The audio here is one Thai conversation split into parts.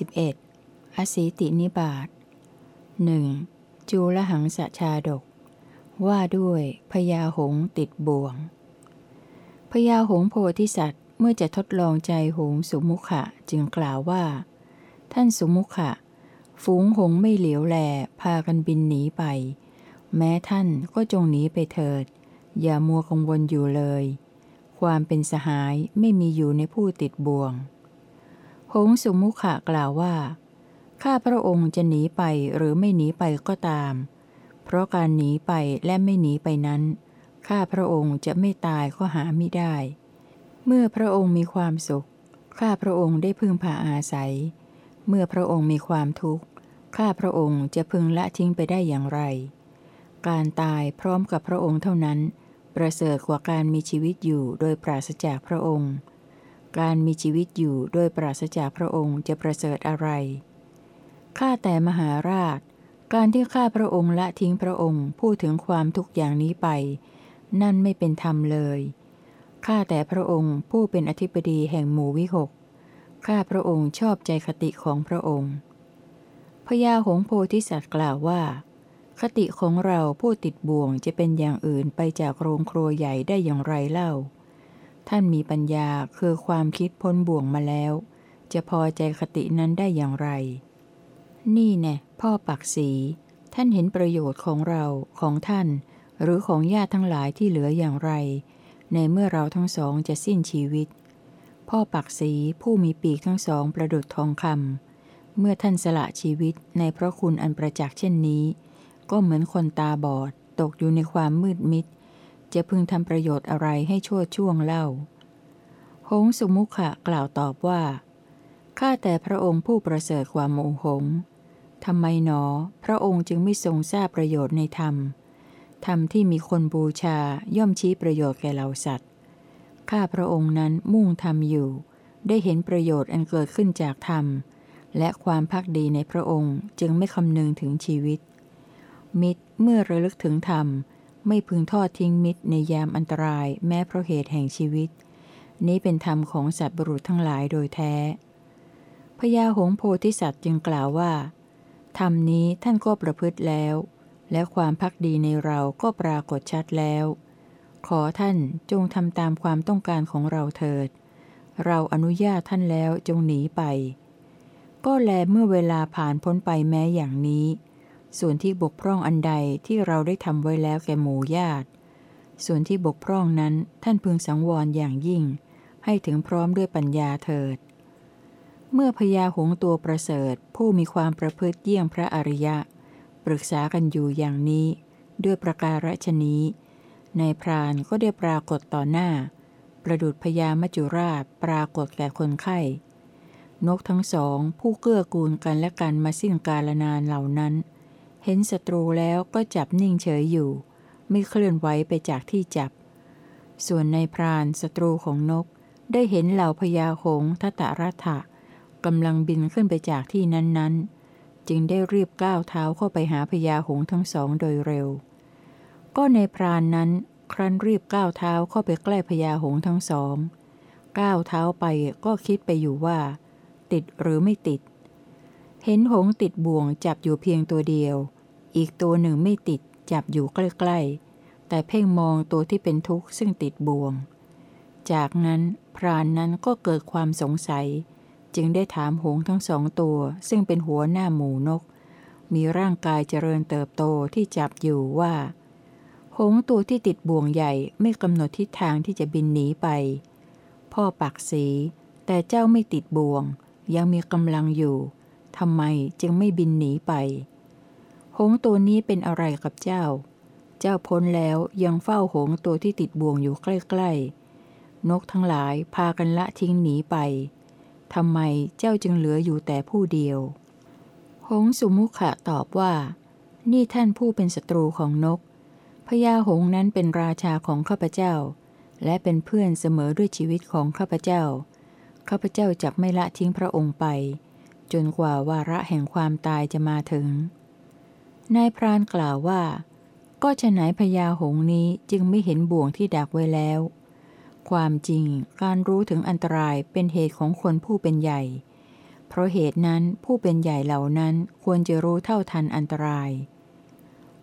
21. อสีตินิบาตหนึ่งจูลหังสชาดก ว่าด้วยพญาหงติดบ่วงพญาหงโพธิสัตว์เมื่อจะทดลองใจหงสุมุขะจึงกล่าวว่า ท่านสุมุขะ ฝูงหงไม่เหลียวแลพากันบินหนีไป แม้ท่านก็จงหนีไปเถิด อย่ามัวกังวลอยู่เลย ความเป็นสหายไม่มีอยู่ในผู้ติดบ่วง หงสุมุขะกล่าวว่า ข้าพระองค์จะหนีไปหรือไม่หนีไปก็ตาม เพราะการหนีไปและไม่หนีไปนั้น ข้าพระองค์จะไม่ตายก็หาไม่ได้ เมื่อพระองค์มีความสุข ข้าพระองค์ได้พึงพาอาศัย เมื่อพระองค์มีความทุกข์ ข้าพระองค์จะพึงละทิ้งไปได้อย่างไร การตายพร้อมกับพระองค์เท่านั้น ประเสริฐกว่าการมีชีวิตอยู่โดยปราศจากพระองค์ การมีชีวิตอยู่โดยปราศจากพระองค์จะประเสริฐอะไร ข้าแต่มหาราช การที่ข้าพระองค์ละทิ้งพระองค์พูดถึงความทุกอย่างนี้ไป นั่นไม่เป็นธรรมเลย ข้าแต่พระองค์ผู้เป็นอธิบดีแห่งหมู่วิหก ข้าพระองค์ชอบใจคติของพระองค์ พญาหงโพธิสัตว์กล่าวว่า คติของเราผู้ติดบ่วงจะเป็นอย่างอื่นไปจากโรงครัวใหญ่ได้อย่างไรเล่า ท่านมีปัญญาคือความคิดพ้นบ่วงมาแล้ว จะพอใจคตินั้นได้อย่างไร นี่แน่พ่อปักสี ท่านเห็นประโยชน์ของเราของท่าน หรือของญาติทั้งหลายที่เหลืออย่างไร ในเมื่อเราทั้งสองจะสิ้นชีวิต พ่อปักสีผู้มีปีกทั้งสองประดุดทองคำเมื่อท่านสละชีวิตในพระคุณอันประจักษ์เช่นนี้ ก็เหมือนคนตาบอดตกอยู่ในความมืดมิด จะพึงทำประโยชน์อะไรให้ชั่วช่วงเล่า หงสุมุขะกล่าวตอบว่า ข้าแต่พระองค์ผู้ประเสริฐกว่าหมู่หงทำไมหนอ พระองค์จึงไม่ทรงทราบประโยชน์ในธรรม ธรรมที่มีคนบูชาย่อมชี้ประโยชน์แก่เหล่าสัตว์ ข้าพระองค์นั้นมุ่งทำอยู่ ได้เห็นประโยชน์อันเกิดขึ้นจากธรรม และความพักดีในพระองค์จึงไม่คำนึงถึงชีวิต มิตรเมื่อระลึกถึงธรรม ไม่พึงทอดทิ้งมิตรในยามอันตรายแม้เพราะเหตุแห่งชีวิต นี้เป็นธรรมของสัตว์บรุษทั้งหลายโดยแท้ พญาหงโพธิสัตว์จึงกล่าวว่า ธรรมนี้ท่านก็ประพฤติแล้ว และความพักดีในเราก็ปรากฏชัดแล้ว ขอท่านจงทำตามความต้องการของเราเถิด เราอนุญาตท่านแล้วจงหนีไป ก็แลเมื่อเวลาผ่านพ้นไปแม้อย่างนี้ ส่วนที่บกพร่องอันใดที่เราได้ทำไว้แล้วแก่หมู่ญาติ ส่วนที่บกพร่องนั้นท่านพึงสังวรอย่างยิ่ง ให้ถึงพร้อมด้วยปัญญาเถิด เมื่อพญาหงตัวประเสริฐ ผู้มีความประพฤติเยี่ยงพระอริยะ ปรึกษากันอยู่อย่างนี้ ด้วยประการฉนี้ในพรานก็ได้ปรากฏต่อหน้า ประดุดพญามจุราชปรากฏแก่คนไข้ นกทั้งสองผู้เกื้อกูลกันและกันมาสิ้นกาลนานเหล่านั้น ห็นศัตรูแล้วก็จับนิ่งเฉยอยู่ ไม่เคลื่อนไหวไปจากที่จับ ส่วนในพรานศัตรูของนก ได้เห็นเหล่าพญาหงทัตรัฐะกำลังบินขึ้นไปจากที่นั้นๆ จึงได้รีบก้าวเท้าเข้าไปหาพญาหงทั้งสองโดยเร็ว ก็ในพรานนั้นครั้นรีบก้าวเท้าเข้าไปใกล้พญาหงทั้งสอง ก้าวเท้าไปก็คิดไปอยู่ว่า ติดหรือไม่ติด เห็นหงติดบ่วงจับอยู่เพียงตัวเดียว อีกตัวหนึ่งไม่ติดจับอยู่ใกล้ๆ แต่เพ่งมองตัวที่เป็นทุกข์ซึ่งติดบ่วง จากนั้นพรานนั้นก็เกิดความสงสัย จึงได้ถามหงทั้งสองตัว ซึ่งเป็นหัวหน้าหมูนก มีร่างกายเจริญเติบโตที่จับอยู่ว่า หงตัวที่ติดบ่วงใหญ่ไม่กำหนดทิศทางที่จะบินหนีไป พ่อปักสีแต่เจ้าไม่ติดบ่วง ยังมีกำลังอยู่ทำไมจึงไม่บินหนีไป งตัวนี้เป็นอะไรกับเจ้า เจ้าพ้นแล้วยังเฝ้าหงตัวที่ติดบ่วงอยู่ใกล้ ๆ นกทั้งหลายพากันละทิ้งหนีไปทำไมเจ้าจึงเหลืออยู่แต่ผู้เดียว หงสุมุขะตอบว่า นี่ท่านผู้เป็นศัตรูของนกพญาหงนั้นเป็นราชาของข้าพเจ้า และเป็นเพื่อนเสมอด้วยชีวิตของข้าพเจ้า ข้าพเจ้าจะไม่ละทิ้งพระองค์ไป จนกว่าวาระแห่งความตายจะมาถึง นายพรานกล่าวว่า ก็ฉนัยพญาหงนี้จึงไม่เห็นบ่วงที่ดักไว้แล้ว ความจริงการรู้ถึงอันตรายเป็นเหตุของคนผู้เป็นใหญ่ เพราะเหตุนั้นผู้เป็นใหญ่เหล่านั้นควรจะรู้เท่าทันอันตราย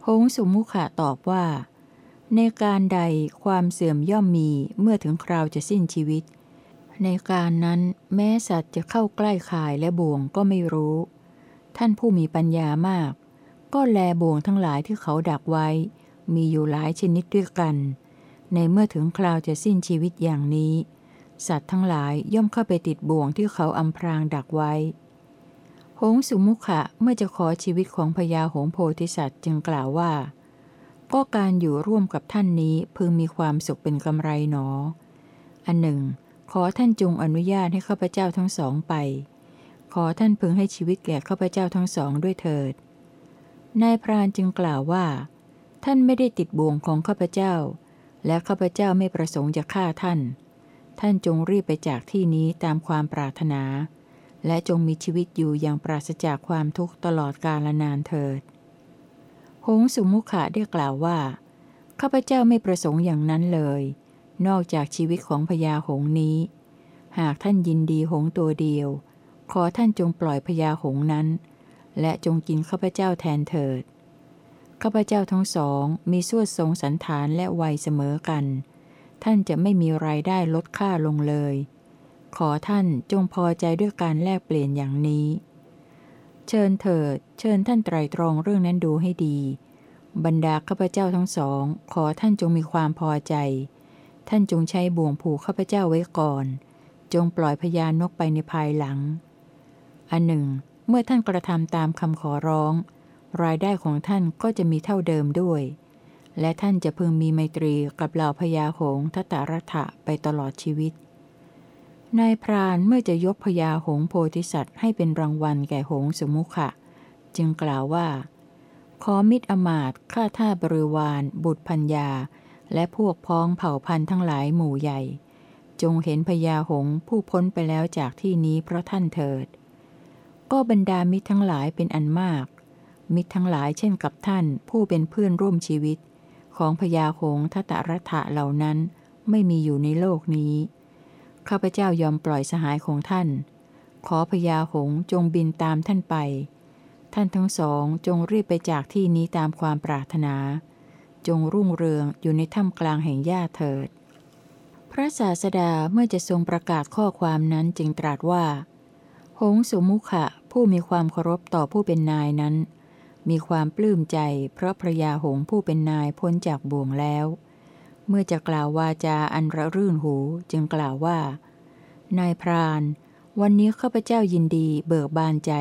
หงสุมุขะตอบว่า ในการใดความเสื่อมย่อมมีเมื่อถึงคราวจะสิ้นชีวิต ในการนั้นแม้สัตว์จะเข้าใกล้ข่ายและบ่วงก็ไม่รู้ ท่านผู้มีปัญญามาก ก็แลบ่วงทั้งหลายที่เขาดักไว้ มีอยู่หลายชนิดด้วยกัน ในเมื่อถึงคราวจะสิ้นชีวิตอย่างนี้ สัตว์ทั้งหลายย่อมเข้าไปติดบ่วงที่เขาอำพรางดักไว้ หงสุมุขะเมื่อจะขอชีวิตของพญาหงโพธิสัตว์จึงกล่าวว่า ก็การอยู่ร่วมกับท่านนี้พึงมีความสุขเป็นกำไรหนอ อันหนึ่ง ขอท่านจงอนุญาตให้ข้าพเจ้าทั้งสองไป ขอท่านพึงให้ชีวิตแก่ข้าพเจ้าทั้งสองด้วยเถิด นายพรานจึงกล่าวว่า ท่านไม่ได้ติดบ่วงของข้าพเจ้า และข้าพเจ้าไม่ประสงค์จะฆ่าท่าน ท่านจงรีบไปจากที่นี้ตามความปรารถนา และจงมีชีวิตอยู่อย่างปราศจากความทุกข์ตลอดกาลนานเถิด หงสุมุขะได้กล่าวว่าข้าพเจ้าไม่ประสงค์อย่างนั้นเลย นอกจากชีวิตของพญาหงนี้ หากท่านยินดีหงตัวเดียว ขอท่านจงปล่อยพญาหงนั้น และจงกินข้าพเจ้าแทนเถิด ข้าพเจ้าทั้งสองมีส่วนทรงสันฐานและวัยเสมอกัน ท่านจะไม่มีรายได้ลดค่าลงเลย ขอท่านจงพอใจด้วยการแลกเปลี่ยนอย่างนี้ เชิญเถิด เชิญท่านไตรตรองเรื่องนั้นดูให้ดี บรรดาข้าพเจ้าทั้งสอง ขอท่านจงมีความพอใจ ท่านจงใช้บ่วงผูกข้าพเจ้าไว้ก่อน จงปล่อยพญานกไปในภายหลัง อันหนึ่ง เมื่อท่านกระทำตามคำขอร้อง รายได้ของท่านก็จะมีเท่าเดิมด้วย และท่านจะพึงมีไมตรีกับเหล่าพญาหงทัตตารัะไปตลอดชีวิต นายพรานเมื่อจะยกพญาหงโพธิสัตว์ให้เป็นรางวัลแก่หงสมุขะ จึงกล่าวว่า ขอมิตรอมาตย์ข้าท่าบริวาร บุตรพัญญา และพวกพ้องเผ่าพันธุ์ทั้งหลายหมู่ใหญ่ จงเห็นพญาหงผู้พ้นไปแล้วจากที่นี้เพราะท่านเถิด ก็บรรดามิตรทั้งหลายเป็นอันมาก มิตรทั้งหลายเช่นกับท่านผู้เป็นเพื่อนร่วมชีวิต ของพญาหงทัตตรัฐะเหล่านั้นไม่มีอยู่ในโลกนี้ ข้าพเจ้ายอมปล่อยสหายของท่าน ขอพญาหงจงบินตามท่านไป ท่านทั้งสองจงรีบไปจากที่นี้ตามความปรารถนา จงรุ่งเรืองอยู่ในถ้ำกลางแห่งหญ้าเถิด พระศาสดาเมื่อจะทรงประกาศข้อความนั้นจึงตรัสว่า หงสุมุขะ ผู้มีความเคารพต่อผู้เป็นนายนั้น มีความปลื้มใจ เพราะพระยาหงผู้เป็นนายพ้นจากบ่วงแล้ว เมื่อจะกล่าววาจาอันระรื่นหูจึงกล่าวว่า นายพราน วันนี้ข้าพเจ้ายินดีเบิกบานใจ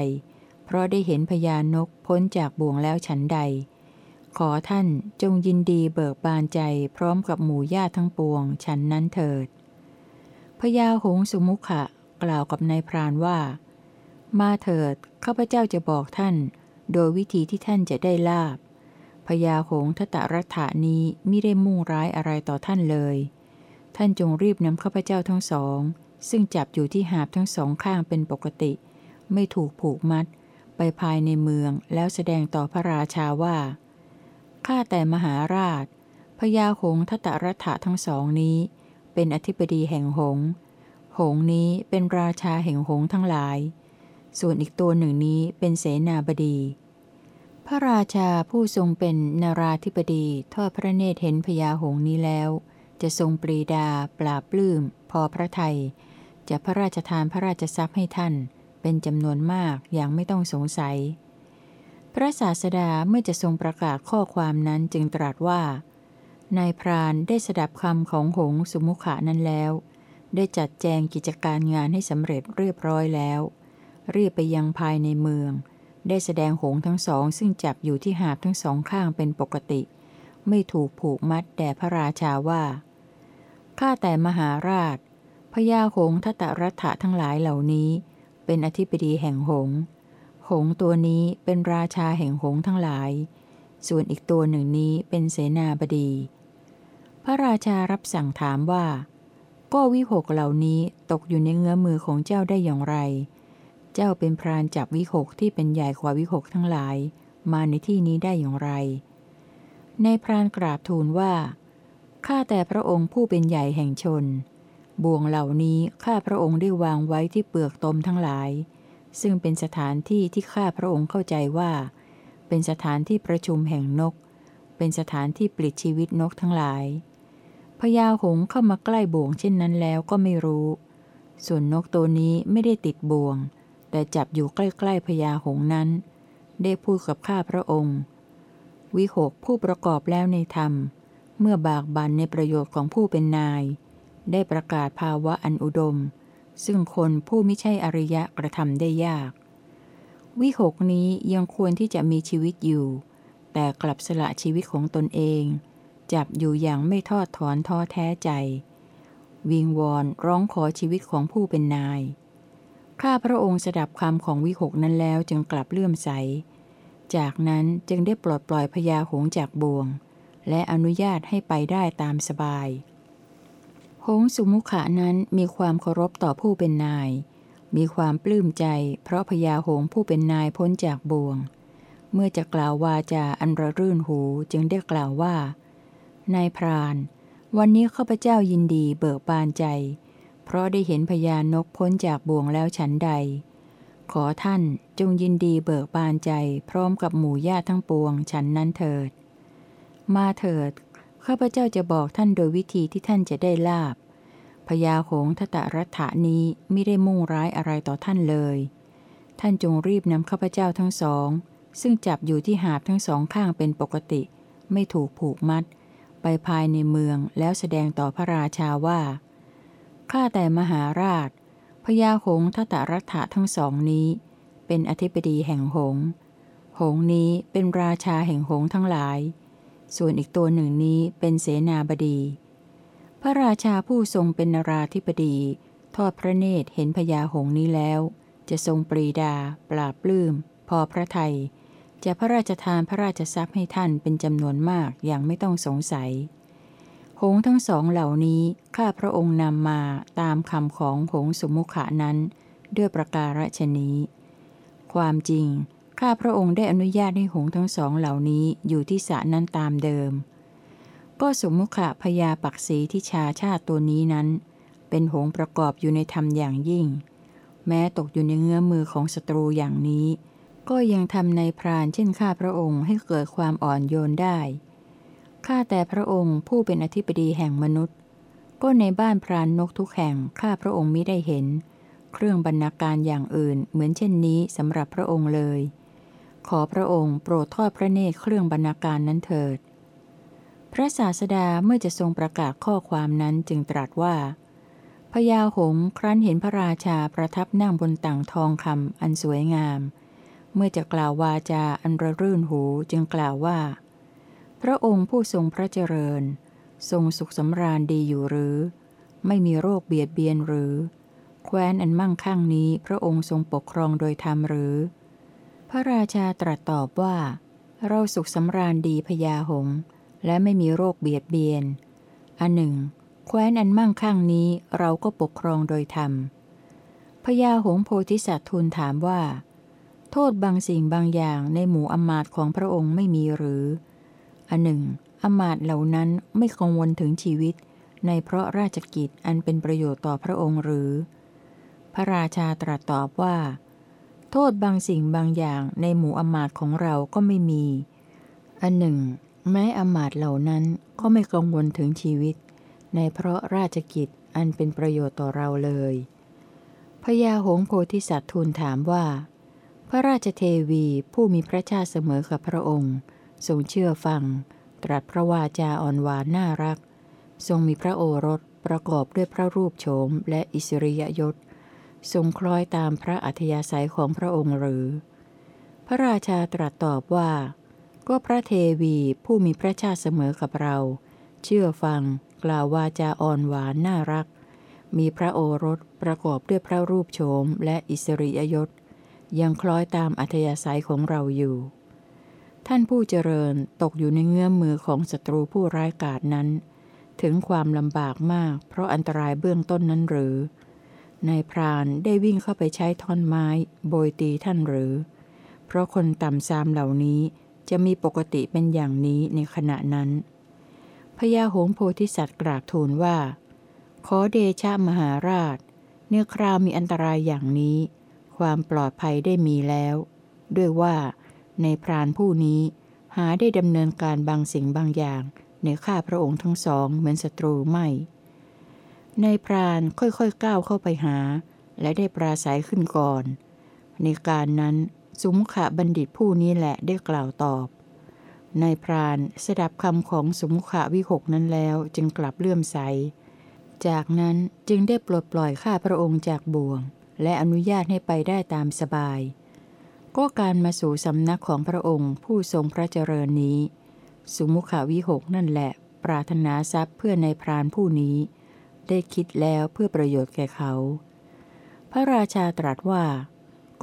เพราะได้เห็นพญานกพ้นจากบ่วงแล้วฉันใด ขอท่านจงยินดีเบิกบานใจ พร้อมกับหมู่ญาติทั้งปวง ฉันนั้นเถิดพญาหงสุมุขะ กล่าวกับนายพรานว่า มาเถิด ข้าพเจ้าจะบอกท่าน โดยวิธีที่ท่านจะได้ลาบพญาหงทตรัฐานี้ไมิได้มุ่งร้ายอะไรต่อท่านเลย ท่านจงรีบนำข้าพเจ้าทั้งสอง ซึ่งจับอยู่ที่หาบทั้งสองข้างเป็นปกติ ไม่ถูกผูกมัด ไปภายในเมืองแล้วแสดงต่อพระราชาว่า ข้าแต่มหาราช พญาหงทตรัฐะทั้งสองนี้ เป็นอธิบดีแห่งหง หงนี้เป็นราชาแห่งหงทั้งหลาย ส่วนอีกตัวหนึ่งนี้เป็นเสนาบดี พระราชาผู้ทรงเป็นนาราธิบดีทอดพระเนตรเห็นพญาหงส์นี้แล้ว จะทรงปรีดา ปราบปลื้ม พอพระทัยจะพระราชทานพระราชทรัพย์ให้ท่าน เป็นจำนวนมากอย่างไม่ต้องสงสัย พระศาสดาเมื่อจะทรงประกาศข้อความนั้นจึงตรัสว่านายพรานได้สดับคำของหงส์สุมุขะนั้นแล้ว ได้จัดแจงกิจการงานให้สำเร็จเรียบร้อยแล้ว รีบไปยังภายในเมือง ได้แสดงหงส์ทั้งสองซึ่งจับอยู่ที่หาบทั้งสองข้างเป็นปกติ ไม่ถูกผูกมัดแด่พระราชาว่า ข้าแต่มหาราช พญาหงส์ทัตตรัฐะทั้งหลายเหล่านี้ เป็นอธิบดีแห่งหงส์หงส์ตัวนี้เป็นราชาแห่งหงส์ทั้งหลาย ส่วนอีกตัวหนึ่งนี้เป็นเสนาบดี พระราชารับสั่งถามว่า ก็วิหกเหล่านี้ตกอยู่ในเงื้อมือของเจ้าได้อย่างไร เจ้าเป็นพรานจับวิหกที่เป็นใหญ่กว่าวิหกทั้งหลาย มาในที่นี้ได้อย่างไร ในพรานกราบทูลว่า ข้าแต่พระองค์ผู้เป็นใหญ่แห่งชน บ่วงเหล่านี้ข้าพระองค์ได้วางไว้ที่เปลือกตมทั้งหลาย ซึ่งเป็นสถานที่ที่ข้าพระองค์เข้าใจว่า เป็นสถานที่ประชุมแห่งนก เป็นสถานที่ปลิดชีวิตนกทั้งหลายพญาหงเข้ามาใกล้บ่วงเช่นนั้นแล้วก็ไม่รู้ ส่วนนกตัวนี้ไม่ได้ติดบ่วง แต่จับอยู่ใกล้ๆพญาหงนั้น ได้พูดกับข้าพระองค์ วิหกผู้ประกอบแล้วในธรรม เมื่อบากบันในประโยชน์ของผู้เป็นนาย ได้ประกาศภาวะอันอุดม ซึ่งคนผู้ไม่ใช่อริยะกระทำได้ยาก วิหกนี้ยังควรที่จะมีชีวิตอยู่ แต่กลับสละชีวิตของตนเอง จับอยู่อย่างไม่ทอดถอนท้อแท้ใจ วิงวอนร้องขอชีวิตของผู้เป็นนาย ข้าพระองค์สดับคำของวิหกนั้นแล้วจึงกลับเลื่อมใส จากนั้นจึงได้ปลดปล่อยพญาหงจากบ่วง และอนุญาตให้ไปได้ตามสบาย หงสุมุขะนั้นมีความเคารพต่อผู้เป็นนาย มีความปลื้มใจ เพราะพญาหงผู้เป็นนายพ้นจากบ่วง เมื่อจะกล่าววาจาอันระรื่นหูจึงได้กล่าวว่า นายพราน วันนี้ข้าพเจ้ายินดีเบิกบานใจ เพราะได้เห็นพญานกพ้นจากบ่วงแล้วฉันใด ขอท่านจงยินดีเบิกบานใจ พร้อมกับหมู่ญาติทั้งปวงฉันนั้นเถิด มาเถิด ข้าพเจ้าจะบอกท่านโดยวิธีที่ท่านจะได้ลาบพญาโขงทตรัฐานี้ไม่ได้มุ่งร้ายอะไรต่อท่านเลย ท่านจงรีบนำข้าพเจ้าทั้งสอง ซึ่งจับอยู่ที่หาบทั้งสองข้างเป็นปกติ ไม่ถูกผูกมัด ไปภายในเมืองแล้วแสดงต่อพระราชาว่า ข้าแต่มหาราช พญาหงทตรัฐะทั้งสองนี้ เป็นอธิบดีแห่งหง หงนี้เป็นราชาแห่งหงทั้งหลาย ส่วนอีกตัวหนึ่งนี้เป็นเสนาบดี พระราชาผู้ทรงเป็นนราธิบดี ทอดพระเนตรเห็นพญาหงนี้แล้ว จะทรงปรีดา ปราบปลื้ม พอพระไทยจะพระราชทานพระราชทรัพย์ให้ท่านเป็นจำนวนมากอย่างไม่ต้องสงสัย งทั้งสองเหล่านี้ข้าพระองค์นำมาตามคำของหงสมุขะนั้น ด้วยประการฉนี้ ความจริง ข้าพระองค์ได้อนุญาตให้หงทั้งสองเหล่านี้อยู่ที่สระนั้นตามเดิม ก็สมุขะพยาปักษีที่ชาชาติตัวนี้นั้น เป็นหงประกอบอยู่ในธรรมอย่างยิ่ง แม้ตกอยู่ในเงื้อมือของศัตรูอย่างนี้ ก็ยังทำในพรานเช่นข้าพระองค์ให้เกิดความอ่อนโยนได้ ข้าแต่พระองค์ผู้เป็นอธิบดีแห่งมนุษย์ ก็ในบ้านพรานนกทุกแห่งข้าพระองค์มิได้เห็น เครื่องบรรณาการอย่างอื่นเหมือนเช่นนี้สำหรับพระองค์เลย ขอพระองค์โปรดทอดพระเนตรเครื่องบรรณาการนั้นเถิด พระศาสดาเมื่อจะทรงประกาศข้อความนั้นจึงตรัสว่าพญาหงครั้นเห็นพระราชาประทับนั่งบนต่างทองคำอันสวยงาม เมื่อจะกล่าววาจาอันระรื่นหูจึงกล่าวว่า ระองค์ผู้ทรงพระเจริญ ทรงสุขสำราญดีอยู่หรือ ไม่มีโรคเบียดเบียนหรือ แคว้นอันมั่งคั่งนี้พระองค์ทรงปกครองโดยธรรมหรือ พระราชาตรัสตอบว่า เราสุขสำราญดีพญาหง และไม่มีโรคเบียดเบียน อันหนึ่ง แคว้นอันมั่งคั่งนี้เราก็ปกครองโดยธรรมพญาหงโพธิสัตว์ทูลถามว่า โทษบางสิ่งบางอย่างในหมู่อมาตของพระองค์ไม่มีหรือ อันหนึ่งอมาตเหล่านั้นไม่กังวลถึงชีวิต ในเพราะราชกิจอันเป็นประโยชน์ต่อพระองค์หรือ พระราชาตรัสตอบว่า โทษบางสิ่งบางอย่างในหมู่อมาตของเราก็ไม่มี อันหนึ่ง แม้อมาตเหล่านั้นก็ไม่กังวลถึงชีวิต ในเพราะราชกิจอันเป็นประโยชน์ต่อเราเลยพญาหงโพธิสัตว์ทูลถามว่า พระราชเทวีผู้มีพระชาติเสมอกับพระองค์ ทรงเชื่อฟัง ตรัสพระวาจาอ่อนหวานน่ารัก ทรงมีพระโอรสประกอบด้วยพระรูปโฉมและอิสริยยศ ทรงคล้อยตามพระอัธยาศัยของพระองค์หรือ พระราชาตรัสตอบว่า ก็พระเทวีผู้มีพระชาติเสมอกับเรา เชื่อฟัง กล่าววาจาอ่อนหวานน่ารัก มีพระโอรสประกอบด้วยพระรูปโฉมและอิสริยยศ ยังคล้อยตามอัธยาศัยของเราอยู่ ท่านผู้เจริญตกอยู่ในเงื้อมมือของศัตรูผู้ร้ายกาจนั้น ถึงความลำบากมาก เพราะอันตรายเบื้องต้นนั้นหรือนายพรานได้วิ่งเข้าไปใช้ท่อนไม้ โบยตีท่านหรือ เพราะคนต่ำซามเหล่านี้จะมีปกติเป็นอย่างนี้ในขณะนั้นพญาหงโพธิสัตว์กราบทูลว่า ขอเดชะมหาราช เนื้อคราวมีอันตรายอย่างนี้ ความปลอดภัยได้มีแล้ว ด้วยว่า ในพรานผู้นี้ หาได้ดำเนินการบางสิ่งบางอย่าง ในข้าพระองค์ทั้งสองเหมือนศัตรูไม่ ในพรานค่อยๆก้าวเข้าไปหา และได้ปราศัยขึ้นก่อน ในการนั้นสุมุขบัณฑิตผู้นี้แหละได้กล่าวตอบในพรานสดับคำของสุมุขวิหกนั้นแล้วจึงกลับเลื่อมใส จากนั้นจึงได้ปลดปล่อยข้าพระองค์จากบ่วง และอนุญาตให้ไปได้ตามสบาย ก็การมาสู่สำนักของพระองค์ผู้ทรงพระเจริญนี้ สุมุขวิหกนั่นแหละ ปรารถนาทรัพย์เพื่อในพรานผู้นี้ ได้คิดแล้วเพื่อประโยชน์แก่เขา พระราชาตรัสว่า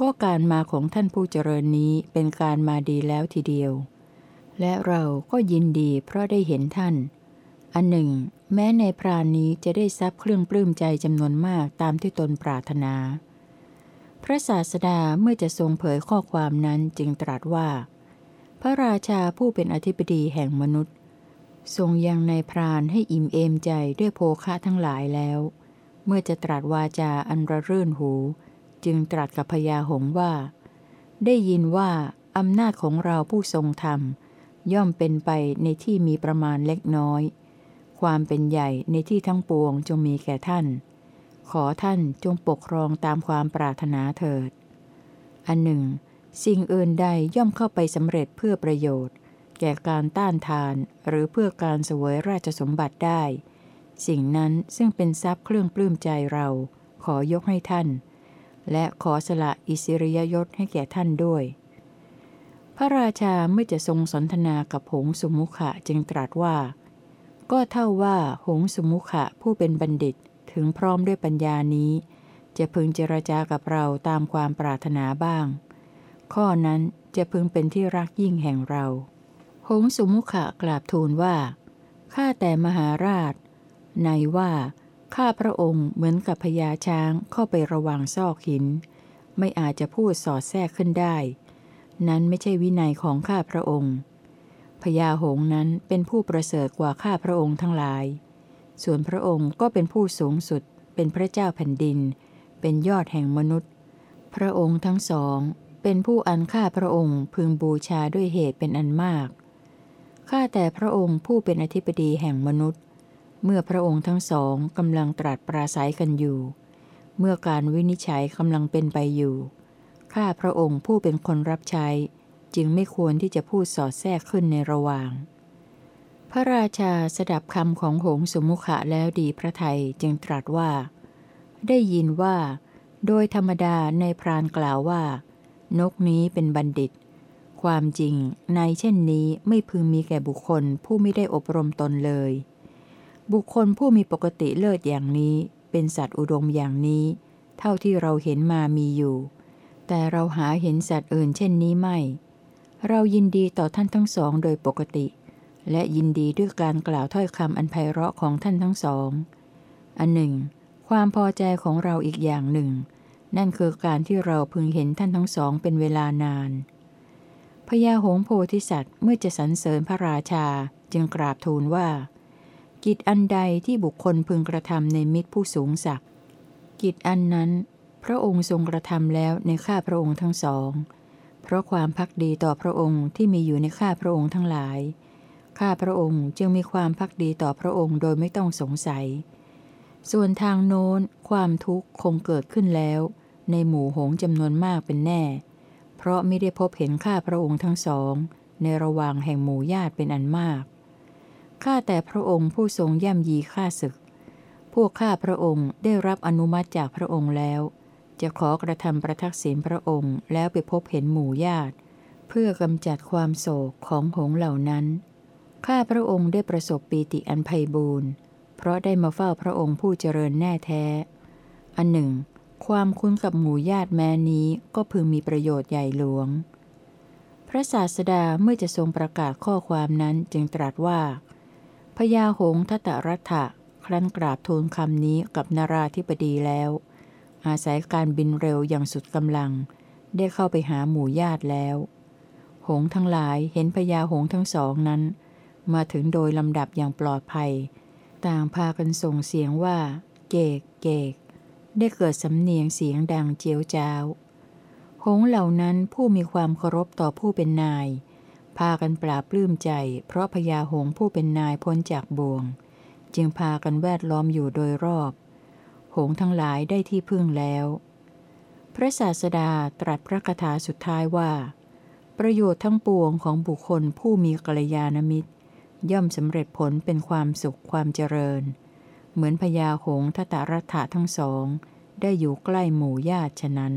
ก็การมาของท่านผู้เจริญนี้เป็นการมาดีแล้วทีเดียว และเราก็ยินดีเพราะได้เห็นท่าน อันหนึ่ง แม้ในพรานนี้จะได้ทรัพย์เครื่องปลื้มใจจำนวนมากตามที่ตนปรารถนา พระศาสดาเมื่อจะทรงเผยข้อความนั้นจึงตรัสว่า พระราชาผู้เป็นอธิบดีแห่งมนุษย์ ทรงยังในพรานให้อิ่มเอมใจด้วยโภคะทั้งหลายแล้ว เมื่อจะตรัสวาจาอันระรื่นหู จึงตรัสกับพญาหงว่า ได้ยินว่าอำนาจของเราผู้ทรงธรรม ย่อมเป็นไปในที่มีประมาณเล็กน้อย ความเป็นใหญ่ในที่ทั้งปวงจงมีแก่ท่าน ขอท่านจงปกครองตามความปรารถนาเถิด อันหนึ่ง สิ่งอื่นใดย่อมเข้าไปสำเร็จเพื่อประโยชน์ แก่การต้านทานหรือเพื่อการเสวยราชสมบัติได้ สิ่งนั้นซึ่งเป็นทรัพย์เครื่องปลื้มใจเรา ขอยกให้ท่าน และขอสละอิสริยยศให้แก่ท่านด้วย พระราชาเมื่อจะทรงสนทนากับหงสุมุขะจึงตรัสว่า ก็เท่าว่าหงสุมุขะผู้เป็นบัณฑิต ถึงพร้อมด้วยปัญญานี้ จะพึงเจรจากับเราตามความปรารถนาบ้าง ข้อนั้นจะพึงเป็นที่รักยิ่งแห่งเราหงสุมุขะกราบทูลว่า ข้าแต่มหาราช ในว่า ข้าพระองค์เหมือนกับพญาช้างเข้าไประวังซอกหิน ไม่อาจจะพูดสอดแทรกขึ้นได้ นั้นไม่ใช่วินัยของข้าพระองค์ พญาหงนั้นเป็นผู้ประเสริฐกว่าข้าพระองค์ทั้งหลาย ส่วนพระองค์ก็เป็นผู้สูงสุด เป็นพระเจ้าแผ่นดิน เป็นยอดแห่งมนุษย์ พระองค์ทั้งสอง เป็นผู้อันข้าพระองค์พึงบูชาด้วยเหตุเป็นอันมาก ข้าแต่พระองค์ผู้เป็นอธิบดีแห่งมนุษย์ เมื่อพระองค์ทั้งสองกำลังตรัสปราศัยกันอยู่ เมื่อการวินิจฉัยกำลังเป็นไปอยู่ ข้าพระองค์ผู้เป็นคนรับใช้ จึงไม่ควรที่จะพูดสอดแทรกขึ้นในระหว่าง พระราชาสดับคำของหงสมุขะแล้วดีพระไทยจึงตรัสว่า ได้ยินว่า โดยธรรมดาในพรานกล่าวว่า นกนี้เป็นบัณฑิต ความจริงในเช่นนี้ไม่พึงมีแก่บุคคลผู้ไม่ได้อบรมตนเลย บุคคลผู้มีปกติเลิศอย่างนี้เป็นสัตว์อุดมอย่างนี้ เท่าที่เราเห็นมามีอยู่ แต่เราหาเห็นสัตว์อื่นเช่นนี้ไม่ เรายินดีต่อท่านทั้งสองโดยปกติ และยินดีด้วยการกล่าวถ้อยคำอันไพเราะของท่านทั้งสอง อันหนึ่ง ความพอใจของเราอีกอย่างหนึ่ง นั่นคือการที่เราพึงเห็นท่านทั้งสองเป็นเวลานาน พญาหงโพธิสัตว์เมื่อจะสรรเสริญพระราชาจึงกราบทูลว่า กิจอันใดที่บุคคลพึงกระทำในมิตรผู้สูงศักดิ์กิจอันนั้น พระองค์ทรงกระทำแล้วในข้าพระองค์ทั้งสอง เพราะความพักดีต่อพระองค์ที่มีอยู่ในข้าพระองค์ทั้งหลาย ข้าพระองค์จึงมีความพักดีต่อพระองค์โดยไม่ต้องสงสัย ส่วนทางโน้นความทุกข์คงเกิดขึ้นแล้ว ในหมู่หงจำนวนมากเป็นแน่ เพราะไม่ได้พบเห็นข้าพระองค์ทั้งสอง ในระหว่างแห่งหมู่ญาติเป็นอันมากข้าแต่พระองค์ผู้ทรงย่ำยีข้าศึก พวกข้าพระองค์ได้รับอนุมัติจากพระองค์แล้ว จะขอกระทำประทักษิณพระองค์แล้วไปพบเห็นหมู่ญาติ เพื่อกำจัดความโศกของหงเหล่านั้น ข้าพระองค์ได้ประสบปีติอันไพบูรณ์ เพราะได้มาเฝ้าพระองค์ผู้เจริญแน่แท้ อันหนึ่ง ความคุ้นกับหมู่ญาติแม้นี้ก็พึงมีประโยชน์ใหญ่หลวง พระศาสดาเมื่อจะทรงประกาศข้อความนั้นจึงตรัสว่าพญาหงส์ทัตรัฐะครั้นกราบทูลคำนี้กับนาราธิบดีแล้ว อาศัยการบินเร็วอย่างสุดกำลัง ได้เข้าไปหาหมู่ญาติแล้ว หงส์ทั้งหลายเห็นพญาหงส์ทั้งสองนั้น มาถึงโดยลำดับอย่างปลอดภัย ต่างพากันส่งเสียงว่า เกกเกก ได้เกิดสำเนียงเสียงดังเจียวจ้าวหงเหล่านั้นผู้มีความเคารพต่อผู้เป็นนาย พากันปราบปลื้มใจ เพราะพญาหงผู้เป็นนายพ้นจากบ่วง จึงพากันแวดล้อมอยู่โดยรอบ หงทั้งหลายได้ที่พึ่งแล้ว พระศาสดาตรัสพระคาถาสุดท้ายว่า ประโยชน์ทั้งปวงของบุคคลผู้มีกัลยาณมิตร ย่อมสำเร็จผลเป็นความสุขความเจริญ เหมือนพญาหงทตรัฐะทั้งสอง ได้อยู่ใกล้หมู่ญาติฉะนั้น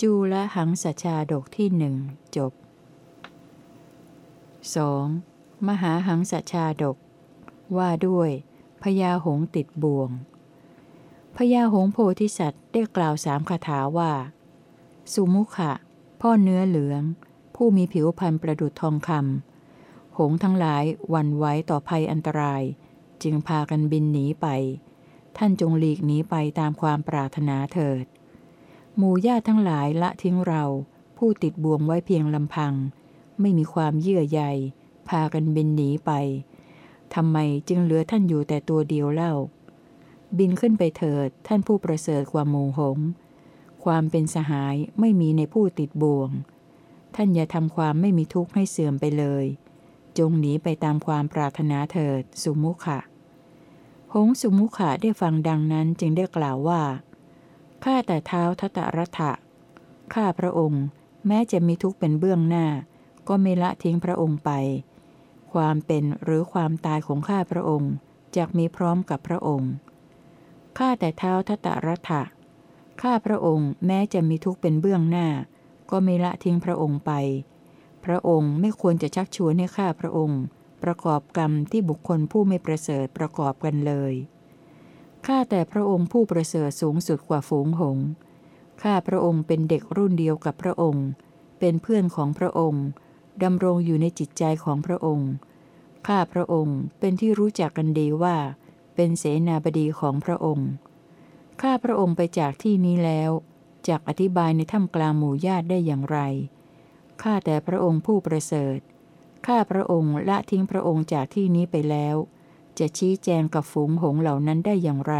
จูละหังสชาดกที่หนึ่งจบ 2. มหาหังสชาดก ว่าด้วยพญาหงติดบ่วงพญาหงโพธิสัตว์ได้กล่าวสามคาถาว่า สุมุขะ พ่อเนื้อเหลือง ผู้มีผิวพรรณประดุจทองคำ หงทั้งหลายวันไหวต่อภัยอันตราย จึงพากันบินหนีไป ท่านจงหลีกหนีไปตามความปรารถนาเถิด หมู่ญาติทั้งหลายละทิ้งเรา ผู้ติดบ่วงไว้เพียงลำพัง ไม่มีความเยื่อใยพากันบินหนีไปทำไมจึงเหลือท่านอยู่แต่ตัวเดียวเล่า บินขึ้นไปเถิดท่านผู้ประเสริฐกว่าหมู่หง ความเป็นสหายไม่มีในผู้ติดบ่วง ท่านอย่าทำความไม่มีทุกข์ให้เสื่อมไปเลย จงหนีไปตามความปรารถนาเถิด สุมุขะ หงสุมุขะได้ฟังดังนั้นจึงได้กล่าวว่า ข้าแต่เท้าทัตรัฐะข้าพระองค์ แม้จะมีทุกข์เป็นเบื้องหน้า ก็ไม่ละทิ้งพระองค์ไป ความเป็นหรือความตายของข้าพระองค์จะมีพร้อมกับพระองค์ ข้าแต่เท้าทัตรัฐะข้าพระองค์แม้จะมีทุกข์เป็นเบื้องหน้า ก็ไม่ละทิ้งพระองค์ไป พระองค์ไม่ควรจะชักชวนให้ข้าพระองค์ ประกอบกรรมที่บุคคลผู้ไม่ประเสริฐประกอบกันเลยข้าแต่พระองค์ผู้ประเสริฐสูงสุดกว่าฝูงหงข้าพระองค์เป็นเด็กรุ่นเดียวกับพระองค์ เป็นเพื่อนของพระองค์ดำรงอยู่ในจิตใจของพระองค์ข้าพระองค์เป็นที่รู้จักกันดีว่า เป็นเสนาบดีของพระองค์ข้าพระองค์ไปจากที่นี้แล้วจากอธิบายในถ้ำกลางหมู่ญาติได้อย่างไร ข้าแต่พระองค์ผู้ประเสริฐ ข้าพระองค์ละทิ้งพระองค์จากที่นี้ไปแล้ว จะชี้แจงกับฝูงหงเหล่านั้นได้อย่างไร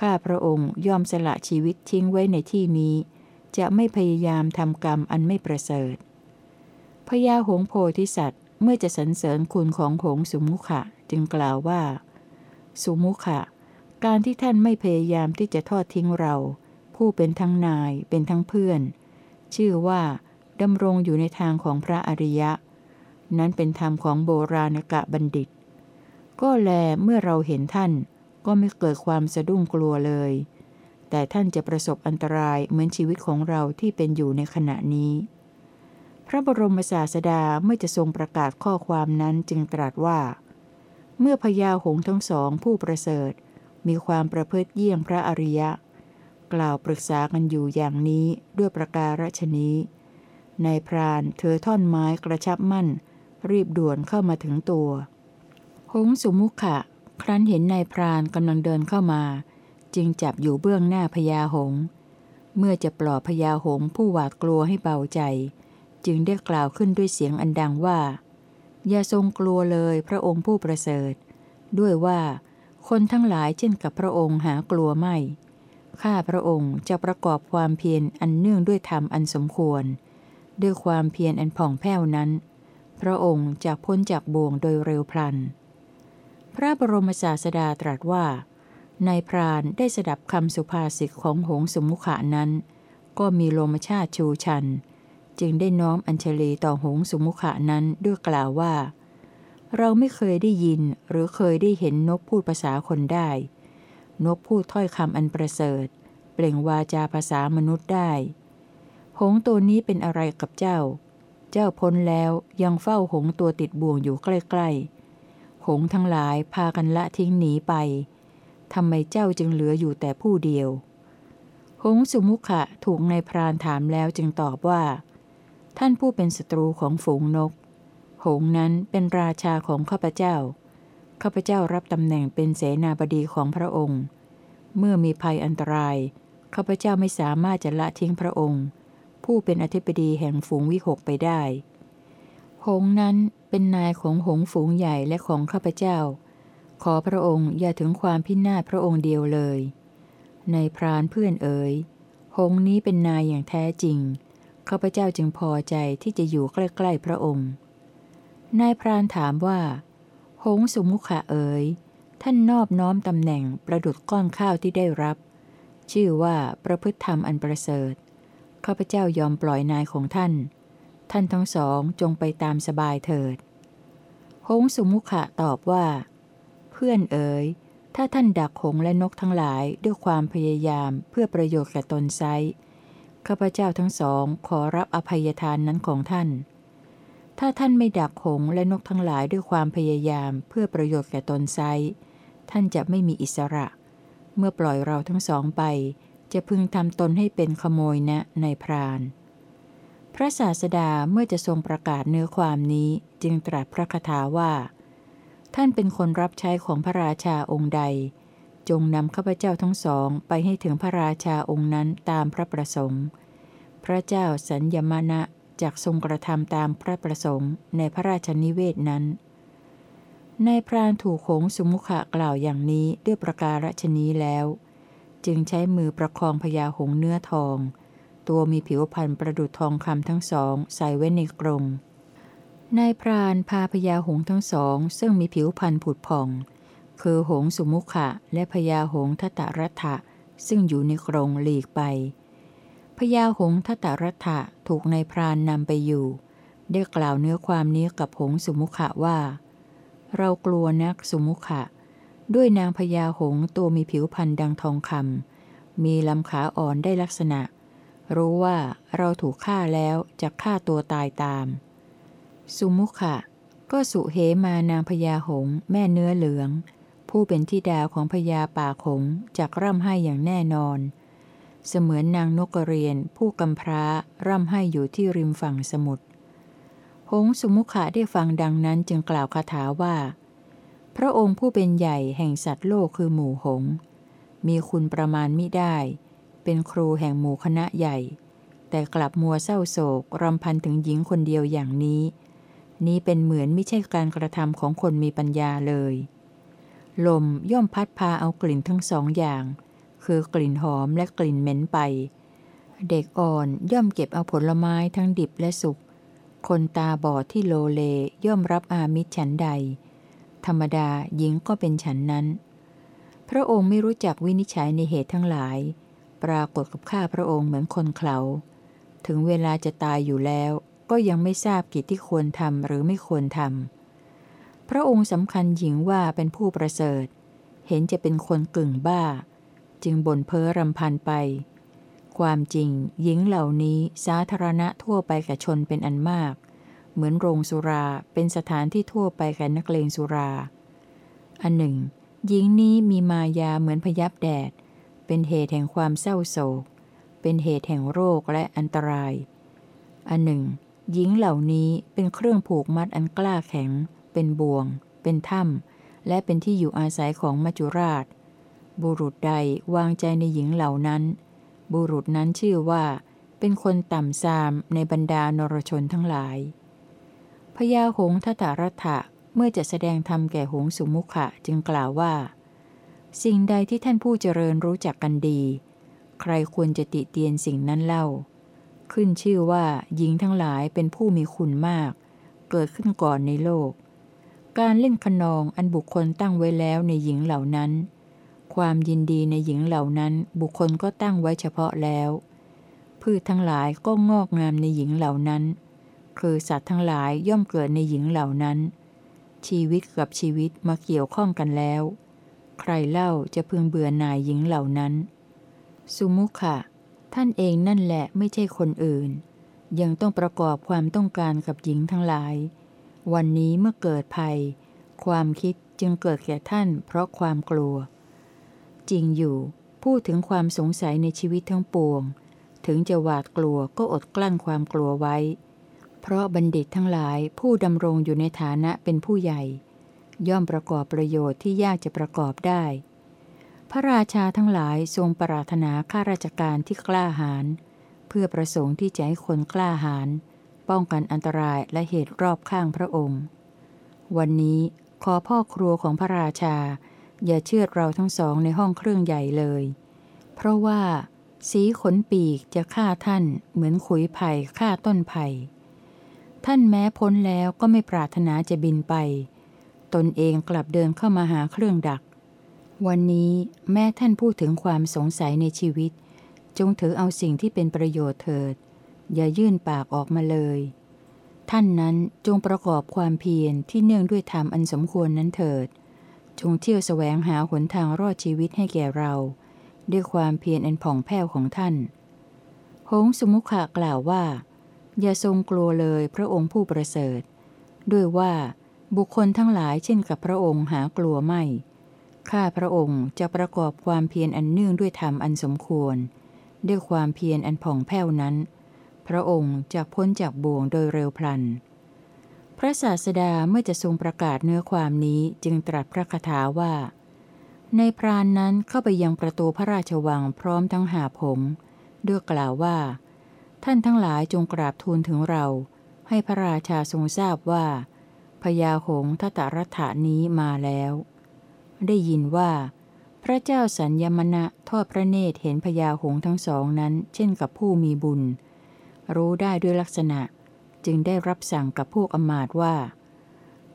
ข้าพระองค์ยอมสละชีวิตทิ้งไว้ในที่นี้ จะไม่พยายามทำกรรมอันไม่ประเสริฐพญาหงโพธิสัตว์เมื่อจะสรรเสริญคุณของหงสุมุขะจึงกล่าวว่า สุมุขะ การที่ท่านไม่พยายามที่จะทอดทิ้งเรา ผู้เป็นทั้งนายเป็นทั้งเพื่อน ชื่อว่า ดำรงอยู่ในทางของพระอริยะ นั้นเป็นธรรมของโบราณกะบัณฑิต ก็แลเมื่อเราเห็นท่านก็ไม่เกิดความสะดุ้งกลัวเลย แต่ท่านจะประสบอันตรายเหมือนชีวิตของเราที่เป็นอยู่ในขณะนี้ พระบรมศาสดาเมื่อจะทรงประกาศข้อความนั้นจึงตรัสว่า เมื่อพญาหงทั้งสองผู้ประเสริฐ มีความประพฤติเยี่ยงพระอริยะ กล่าวปรึกษากันอยู่อย่างนี้ด้วยประการฉนี้ นายพรานเธอท่อนไม้กระชับมั่น รีบด่วนเข้ามาถึงตัว หงสุมุขะ ครั้นเห็นนายพรานกำลังเดินเข้ามา จึงจับอยู่เบื้องหน้าพญาหง เมื่อจะปลอบพญาหงผู้หวาดกลัวให้เบาใจ จึงได้กล่าวขึ้นด้วยเสียงอันดังว่า อย่าทรงกลัวเลยพระองค์ผู้ประเสริฐ ด้วยว่าคนทั้งหลายเช่นกับพระองค์หากลัวไม่ ข้าพระองค์จะประกอบความเพียรอันเนื่องด้วยธรรมอันสมควร ด้วยความเพียรอันผ่องแผ้วนั้น พระองค์จะพ้นจากบ่วงโดยเร็วพลัน พระบรมศาสดาตรัสว่านายพรานได้สดับคำสุภาษิตของหงสมุขานั้น ก็มีโลมชาติชูชัน จึงได้น้อมอัญเชลีต่อหงสมุขานั้นด้วยกล่าวว่า เราไม่เคยได้ยินหรือเคยได้เห็นนกพูดภาษาคนได้ นกพูดถ้อยคำอันประเสริฐ เปล่งวาจาภาษามนุษย์ได้ หงตัวนี้เป็นอะไรกับเจ้า เจ้าพ้นแล้วยังเฝ้าหงตัวติดบ่วงอยู่ใกล้ๆ หงทั้งหลายพากันละทิ้งหนีไป ทำไมเจ้าจึงเหลืออยู่แต่ผู้เดียว หงสุมุขะถูกนายพรานถามแล้วจึงตอบว่า ท่านผู้เป็นศัตรูของฝูงนก หงนั้นเป็นราชาของข้าพเจ้า ข้าพเจ้ารับตำแหน่งเป็นเสนาบดีของพระองค์ เมื่อมีภัยอันตราย ข้าพเจ้าไม่สามารถจะละทิ้งพระองค์ ผู้เป็นอธิบดีแห่งฝูงวิหกไปได้ หงนั้นเป็นนายของหงฝูงใหญ่และของข้าพเจ้า ขอพระองค์อย่าถึงความพินาศพระองค์เดียวเลย ในพรานเพื่อนเอ๋ยหงนี้เป็นนายอย่างแท้จริง ข้าพเจ้าจึงพอใจที่จะอยู่ใกล้ๆพระองค์ นายพรานถามว่า หงสุมุขะเอ๋ย ท่านนอบน้อมตำแหน่งประดุดก้อนข้าวที่ได้รับ ชื่อว่าประพฤติธรรมอันประเสริฐ ข้าพเจ้ายอมปล่อยนายของท่าน ท่านทั้งสองจงไปตามสบายเถิด หงสุมุขะตอบว่า เพื่อนเอ๋ย ถ้าท่านดักหงและนกทั้งหลายด้วยความพยายามเพื่อประโยชน์แก่ตนไซข้าพเจ้าทั้งสองขอรับอภัยทานนั้นของท่าน ถ้าท่านไม่ดักหงและนกทั้งหลายด้วยความพยายามเพื่อประโยชน์แก่ตนไซท่านจะไม่มีอิสระ เมื่อปล่อยเราทั้งสองไป จะพึงทำตนให้เป็นขโมยนะในพราน พระศาสดาเมื่อจะทรงประกาศเนื้อความนี้จึงตรัสพระคาถาว่า ท่านเป็นคนรับใช้ของพระราชาองค์ใด จงนำข้าพเจ้าทั้งสองไปให้ถึงพระราชาองค์นั้นตามพระประสงค์ พระเจ้าสัญญมณะจากทรงกระทำตามพระประสงค์ในพระราชนิเวศนั้นนายพรานถูกโขงสุมุขะกล่าวอย่างนี้ด้วยประการฉนี้แล้ว จึงใช้มือประคองพญาหงเนื้อทอง ตัวมีผิวพันธ์ประดุดทองคำทั้งสองใส่ไว้ในกรงนายพรานพาพญาหงทั้งสอง ซึ่งมีผิวพันธ์ผุดผ่อง คือหงสุมุขะและพญาหงทัตรัฐะซึ่งอยู่ในกรงหลีกไปพญาหงทัตรัฐะถูกนายพรานนำไปอยู่ ได้กล่าวเนื้อความนี้กับหงสุมุขะว่า เรากลัวนักสุมุขะ ด้วยนางพญาหงตัวมีผิวพันธ์ดังทองคำมีลำขาอ่อนได้ลักษณะ รู้ว่าเราถูกฆ่าแล้วจะฆ่าตัวตายตาม สุมุขะ ก็สุเหมานางพญาหงแม่เนื้อเหลือง ผู้เป็นที่ดาวของพญาป่าหงจากร่ำให้อย่างแน่นอน เสมือนนางนกกระเรียนผู้กำพร้าร่ำให้อยู่ที่ริมฝั่งสมุทรหงสุมุขะได้ฟังดังนั้นจึงกล่าวคาถาว่า พระองค์ผู้เป็นใหญ่แห่งสัตว์โลกคือหมู่หง มีคุณประมาณมิได้ เป็นครูแห่งหมู่คณะใหญ่ แต่กลับมัวเศร้าโศกรำพันถึงหญิงคนเดียวอย่างนี้ นี้เป็นเหมือนไม่ใช่การกระทำของคนมีปัญญาเลย ลมย่อมพัดพาเอากลิ่นทั้งสองอย่าง คือกลิ่นหอมและกลิ่นเหม็นไป เด็กอ่อนย่อมเก็บเอาผลไม้ทั้งดิบและสุก คนตาบอดที่โลเลย่อมรับอามิตรฉันใด ธรรมดาหญิงก็เป็นฉันนั้น พระองค์ไม่รู้จักวินิจฉัยในเหตุทั้งหลาย ปรากฏกับข้าพระองค์เหมือนคนเขาถึงเวลาจะตายอยู่แล้ว ก็ยังไม่ทราบกิจที่ควรทำหรือไม่ควรทำพระองค์สำคัญหญิงว่าเป็นผู้ประเสริฐ เห็นจะเป็นคนกึ่งบ้า จึงบ่นเพ้อรำพันไป ความจริงหญิงเหล่านี้สาธารณะทั่วไปแก่ชนเป็นอันมาก เหมือนโรงสุราเป็นสถานที่ทั่วไปแก่นักเลงสุรา อันหนึ่ง หญิงนี้มีมายาเหมือนพยับแดด เป็นเหตุแห่งความเศร้าโศก เป็นเหตุแห่งโรคและอันตราย อันหนึ่ง หญิงเหล่านี้เป็นเครื่องผูกมัดอันกล้าแข็ง เป็นบ่วง เป็นถ้ำและเป็นที่อยู่อาศัยของมัจจุราช บุรุษใดวางใจในหญิงเหล่านั้น บุรุษนั้นชื่อว่าเป็นคนต่ำซามในบรรดานรชนทั้งหลาย ญาหงทัตรัฐะเมื่อจะแสดงธรรมแก่หงสุมุขะจึงกล่าวว่า สิ่งใดที่ท่านผู้เจริญรู้จักกันดี ใครควรจะติเตียนสิ่งนั้นเล่า ขึ้นชื่อว่าหญิงทั้งหลายเป็นผู้มีคุณมาก เกิดขึ้นก่อนในโลก การเล่นขนองอันบุคคลตั้งไว้แล้วในหญิงเหล่านั้น ความยินดีในหญิงเหล่านั้นบุคคลก็ตั้งไว้เฉพาะแล้ว พืชทั้งหลายก็งอกงามในหญิงเหล่านั้น คือสัตว์ทั้งหลายย่อมเกิดในหญิงเหล่านั้น ชีวิตกับชีวิตมาเกี่ยวข้องกันแล้ว ใครเล่าจะพึงเบื่อหน่ายหญิงเหล่านั้น สุมุขะ ท่านเองนั่นแหละไม่ใช่คนอื่น ยังต้องประกอบความต้องการกับหญิงทั้งหลาย วันนี้เมื่อเกิดภัย ความคิดจึงเกิดแก่ท่านเพราะความกลัว จริงอยู่ พูดถึงความสงสัยในชีวิตทั้งปวง ถึงจะหวาดกลัวก็อดกลั้นความกลัวไว้ เพราะบัณฑิตทั้งหลายผู้ดำรงอยู่ในฐานะเป็นผู้ใหญ่ ย่อมประกอบประโยชน์ที่ยากจะประกอบได้ พระราชาทั้งหลายทรงปรารถนาข้าราชการที่กล้าหาญเพื่อประสงค์ที่จะให้คนกล้าหาญป้องกันอันตรายและเหตุรอบข้างพระองค์ วันนี้ขอพ่อครัวของพระราชา อย่าเชื่อเราทั้งสองในห้องเครื่องใหญ่เลย เพราะว่าสีขนปีกจะฆ่าท่านเหมือนขุยไผ่ฆ่าต้นไผ่ ท่านแม้พ้นแล้วก็ไม่ปรารถนาจะบินไป ตนเองกลับเดินเข้ามาหาเครื่องดัก วันนี้แม้ท่านพูดถึงความสงสัยในชีวิต จงถือเอาสิ่งที่เป็นประโยชน์เถิด อย่ายื่นปากออกมาเลย ท่านนั้นจงประกอบความเพียรที่เนื่องด้วยธรรมอันสมควรนั้นเถิด จงเที่ยวแสวงหาหนทางรอดชีวิตให้แก่เรา ด้วยความเพียรอันผ่องแผ้วของท่าน หงสมุขะกล่าวว่า อย่าทรงกลัวเลยพระองค์ผู้ประเสริฐ ด้วยว่าบุคคลทั้งหลายเช่นกับพระองค์หากลัวไม่ ข้าพระองค์จะประกอบความเพียรอันเนื่องด้วยธรรมอันสมควร ด้วยความเพียรอันผ่องแผ้วนั้น พระองค์จะพ้นจากบ่วงโดยเร็วพลัน พระศาสดาเมื่อจะทรงประกาศเนื้อความนี้จึงตรัสพระคาถาว่า ในพรานนั้นเข้าไปยังประตูพระราชวังพร้อมทั้งหาผมด้วยกล่าวว่า ท่านทั้งหลายจงกราบทูลถึงเรา ให้พระราชาทรงทราบว่าพญาหงทตรัฐานี้มาแล้ว ได้ยินว่า พระเจ้าสัญญมณะทอดพระเนตรเห็นพญาหงทั้งสองนั้น เช่นกับผู้มีบุญ รู้ได้ด้วยลักษณะ จึงได้รับสั่งกับพวกอมาตว่า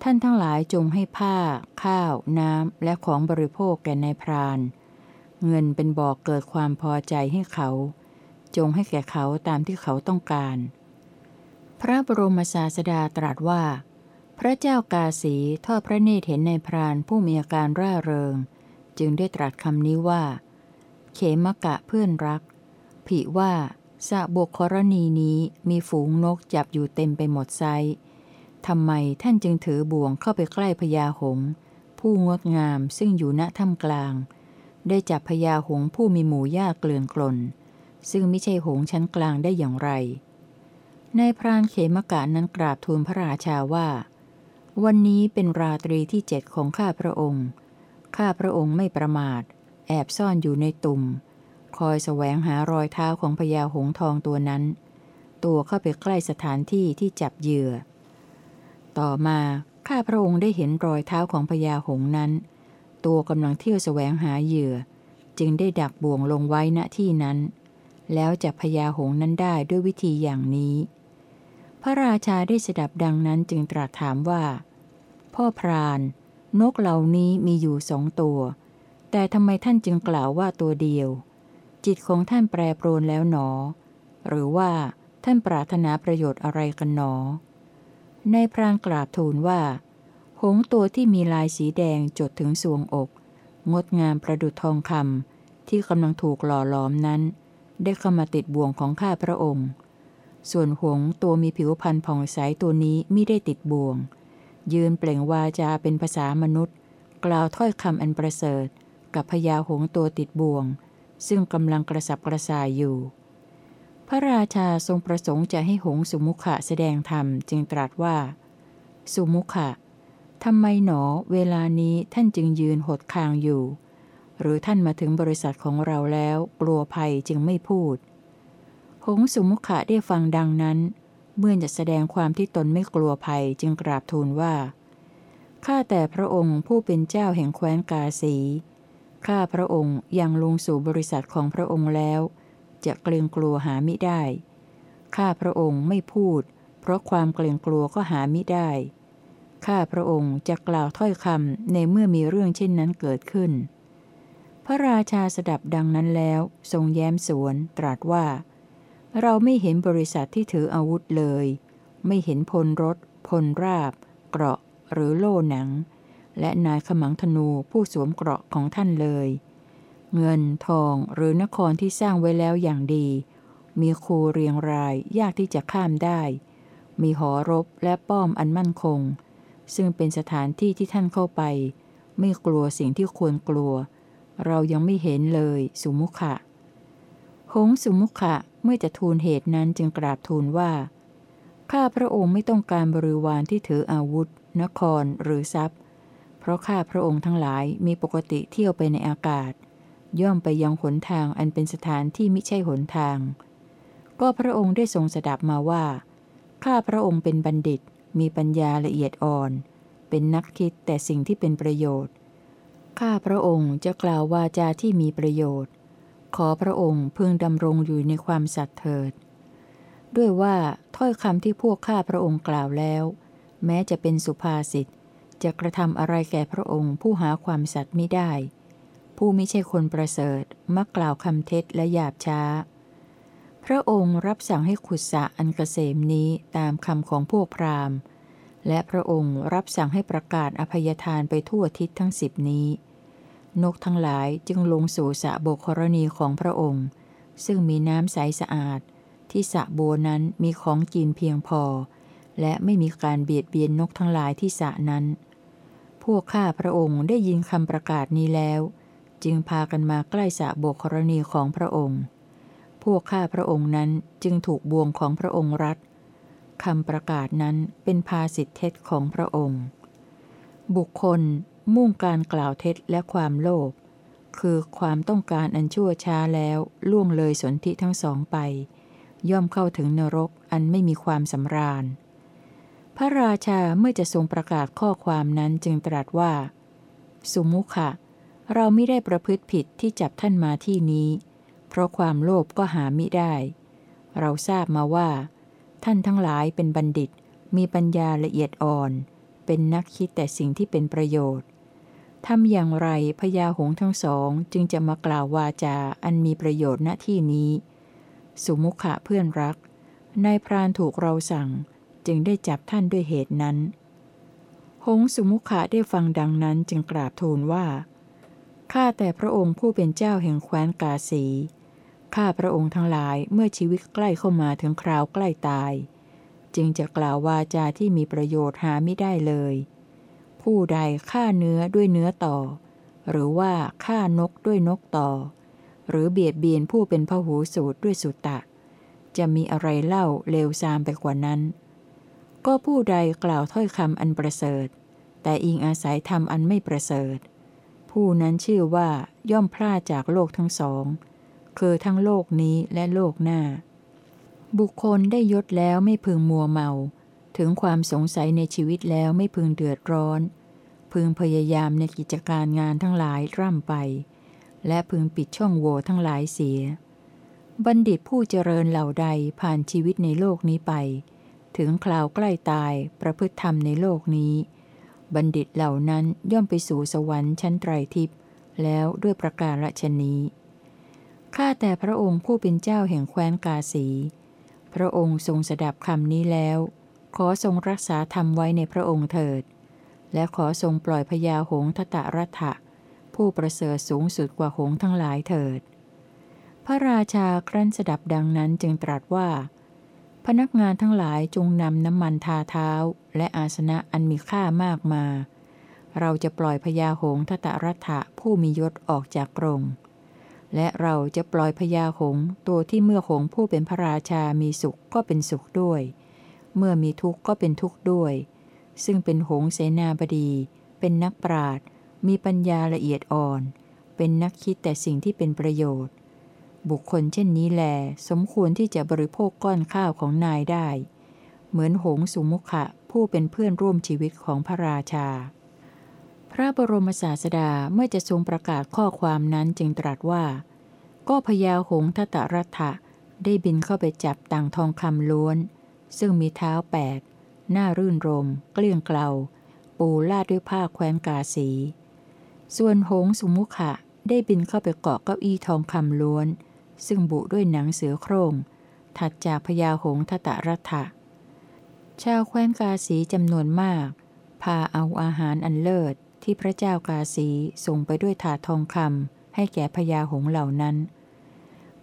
ท่านทั้งหลายจงให้ผ้า ข้าว น้ำ และของบริโภคแก่นายพราน เงินเป็นบอกเกิดความพอใจให้เขา จงให้แก่เขาตามที่เขาต้องการ พระบรมศาสดาตรัสว่า พระเจ้ากาสีทอดพระเนตรเห็นในพรานผู้มีอาการร่าเริง จึงได้ตรัสคำนี้ว่า เขมกะเพื่อนรัก ผิว่าสะบกครณีนี้มีฝูงนกจับอยู่เต็มไปหมดไซทำไมท่านจึงถือบ่วงเข้าไปใกล้พญาหง ผู้งดงามซึ่งอยู่ณถ้ำกลาง ได้จับพญาหงผู้มีหมู่หญ้าเกลื่อนกลน ซึ่งไม่ใช่หงชั้นกลางได้อย่างไร ในพรานเขมกะนั้นกราบทูลพระราชาว่า วันนี้เป็นราตรีที่เจ็ดของข้าพระองค์ ข้าพระองค์ไม่ประมาท แอบซ่อนอยู่ในตุ่ม คอยแสวงหารอยเท้าของพญาหงทองตัวนั้น ตัวเข้าไปใกล้สถานที่ที่จับเหยื่อ ต่อมาข้าพระองค์ได้เห็นรอยเท้าของพญาหงนั้น ตัวกำลังเที่ยวแสวงหาเหยื่อ จึงได้ดักบ่วงลงไว้ณที่นั้น แล้วจับพญาหงนั้นได้ด้วยวิธีอย่างนี้ พระราชาได้สดับดังนั้นจึงตรัสถามว่า พ่อพราน นกเหล่านี้มีอยู่สองตัว แต่ทำไมท่านจึงกล่าวว่าตัวเดียว จิตของท่านแปรปรวนแล้วหนอ หรือว่าท่านปรารถนาประโยชน์อะไรกันหนอ ในพรางกราบทูลว่า หงตัวที่มีลายสีแดงจดถึงสวงอก งดงามประดุจทองคำที่กำลังถูกหล่อหลอมนั้น ได้เข้ามาติดบ่วงของข้าพระองค์ ส่วนหงตัวมีผิวพรรณผ่องใสตัวนี้ไม่ได้ติดบ่วง ยืนเปล่งวาจาเป็นภาษามนุษย์ กล่าวถ้อยคำอันประเสริฐ กับพญาหงตัวติดบ่วง ซึ่งกำลังกระสับกระส่ายอยู่ พระราชาทรงประสงค์จะให้หงสุมุขะแสดงธรรมจึงตรัสว่า สุมุขะทำไมหนอเวลานี้ท่านจึงยืนหดคางอยู่ หรือท่านมาถึงบริษัทของเราแล้วกลัวภัยจึงไม่พูด หงสุมุขะได้ฟังดังนั้น เมื่อจะแสดงความที่ตนไม่กลัวภัยจึงกราบทูลว่า ข้าแต่พระองค์ผู้เป็นเจ้าแห่งแคว้นกาสี ข้าพระองค์ยังลงสู่บริษัทของพระองค์แล้ว จะเกรงกลัวหามิได้ ข้าพระองค์ไม่พูด เพราะความเกรงกลัวก็หามิได้ ข้าพระองค์จะกล่าวถ้อยคำในเมื่อมีเรื่องเช่นนั้นเกิดขึ้น พระราชาสดับดังนั้นแล้วทรงแย้มสวนตรัสว่า เราไม่เห็นบริษัทที่ถืออาวุธเลย ไม่เห็นพลรถ พลราบ เกราะหรือโล่หนัง และนายขมังธนูผู้สวมเกราะของท่านเลย เงินทองหรือนครที่สร้างไว้แล้วอย่างดี มีคูเรียงรายยากที่จะข้ามได้ มีหอรบและป้อมอันมั่นคง ซึ่งเป็นสถานที่ที่ท่านเข้าไป ไม่กลัวสิ่งที่ควรกลัว เรายังไม่เห็นเลยสุมุขะ หงสุมุขะเมื่อจะทูลเหตุนั้นจึงกราบทูลว่า ข้าพระองค์ไม่ต้องการบริวารที่ถืออาวุธ นครหรือทรัพย์ เพราะข้าพระองค์ทั้งหลายมีปกติเที่ยวไปในอากาศ ย่อมไปยังหนทางอันเป็นสถานที่ไม่ใช่หนทาง ก็พระองค์ได้ทรงสดับมาว่า ข้าพระองค์เป็นบัณฑิต มีปัญญาละเอียดอ่อน เป็นนักคิดแต่สิ่งที่เป็นประโยชน์ ข้าพระองค์จะกล่าววาจาที่มีประโยชน์ ขอพระองค์พึงดำรงอยู่ในความสัตย์เถิด ด้วยว่าถ้อยคำที่พวกข้าพระองค์กล่าวแล้ว แม้จะเป็นสุภาษิตจะกระทำอะไรแก่พระองค์ผู้หาความสัตย์ไม่ได้ ผู้ไม่ใช่คนประเสริฐมักกล่าวคำเท็จและหยาบช้า พระองค์รับสั่งให้ขุดสะอันเกษมนี้ตามคำของพวกพราหมณ์ และพระองค์รับสั่งให้ประกาศอภัยทานไปทั่วทิศทั้งสิบนี้ นกทั้งหลายจึงลงสู่สระโบกรณีของพระองค์ ซึ่งมีน้ำใสสะอาด ที่สระโบนั้นมีของกินเพียงพอ และไม่มีการเบียดเบียนนกทั้งหลายที่สระนั้น พวกข้าพระองค์ได้ยินคำประกาศนี้แล้ว จึงพากันมาใกล้สระโบกรณีของพระองค์ พวกข้าพระองค์นั้นจึงถูกบ่วงของพระองค์รัด คำประกาศนั้นเป็นภาสิทธิเท็จของพระองค์ บุคคลมุ่งการกล่าวเท็จและความโลภคือความต้องการอันชั่วช้าแล้วล่วงเลยสนธิทั้งสองไป ย่อมเข้าถึงนรกอันไม่มีความสำราญ พระราชาเมื่อจะทรงประกาศข้อความนั้นจึงตรัสว่า สุมุขะ เราไม่ได้ประพฤติผิดที่จับท่านมาที่นี้ เพราะความโลภก็หามิได้ เราทราบมาว่า ท่านทั้งหลายเป็นบัณฑิต มีปัญญาละเอียดอ่อน เป็นนักคิดแต่สิ่งที่เป็นประโยชน์ทำอย่างไรพญาหงทั้งสองจึงจะมากล่าววาจาอันมีประโยชน์ณที่นี้ สุมุขะเพื่อนรัก นายพรานถูกเราสั่ง จึงได้จับท่านด้วยเหตุนั้น หงสุมุขะได้ฟังดังนั้นจึงกราบทูลว่า ข้าแต่พระองค์ผู้เป็นเจ้าแห่งแคว้นกาสี ข้าพระองค์ทั้งหลายเมื่อชีวิตใกล้เข้ามาถึงคราวใกล้ตาย จึงจะกล่าววาจาที่มีประโยชน์หาไม่ได้เลย ผู้ใดฆ่าเนื้อด้วยเนื้อต่อ หรือว่าฆ่านกด้วยนกต่อ หรือเบียดเบียนผู้เป็นพหูสูตรด้วยสุตตะจะมีอะไรเล่าเลวซามไปกว่านั้น ก็ผู้ใดกล่าวถ้อยคำอันประเสริฐ แต่อิงอาศัยธรรมอันไม่ประเสริฐ ผู้นั้นชื่อว่าย่อมพลาดจากโลกทั้งสอง คือทั้งโลกนี้และโลกหน้า บุคคลได้ยศแล้วไม่พึงมัวเมา ถึงความสงสัยในชีวิตแล้วไม่พึงเดือดร้อน พึงพยายามในกิจการงานทั้งหลายร่ำไป และพึงปิดช่องโหว่ทั้งหลายเสีย บัณฑิตผู้เจริญเหล่าใดผ่านชีวิตในโลกนี้ไป ถึงคราวใกล้ตายประพฤติธรรมในโลกนี้ บัณฑิตเหล่านั้นย่อมไปสู่สวรรค์ชั้นไตรทิพย์แล้วด้วยประการละชนี้ ข้าแต่พระองค์ผู้เป็นเจ้าแห่งแคว้นกาสี พระองค์ทรงสดับคำนี้แล้ว ขอทรงรักษาธรรมไว้ในพระองค์เถิด และขอทรงปล่อยพญาหงทตะรัฐะผู้ประเสริฐสูงสุดกว่าหงทั้งหลายเถิด พระราชาครั้นสดับดังนั้นจึงตรัสว่า พนักงานทั้งหลายจงนำน้ำมันทาเท้า และอาสนะอันมีค่ามากมา เราจะปล่อยพญาหงทตะรัฐะผู้มียศออกจากกรง และเราจะปล่อยพญาหงตัวที่เมื่อหงผู้เป็นพระราชามีสุขก็เป็นสุขด้วย เมื่อมีทุกข์ก็เป็นทุกข์ด้วย ซึ่งเป็นหงเสนาบดี เป็นนักปราดมีปัญญาละเอียดอ่อน เป็นนักคิดแต่สิ่งที่เป็นประโยชน์ บุคคลเช่นนี้แล สมควรที่จะบริโภคก้อนข้าวของนายได้ เหมือนหงสุมุขะผู้เป็นเพื่อนร่วมชีวิตของพระราชา พระบรมศาสดาเมื่อจะทรงประกาศข้อความนั้นจึงตรัสว่า ก็พยาหงทัตรัฐะได้บินเข้าไปจับต่างทองคำล้วน ซึ่งมีเท้าแปดหน้ารื่นรม เกลี้ยงเกลาปูลาดด้วยผ้าแคว้นกาสี ส่วนหงสุมุขะได้บินเข้าไปเกาะเก้าอี้ทองคำล้วน ซึ่งบุด้วยหนังเสือโครงถัดจากพญาหงทตรัฐะชาวแคว้นกาสีจำนวนมาก พาเอาอาหารอันเลิศ ที่พระเจ้ากาสีส่งไปด้วยถาทองคำให้แก่พญาหงเหล่านั้น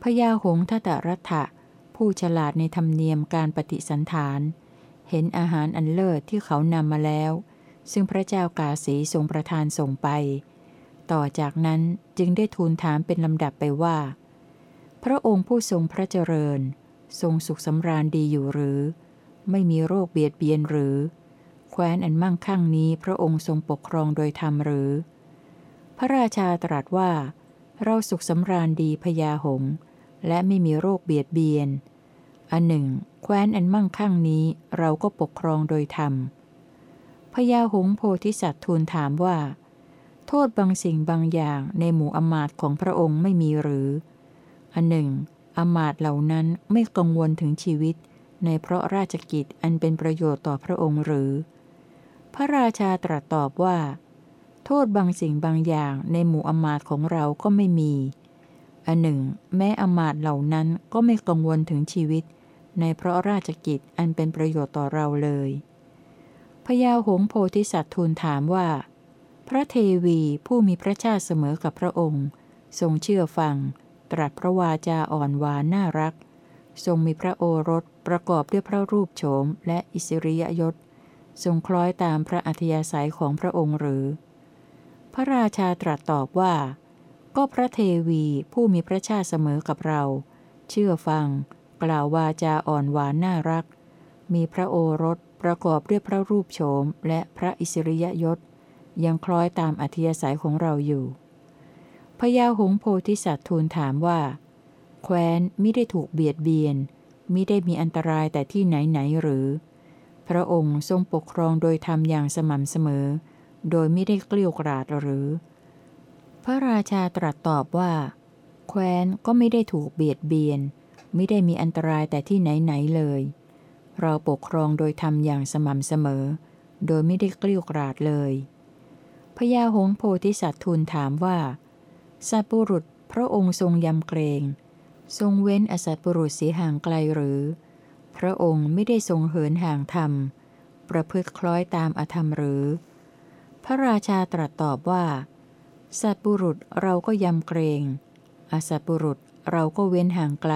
พญาหงทตรัฐะผู้ฉลาดในธรรมเนียมการปฏิสันฐาน เห็นอาหารอันเลิศที่เขานำมาแล้ว ซึ่งพระเจ้ากาสีทรงประทานส่งไป ต่อจากนั้นจึงได้ทูลถามเป็นลำดับไปว่า พระองค์ผู้ทรงพระเจริญ ทรงสุขสำราญดีอยู่หรือ ไม่มีโรคเบียดเบียนหรือ แคว้นอันมั่งคั่งนี้พระองค์ทรงปกครองโดยธรรมหรือ พระราชาตรัสว่า เราสุขสำราญดีพญาหง และไม่มีโรคเบียดเบียน อันหนึ่ง แคว้นอันมั่งคั่งนี้เราก็ปกครองโดยธรรมพญาหงโพธิสัตว์ทูลถามว่า โทษบางสิ่งบางอย่างในหมู่อมาตของพระองค์ไม่มีหรือ อันหนึ่งอมาตเหล่านั้นไม่กังวลถึงชีวิต ในเพราะราชกิจอันเป็นประโยชน์ต่อพระองค์หรือ พระราชาตรัสตอบว่า โทษบางสิ่งบางอย่างในหมู่อมาตของเราก็ไม่มีอันหนึ่ง แม้อมาตเหล่านั้นก็ไม่กังวลถึงชีวิต ในเพราะราชกิจอันเป็นประโยชน์ต่อเราเลยพญาหงโพธิสัตว์ทูลถามว่า พระเทวีผู้มีพระชาติเสมอกับพระองค์ ทรงเชื่อฟัง ตรัสพระวาจาอ่อนหวานน่ารัก ทรงมีพระโอรสประกอบด้วยพระรูปโฉมและอิสริยยศ ทรงคล้อยตามพระอัธยาศัยของพระองค์หรือ พระราชาตรัสตอบว่า ก็พระเทวีผู้มีพระชาติเสมอกับเรา เชื่อฟัง กล่าววาจาอ่อนหวานน่ารัก มีพระโอรสประกอบด้วยพระรูปโฉมและพระอิสริยยศ ยังคล้อยตามอธิยสัยของเราอยู่พญาหงโพธิสัตว์ทูลถามว่า แคว้นไม่ได้ถูกเบียดเบียนมิได้มีอันตรายแต่ที่ไหนไหนหรือ พระองค์ทรงปกครองโดยทำอย่างสม่ำเสมอ โดยไม่ได้เกลี้ยกราดหรือ พระราชาตรัสตอบว่า แคว้นก็ไม่ได้ถูกเบียดเบียน ไม่ได้มีอันตรายแต่ที่ไหนไหนเลย เราปกครองโดยทำอย่างสม่ำเสมอ โดยไม่ได้เกลี้ยกราดเลยพญาหงโพธิสัตว์ทูลถามว่า สัตบุรุษพระองค์ทรงยำเกรง ทรงเว้นอสัตบุรุษเสียห่างไกลหรือ พระองค์ไม่ได้ทรงเหินห่างธรรม ประพฤติคล้อยตามอธรรมหรือ พระราชาตรัสตอบว่า สัตบุรุษเราก็ยำเกรง อสัตบุรุษเราก็เว้นห่างไกล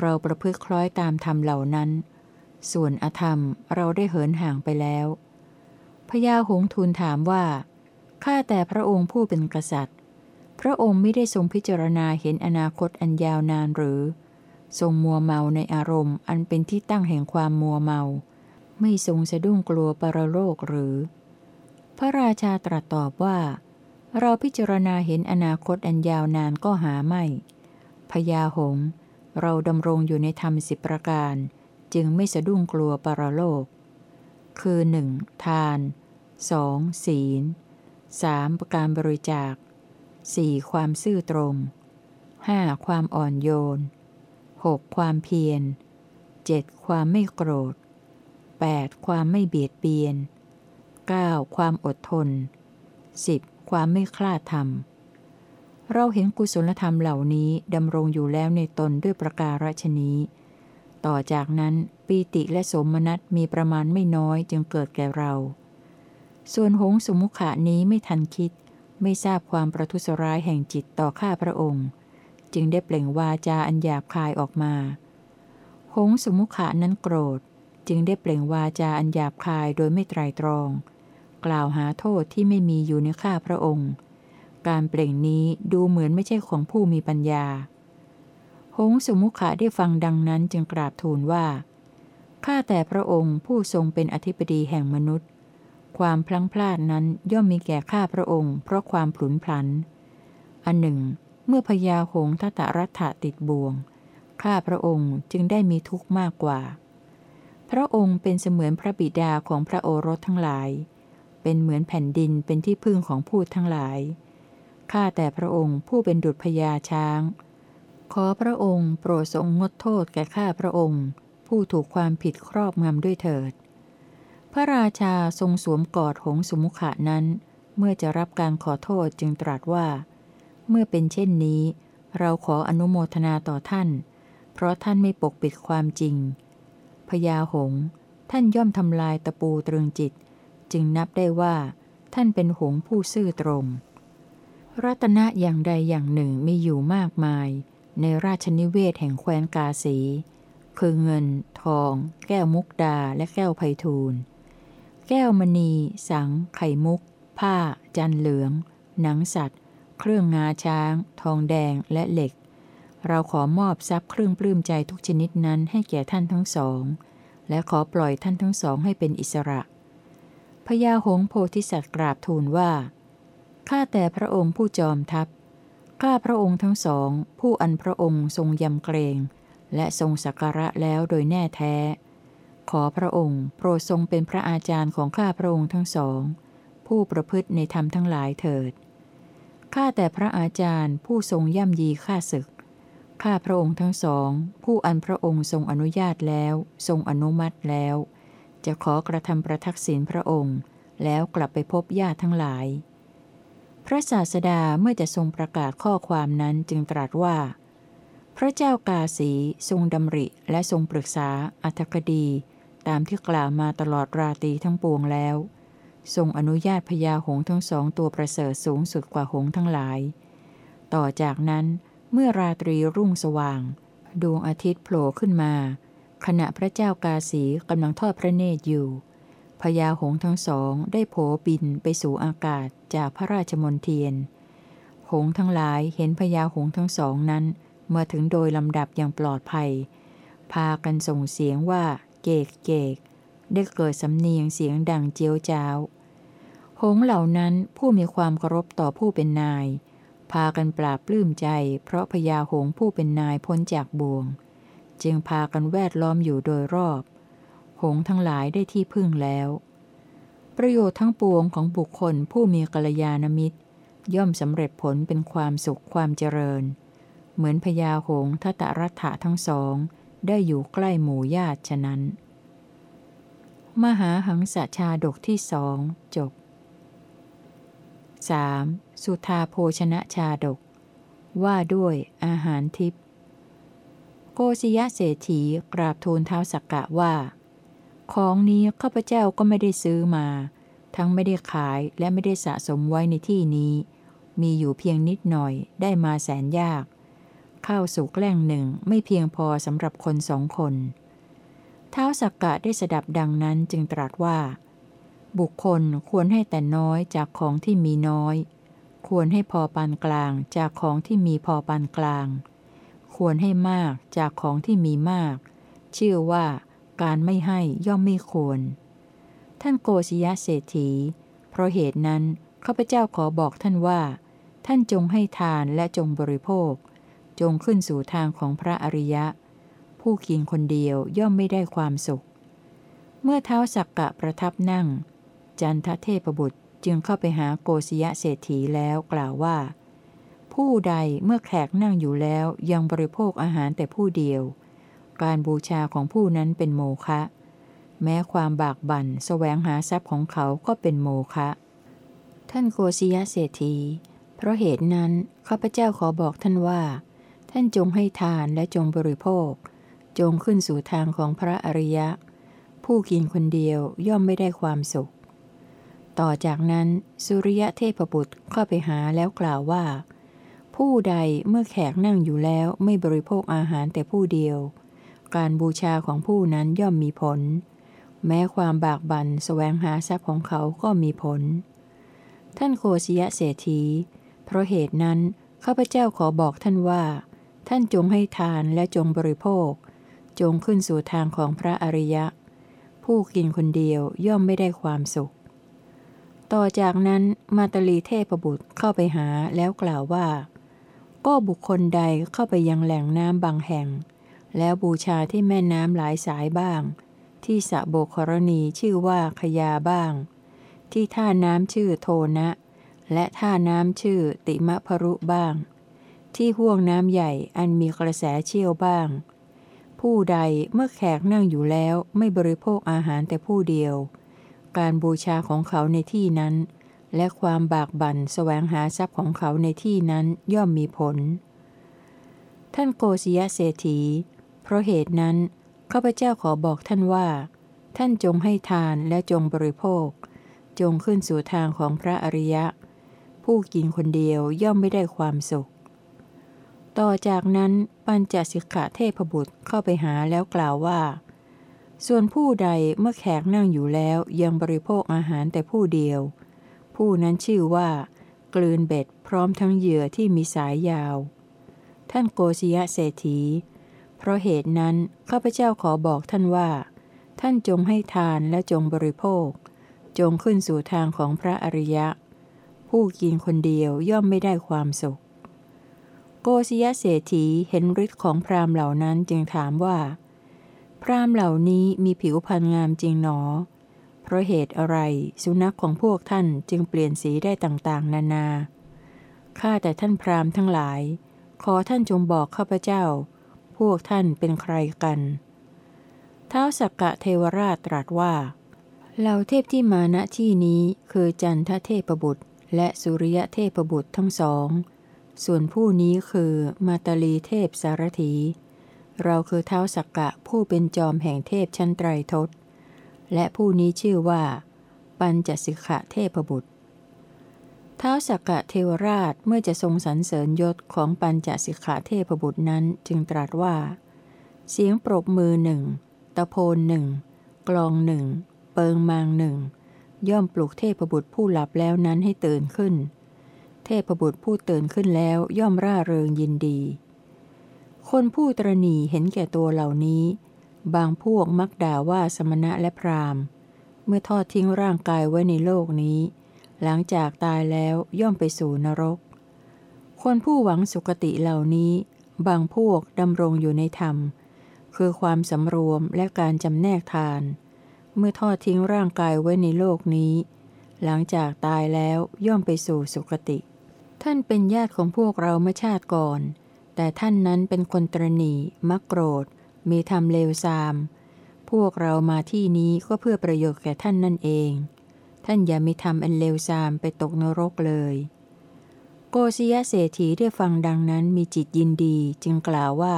เราประพฤติคล้อยตามธรรมเหล่านั้น ส่วนอธรรมเราได้เหินห่างไปแล้ว พญาหงทูลถามว่า ข้าแต่พระองค์ผู้เป็นกษัตริย์ พระองค์ไม่ได้ทรงพิจารณาเห็นอนาคตอันยาวนานหรือ ทรงมัวเมาในอารมณ์ อันเป็นที่ตั้งแห่งความมัวเมา ไม่ทรงสะดุ้งกลัวปรโลกหรือ พระราชาตรัสตอบว่า เราพิจารณาเห็นอนาคตอันยาวนานก็หาไม่พญาหง เราดำรงอยู่ในธรรมสิบประการ จึงไม่สะดุ้งกลัวปรโลก คือ 1. ทาน 2. ศีล 3. ประการบริจาค 4. ความซื่อตรง 5. ความอ่อนโยน 6. ความเพียร 7. ความไม่โกรธ 8. ความไม่เบียดเบียน 9. ความอดทน 10. ความไม่คลาดธรรม เราเห็นกุศลธรรมเหล่านี้ดำรงอยู่แล้วในตนด้วยประการฉนี้ ต่อจากนั้นปีติและสมนัตมีประมาณไม่น้อยจึงเกิดแก่เรา ส่วนหงสมุขานี้ไม่ทันคิด ไม่ทราบความประทุษร้ายแห่งจิตต่อข้าพระองค์ จึงได้เปล่งวาจาอันหยาบคายออกมา หงสมุขานั้นโกรธ จึงได้เปล่งวาจาอันหยาบคายโดยไม่ไตรตรอง กล่าวหาโทษที่ไม่มีอยู่ในข้าพระองค์ การเปล่งนี้ดูเหมือนไม่ใช่ของผู้มีปัญญา หงสมุขะได้ฟังดังนั้นจึงกราบทูลว่า ข้าแต่พระองค์ผู้ทรงเป็นอธิปดีแห่งมนุษย์ ความพลั้งพลาดนั้นย่อมมีแก่ข้าพระองค์ เพราะความผุนพลัน อันหนึ่ง เมื่อพญาหงทัตรัฐติดบ่วง ข้าพระองค์จึงได้มีทุกข์มากกว่า พระองค์เป็นเสมือนพระบิดาของพระโอรสทั้งหลาย เป็นเหมือนแผ่นดินเป็นที่พึ่งของผู้ทั้งหลาย ข้าแต่พระองค์ผู้เป็นดุจพญาช้าง ขอพระองค์โปรดทรงงดโทษแก่ข้าพระองค์ ผู้ถูกความผิดครอบงำด้วยเถิด พระราชาทรงสวมกอดหงสมุขะนั้น เมื่อจะรับการขอโทษจึงตรัสว่า เมื่อเป็นเช่นนี้ เราขออนุโมทนาต่อท่าน เพราะท่านไม่ปกปิดความจริงพญาหง ท่านย่อมทำลายตะปูตรึงจิต จึงนับได้ว่า ท่านเป็นหงผู้ซื่อตรง รัตนะอย่างใดอย่างหนึ่งมีอยู่มากมาย ในราชนิเวศแห่งแคว้นกาสี คือเงิน ทอง แก้วมุกดาและแก้วไพทูลแก้วมณี สัง ไข่มุก ผ้า จันเหลือง หนังสัตว์ เครื่องงาช้าง ทองแดงและเหล็ก เราขอมอบทรัพย์เครื่องปลื้มใจทุกชนิดนั้นให้แก่ท่านทั้งสอง และขอปล่อยท่านทั้งสองให้เป็นอิสระพญาหงโพธิสัตว์กราบทูลว่า ข้าแต่พระองค์ผู้จอมทัพ ข้าพระองค์ทั้งสอง ผู้อันพระองค์ทรงยำเกรง และทรงสักการะแล้วโดยแน่แท้ ขอพระองค์โปรดทรงเป็นพระอาจารย์ของข้าพระองค์ทั้งสอง ผู้ประพฤติในธรรมทั้งหลายเถิด ข้าแต่พระอาจารย์ผู้ทรงย่ำยีข้าศึก ข้าพระองค์ทั้งสอง ผู้อันพระองค์ทรงอนุญาตแล้ว ทรงอนุมัติแล้ว จะขอกระทำประทักษิณพระองค์ แล้วกลับไปพบญาติทั้งหลาย พระศาสดาเมื่อจะทรงประกาศข้อความนั้นจึงตรัสว่า พระเจ้ากาสีทรงดำริและทรงปรึกษาอัธกดี ตามที่กล่าวมาตลอดราตรีทั้งปวงแล้ว ทรงอนุญาตพญาหงทั้งสองตัวประเสริฐสูงสุดกว่าหงทั้งหลาย ต่อจากนั้นเมื่อราตรีรุ่งสว่าง ดวงอาทิตย์โผล่ขึ้นมา ขณะพระเจ้ากาสีกำลังทอดพระเนตรอยู่พญาหงทั้งสองได้โผบินไปสู่อากาศจากพระราชมนเทียน หงทั้งหลายเห็นพญาหงทั้งสองนั้นเมื่อถึงโดยลำดับอย่างปลอดภัย พากันส่งเสียงว่าเกกเกก ได้เกิดสำเนียงเสียงดังเจียวจ้าว หงเหล่านั้นผู้มีความเคารพต่อผู้เป็นนาย พากันปราบปลื้มใจ เพราะพญาหงผู้เป็นนายพ้นจากบ่วง จึงพากันแวดล้อมอยู่โดยรอบ หงทั้งหลายได้ที่พึ่งแล้ว ประโยชน์ทั้งปวงของบุคคลผู้มีกัลยาณมิตร ย่อมสำเร็จผลเป็นความสุขความเจริญ เหมือนพญาหงทัตรัฐะทั้งสอง ได้อยู่ใกล้หมู่ญาติฉะนั้น มหาหังสชาดกที่สองจบ 3. สุธาโภชนะชาดก ว่าด้วยอาหารทิพย์โกศยะเศรษฐีกราบทูลเท้าสักกะว่า ของนี้ข้าพเจ้าก็ไม่ได้ซื้อมา ทั้งไม่ได้ขายและไม่ได้สะสมไว้ในที่นี้ มีอยู่เพียงนิดหน่อยได้มาแสนยากข้าวสุกแกล้งหนึ่งไม่เพียงพอสำหรับคนสองคน เท้าสักกะได้สดับดังนั้นจึงตรัสว่า บุคคลควรให้แต่น้อยจากของที่มีน้อย ควรให้พอปานกลางจากของที่มีพอปานกลาง ควรให้มากจากของที่มีมาก ชื่อว่า การไม่ให้ย่อมไม่ควร ท่านโกศยะเศรษฐี เพราะเหตุนั้นข้าพเจ้าขอบอกท่านว่า ท่านจงให้ทานและจงบริโภค จงขึ้นสู่ทางของพระอริยะ ผู้กินคนเดียวย่อมไม่ได้ความสุข เมื่อเท้าสักกะประทับนั่ง จันทเทพบุตรจึงเข้าไปหาโกศยะเศรษฐีแล้วกล่าวว่า ผู้ใดเมื่อแขกนั่งอยู่แล้วยังบริโภคอาหารแต่ผู้เดียว การบูชาของผู้นั้นเป็นโมฆะแม้ความบากบั่นสแสวงหาทรัพย์ของเขาก็เป็นโมฆะท่านโกศยะเศรษฐี เพราะเหตุนั้นข้าพเจ้าขอบอกท่านว่า ท่านจงให้ทานและจงบริโภค จงขึ้นสู่ทางของพระอริยะ ผู้กินคนเดียวย่อมไม่ได้ความสุข ต่อจากนั้นสุริยะเทพบุตรเข้าไปหาแล้วกล่าวว่า ผู้ใดเมื่อแขกนั่งอยู่แล้วไม่บริโภคอาหารแต่ผู้เดียว การบูชาของผู้นั้นย่อมมีผล แม้ความบากบั่นแสวงหาทรัพย์ของเขาก็มีผล ท่านโคชยะเศรษฐี เพราะเหตุนั้นข้าพเจ้าขอบอกท่านว่า ท่านจงให้ทานและจงบริโภค จงขึ้นสู่ทางของพระอริยะ ผู้กินคนเดียวย่อมไม่ได้ความสุข ต่อจากนั้นมาตลีเทพบุตรเข้าไปหาแล้วกล่าวว่า ก็บุคคลใดเข้าไปยังแหล่งน้ำบางแห่ง แล้วบูชาที่แม่น้ำหลายสายบ้าง ที่สะโบกรณีชื่อว่าขยาบ้าง ที่ท่าน้ำชื่อโทนะ และท่าน้ำชื่อติมะพรุบ้าง ที่ห่วงน้ำใหญ่อันมีกระแสเชี่ยวบ้าง ผู้ใดเมื่อแขกนั่งอยู่แล้วไม่บริโภคอาหารแต่ผู้เดียว การบูชาของเขาในที่นั้น และความบากบั่นแสวงหาทรัพย์ของเขาในที่นั้นย่อมมีผล ท่านโกศยเศรษฐี เพราะเหตุนั้นข้าพเจ้าขอบอกท่านว่า ท่านจงให้ทานและจงบริโภค จงขึ้นสู่ทางของพระอริยะ ผู้กินคนเดียวย่อมไม่ได้ความสุข ต่อจากนั้นปัญจสิกขาเทพบุตรเข้าไปหาแล้วกล่าวว่า ส่วนผู้ใดเมื่อแขกนั่งอยู่แล้วยังบริโภคอาหารแต่ผู้เดียว ผู้นั้นชื่อว่า กลืนเบ็ดพร้อมทั้งเหยื่อที่มีสายยาว ท่านโกศยะเศรษฐี เพราะเหตุนั้นข้าพเจ้าขอบอกท่านว่า ท่านจงให้ทานและจงบริโภค จงขึ้นสู่ทางของพระอริยะ ผู้กินคนเดียวย่อมไม่ได้ความสุข โกศยะเศรษฐีเห็นฤทธิ์ของพรามเหล่านั้นจึงถามว่า พรามเหล่านี้มีผิวพรรณงามจริงหนอ เพราะเหตุอะไรสุนัขของพวกท่านจึงเปลี่ยนสีได้ต่างๆ นานา ข้าแต่ท่านพรามทั้งหลาย ขอท่านจงบอกข้าพเจ้า พวกท่านเป็นใครกันเท้าสักกะเทวราชตรัสว่าเหล่าเทพที่มาณที่นี้คือจันทเทพบุตร และสุริยเทพบุตรทั้งสอง ส่วนผู้นี้คือมาตาลีเทพสารถี เราคือเท้าสักกะผู้เป็นจอมแห่งเทพชั้นไตรทศ และผู้นี้ชื่อว่า ปัญจสิกขะเทพบุตรท้าสักกะเทวราชเมื่อจะทรงสรรเสริญยศของปัญจสิกขาเทพบุตรนั้นจึงตรัสว่า เสียงปรบมือหนึ่งตะโพนหนึ่งกลองหนึ่งเปิงมางหนึ่งย่อมปลุกเทพบุตรผู้หลับแล้วนั้นให้ตื่นขึ้น เทพบุตรผู้ตื่นขึ้นแล้วย่อมร่าเริงยินดี คนผู้ตรณีเห็นแก่ตัวเหล่านี้ บางพวกมักด่าว่าสมณะและพราหมณ์ เมื่อทอดทิ้งร่างกายไว้ในโลกนี้ หลังจากตายแล้วย่อมไปสู่นรก คนผู้หวังสุคติเหล่านี้ บางพวกดำรงอยู่ในธรรม คือความสำรวมและการจำแนกทาน เมื่อทอดทิ้งร่างกายไว้ในโลกนี้ หลังจากตายแล้วย่อมไปสู่สุคติ ท่านเป็นญาติของพวกเราเมื่อชาติก่อน แต่ท่านนั้นเป็นคนตรณีมักโกรธ มีธรรมเลวทราม พวกเรามาที่นี้ก็เพื่อประโยชน์แก่ท่านนั่นเอง ท่านอย่ามีทำอันเลวทรามไปตกนรกเลย โกศยเศรษฐีได้ฟังดังนั้นมีจิตยินดีจึงกล่าวว่า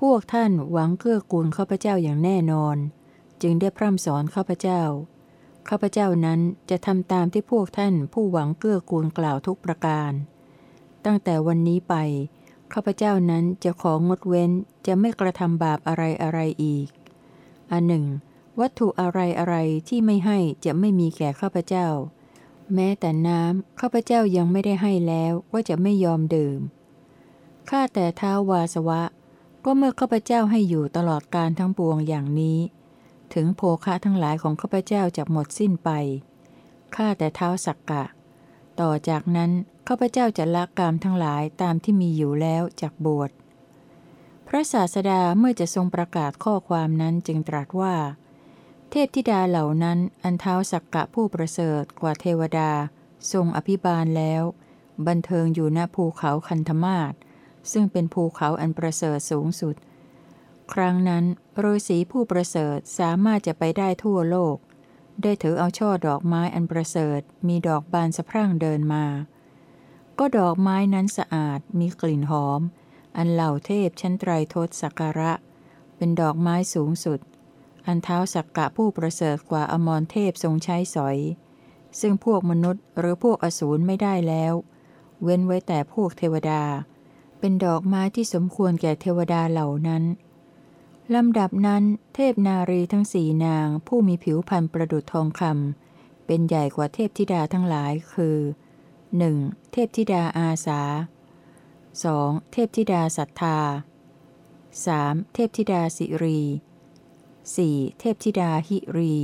พวกท่านหวังเกื้อกูลข้าพเจ้าอย่างแน่นอน จึงได้พร่ำสอนข้าพเจ้าข้าพเจ้านั้นจะทำตามที่พวกท่านผู้หวังเกื้อกูลกล่าวทุกประการ ตั้งแต่วันนี้ไป ข้าพเจ้านั้นจะของดเว้นจะไม่กระทำบาปอะไรอะไรอีก อันหนึ่ง วัตถุอะไรอะไรที่ไม่ให้จะไม่มีแก่ข้าพเจ้า แม้แต่น้ำข้าพเจ้ายังไม่ได้ให้แล้วว่าจะไม่ยอมดื่ม ข้าแต่เท้าวาสวะ ก็เมื่อข้าพเจ้าให้อยู่ตลอดการทั้งปวงอย่างนี้ ถึงโภคะทั้งหลายของข้าพเจ้าจะหมดสิ้นไป ข้าแต่เท้าสักกะ ต่อจากนั้นข้าพเจ้าจะละกามทั้งหลายตามที่มีอยู่แล้วจากบวช พระศาสดาเมื่อจะทรงประกาศข้อความนั้นจึงตรัสว่า เทพธิดาเหล่านั้นอันเท้าสักกะผู้ประเสริฐกว่าเทวดา ทรงอภิบาลแล้ว บันเทิงอยู่ณภูเขาคันธมาศซึ่งเป็นภูเขาอันประเสริฐสูงสุด ครั้งนั้นฤาษีผู้ประเสริฐสามารถจะไปได้ทั่วโลก ได้ถือเอาช่อดอกไม้อันประเสริฐ มีดอกบานสะพรั่งเดินมา ก็ดอกไม้นั้นสะอาดมีกลิ่นหอม อันเหล่าเทพชั้นไตรทศสักการะ เป็นดอกไม้สูงสุด อันเท้าสักกะผู้ประเสริฐกว่าอมรเทพทรงใช้สอย ซึ่งพวกมนุษย์หรือพวกอสูรไม่ได้แล้ว เว้นไว้แต่พวกเทวดา เป็นดอกไม้ที่สมควรแก่เทวดาเหล่านั้น ลำดับนั้นเทพนารีทั้งสี่นางผู้มีผิวพรรณประดุจทองคำเป็นใหญ่กว่าเทพธิดาทั้งหลายคือ 1. เทพธิดาอาสา 2. เทพธิดาศรัทธา 3. เทพธิดาสิรี 4. เทพธิดาหิรี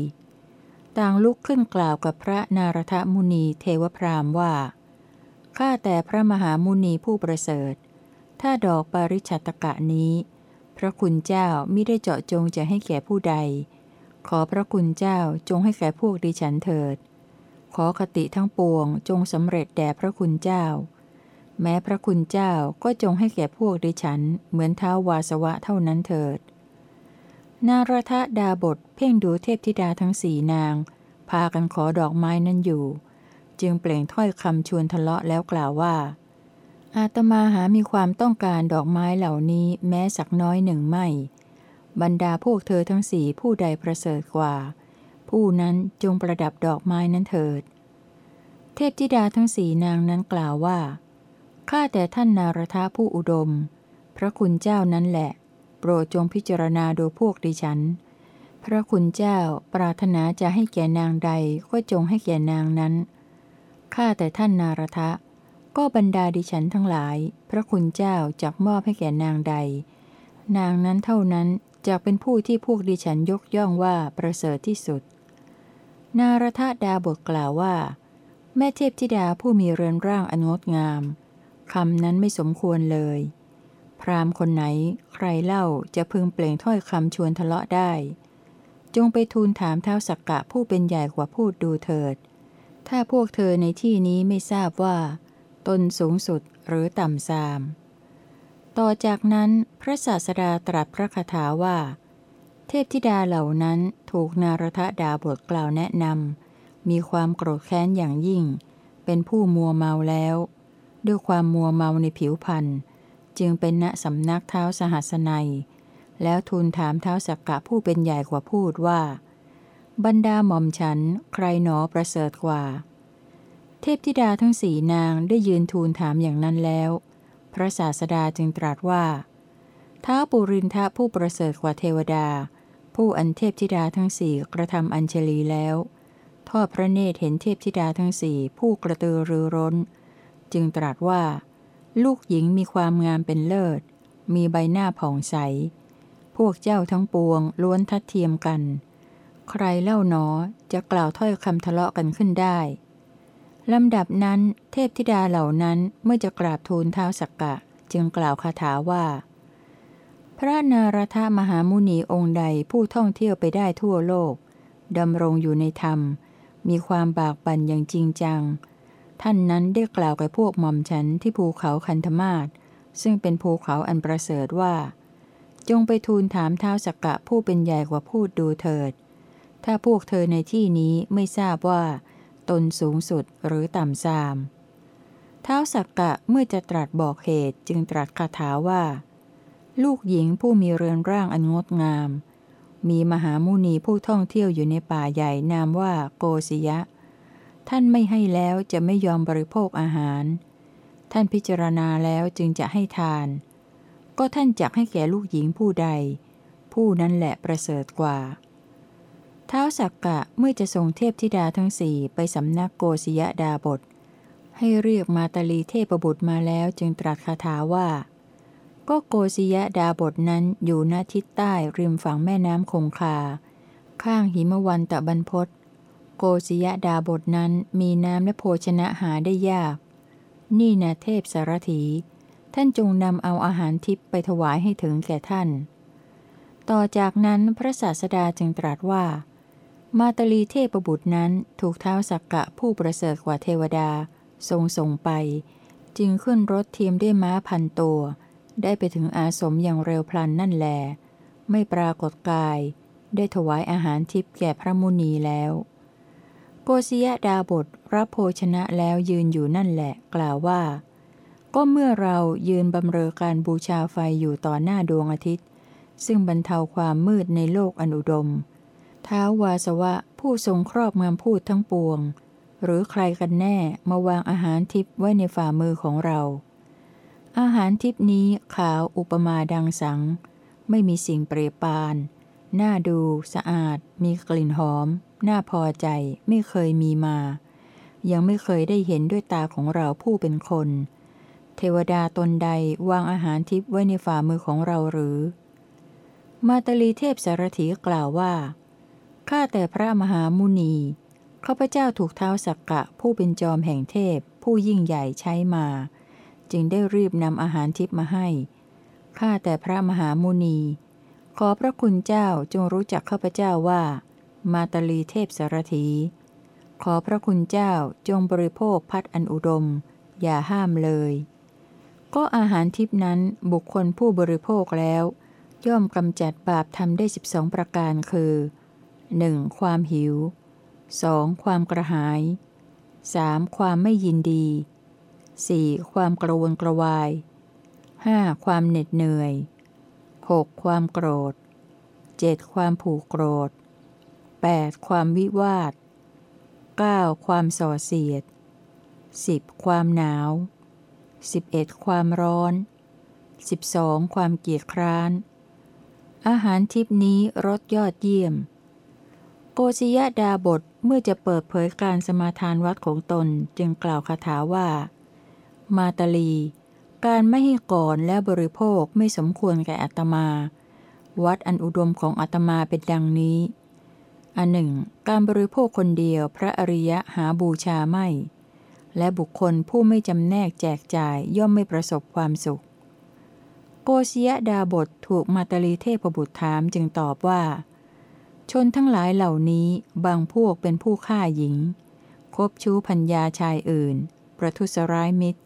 ต่างลุกขึ้นกล่าวกับพระนารทมุนีเทวพรามว่า ข้าแต่พระมหามุนีผู้ประเสริฐ ถ้าดอกปาริชัตกะนี้ พระคุณเจ้ามิได้เจาะจงจะให้แก่ผู้ใด ขอพระคุณเจ้าจงให้แก่พวกดิฉันเถิด ขอคติทั้งปวงจงสำเร็จแด่พระคุณเจ้า แม้พระคุณเจ้าก็จงให้แก่พวกดิฉัน เหมือนเท้าวาสวะเท่านั้นเถิด นารทดาบทเพ่งดูเทพธิดาทั้งสี่นาง พากันขอดอกไม้นั้นอยู่ จึงเปล่งถ้อยคำชวนทะเลาะแล้วกล่าวว่า อาตมาหามีความต้องการดอกไม้เหล่านี้แม้สักน้อยหนึ่งไม่ บรรดาพวกเธอทั้งสี่ผู้ใดประเสริฐกว่า ผู้นั้นจงประดับดอกไม้นั้นเถิด เทพธิดาทั้งสี่นางนั้นกล่าวว่า ข้าแต่ท่านนารทผู้อุดม พระคุณเจ้านั้นแหละ โปรดจงพิจารณาดูพวกดิฉัน พระคุณเจ้าปรารถนาจะให้แก่นางใดก็จงให้แก่นางนั้น ข้าแต่ท่านนารทะ ก็บรรดาดิฉันทั้งหลาย พระคุณเจ้าจักมอบให้แก่นางใด นางนั้นเท่านั้นจะเป็นผู้ที่พวกดิฉันยกย่องว่าประเสริฐที่สุด นารทะดาบทกล่าวว่า แม่เทพธิดาผู้มีเรือนร่างอนงดงามคำนั้นไม่สมควรเลย พรามคนไหนใครเล่าจะพึงเปล่งถ้อยคำชวนทะเลาะได้ จงไปทูลถามเท้าสักกะผู้เป็นใหญ่กว่าพูดดูเถิด ถ้าพวกเธอในที่นี้ไม่ทราบว่า ตนสูงสุดหรือต่ำซาม ต่อจากนั้นพระศาสดาตรัสพระคาถาว่า เทพธิดาเหล่านั้นถูกนารทดาบทกล่าวแนะนำมีความโกรธแค้นอย่างยิ่ง เป็นผู้มัวเมาแล้ว ด้วยความมัวเมาในผิวพันธ์จึงเป็นณสำนักเท้าสหัสนัย แล้วทูลถามเท้าสักกะผู้เป็นใหญ่กว่าพูดว่า บรรดาหม่อมฉันใครหนอประเสริฐกว่า เทพธิดาทั้งสี่นางได้ยืนทูลถามอย่างนั้นแล้ว พระศาสดาจึงตรัสว่าท้าปุรินทะผู้ประเสริฐกว่าเทวดา ผู้อันเทพธิดาทั้งสี่กระทำอัญเชลีแล้ว ทอดพระเนตรเห็นเทพธิดาทั้งสี่ผู้กระตือรือร้น จึงตรัสว่า ลูกหญิงมีความงามเป็นเลิศ มีใบหน้าผ่องใส พวกเจ้าทั้งปวงล้วนทัดเทียมกัน ใครเล่าหนอจะกล่าวถ้อยคำทะเลาะกันขึ้นได้ ลำดับนั้นเทพธิดาเหล่านั้นเมื่อจะกราบทูลเท้าสักกะ จึงกล่าวคาถาว่า พระนารทมหามุนีองค์ใดผู้ท่องเที่ยวไปได้ทั่วโลกดำรงอยู่ในธรรม มีความบากบั่นอย่างจริงจัง ท่านนั้นได้กล่าวกับพวกหม่อมฉันที่ภูเขาคันธมาศซึ่งเป็นภูเขาอันประเสริฐว่า จงไปทูลถามเท้าสักกะผู้เป็นใหญ่กว่าพูดดูเถิด ถ้าพวกเธอในที่นี้ไม่ทราบว่า ตนสูงสุดหรือต่ำซาม เท้าสักกะเมื่อจะตรัสบอกเหตุจึงตรัสคาถาว่า ลูกหญิงผู้มีเรือนร่างอันงดงาม มีมหามุนีผู้ท่องเที่ยวอยู่ในป่าใหญ่นามว่าโกศยะ ท่านไม่ให้แล้วจะไม่ยอมบริโภคอาหาร ท่านพิจารณาแล้วจึงจะให้ทาน ก็ท่านจักให้แก่ลูกหญิงผู้ใด ผู้นั้นแหละประเสริฐกว่า ท้าวสักกะเมื่อจะส่งเทพธิดาทั้งสี่ไปสำนักโกศยดาบท ให้เรียกมาตาลีเทพบุตรมาแล้วจึงตรัสคาถาว่า ก็โกศยดาบทนั้นอยู่ณทิศใต้ริมฝั่งแม่น้ำคงคา ข้างหิมวันตะบรรพศโกศยดาบทนั้นมีน้ำและโภชนะหาได้ยาก นี่นะเทพสารถี ท่านจงนำเอาอาหารทิพย์ไปถวายให้ถึงแก่ท่าน ต่อจากนั้นพระศาสดาจึงตรัสว่า มาตลีเทพบุตรนั้นถูกเท้าสักกะผู้ประเสริฐกว่าเทวดา ทรงส่งไป จึงขึ้นรถเทียมด้วยม้าพันตัว ได้ไปถึงอาสมอย่างเร็วพลันนั่นแล ไม่ปรากฏกาย ได้ถวายอาหารทิพย์แก่พระมุนีแล้ว โกศยดาบทรับโภชนะแล้วยืนอยู่นั่นแหละ กล่าวว่า ก็เมื่อเรายืนบำเรอการบูชาไฟอยู่ต่อหน้าดวงอาทิตย์ ซึ่งบรรเทาความมืดในโลกอนุดม ท้าววาสวะผู้ทรงครอบงำพูดทั้งปวง หรือใครกันแน่มาวางอาหารทิพไว้ในฝ่ามือของเรา อาหารทิพนี้ขาวอุปมาดังสัง ไม่มีสิ่งเปรียบปานน่าดูสะอาด มีกลิ่นหอม น่าพอใจไม่เคยมีมา ยังไม่เคยได้เห็นด้วยตาของเราผู้เป็นคน เทวดาตนใดวางอาหารทิพไว้ในฝ่ามือของเราหรือ มาตลีเทพสารถีกล่าวว่า ข้าแต่พระมหามุนีข้าพเจ้าถูกเท้าสักกะผู้เป็นจอมแห่งเทพ ผู้ยิ่งใหญ่ใช้มา จึงได้รีบนำอาหารทิพย์มาให้ข้าแต่พระมหามุนี ขอพระคุณเจ้าจงรู้จักข้าพเจ้าว่า มาตลีเทพสารถี ขอพระคุณเจ้าจงบริโภคพัดอันอุดม อย่าห้ามเลย ก็อาหารทิพนั้นบุคคลผู้บริโภคแล้ว ย่อมกำจัดบาปทำได้สิบองประการคือ 1. ความหิว 2. ความกระหาย 3. ความไม่ยินดี 4. ความกระวนกระวาย 5. ความเหน็ดเหนื่อย 6. ความโกรธ 7. ความผูกโกรธ 8. ความวิวาท 9. ความส่อเสียด 10. ความหนาว 11. ความร้อน 12. ความเกียดคร้าน อาหารทิพนี้รสยอดเยี่ยม โกศยดาบทเมื่อจะเปิดเผยการสมาทานวัดของตนจึงกล่าวคาถาว่า มาตาลี การไม่ให้ก่อนและบริโภคไม่สมควรแก่อัตมา วัดอันอุดมของอัตมาเป็นดังนี้อันหนึ่ง การบริโภคคนเดียวพระอริยะหาบูชาไม่ และบุคคลผู้ไม่จำแนกแจกจ่ายย่อมไม่ประสบความสุข โกศยดาบทถูกมาตลีเทพบุตรถามจึงตอบว่า ชนทั้งหลายเหล่านี้บางพวกเป็นผู้ฆ่าหญิง คบชู้พัญญาชายอื่น ประทุษร้ายมิตร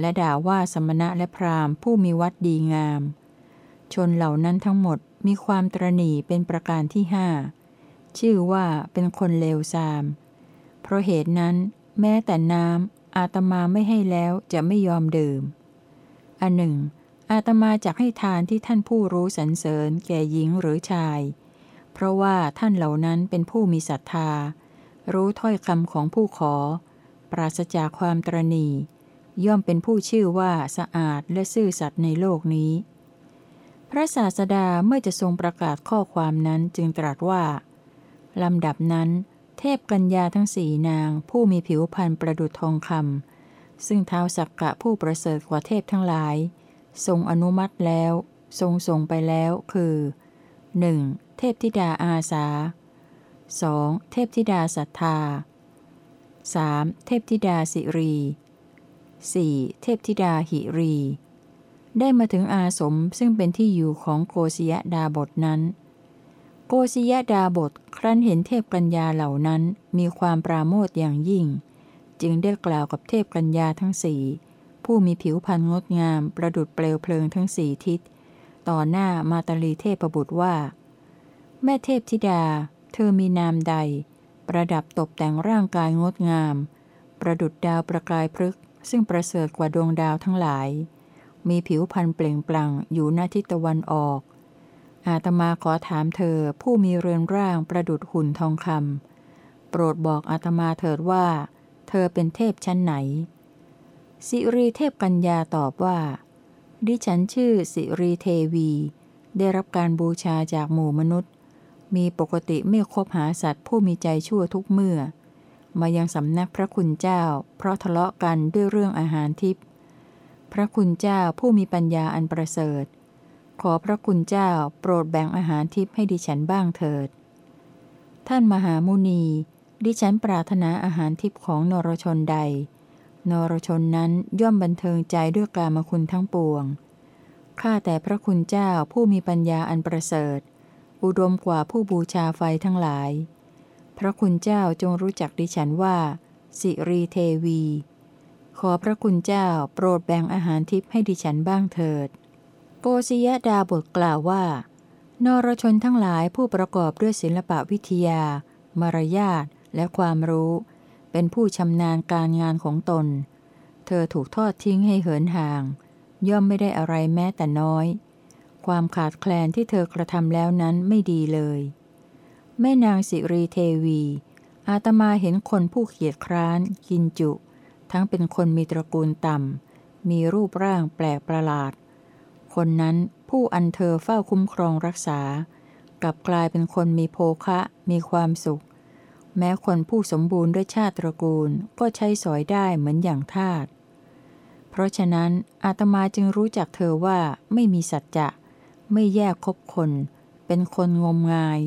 และด่าว่าสมณะและพราหมณ์ผู้มีวัดดีงาม ชนเหล่านั้นทั้งหมดมีความตรณีเป็นประการที่ห้าชื่อว่าเป็นคนเลวทราม เพราะเหตุนั้นแม้แต่น้ำอาตมาไม่ให้แล้วจะไม่ยอมดื่ม อันหนึ่ง อาตมาจะให้ทานที่ท่านผู้รู้สรรเสริญแก่หญิงหรือชาย เพราะว่าท่านเหล่านั้นเป็นผู้มีศรัทธา รู้ถ้อยคำของผู้ขอ ปราศจากความตรณีย่อมเป็นผู้ชื่อว่าสะอาดและซื่อสัตย์ในโลกนี้ พระศาสดาเมื่อจะทรงประกาศข้อความนั้นจึงตรัสว่าลำดับนั้น เทพกัญญาทั้งสี่นางผู้มีผิวพรรณประดุจทองคำซึ่งเท้าสักกะผู้ประเสริฐกว่าเทพทั้งหลาย ทรงอนุมัติแล้ว ทรงส่งไปแล้วคือ 1. เทพธิดาอาสา 2. เทพธิดาศรัทธา 3. เทพธิดาสิรี 4. เทพธิดาหิรี ได้มาถึงอาสมซึ่งเป็นที่อยู่ของโกศยดาบทนั้น โกศยดาบทครั้นเห็นเทพกัญญาเหล่านั้นมีความปราโมทอย่างยิ่ง จึงได้กล่าวกับเทพกัญญาทั้งสี่ผู้มีผิวพรรณงดงามประดุดเปลวเพลิงทั้งสี่ทิศ ต่อหน้ามาตาลีเทพบุตรว่า แม่เทพธิดา เธอมีนามใด ประดับตกแต่งร่างกายงดงาม ประดุดดาวประกายพฤกซึ่งประเสริฐกว่าดวงดาวทั้งหลาย มีผิวพรรณเปล่งปลั่งอยู่หน้าทิศตะวันออก อาตมาขอถามเธอผู้มีเรือนร่างประดุดหุ่นทองคำโปรดบอกอาตมาเถิดว่า เธอเป็นเทพชั้นไหน สิรีเทพกัญญาตอบว่า ดิฉันชื่อสิรีเทวี ได้รับการบูชาจากหมู่มนุษย์ มีปกติไม่คบหาสัตว์ผู้มีใจชั่วทุกเมื่อ มายังสำนักพระคุณเจ้า เพราะทะเลาะกันด้วยเรื่องอาหารทิพย์พระคุณเจ้าผู้มีปัญญาอันประเสริฐ ขอพระคุณเจ้าโปรดแบ่งอาหารทิพย์ให้ดิฉันบ้างเถิด ท่านมหามุนี ดิฉันปรารถนาอาหารทิพย์ของนรชนใด นรชนนั้นย่อมบันเทิงใจด้วยกามคุณทั้งปวงข้าแต่พระคุณเจ้าผู้มีปัญญาอันประเสริฐ อุดมกว่าผู้บูชาไฟทั้งหลาย พระคุณเจ้าจงรู้จักดิฉันว่า สิรีเทวี ขอพระคุณเจ้าโปรดแบ่งอาหารทิพย์ให้ดิฉันบ้างเถิดโกศยดาบทกล่าวว่า นรชนทั้งหลายผู้ประกอบด้วยศิลปวิทยา มารยาทและความรู้ เป็นผู้ชำนาญการงานของตน เธอถูกทอดทิ้งให้เหินห่าง ย่อมไม่ได้อะไรแม้แต่น้อย ความขาดแคลนที่เธอกระทำแล้วนั้นไม่ดีเลย แม่นางสิรีเทวี อาตมาเห็นคนผู้เขียดคร้าน กินจุ ทั้งเป็นคนมีตระกูลต่ำ มีรูปร่างแปลกประหลาด คนนั้นผู้อันเธอเฝ้าคุ้มครองรักษา กลับกลายเป็นคนมีโภคะ มีความสุข แม้คนผู้สมบูรณ์ด้วยชาติตระกูลก็ใช้สอยได้เหมือนอย่างทาตเพราะฉะนั้นอาตมาจึงรู้จักเธอว่าไม่มีสัจจะ ไม่แยกคบคน เป็นคนงมงาย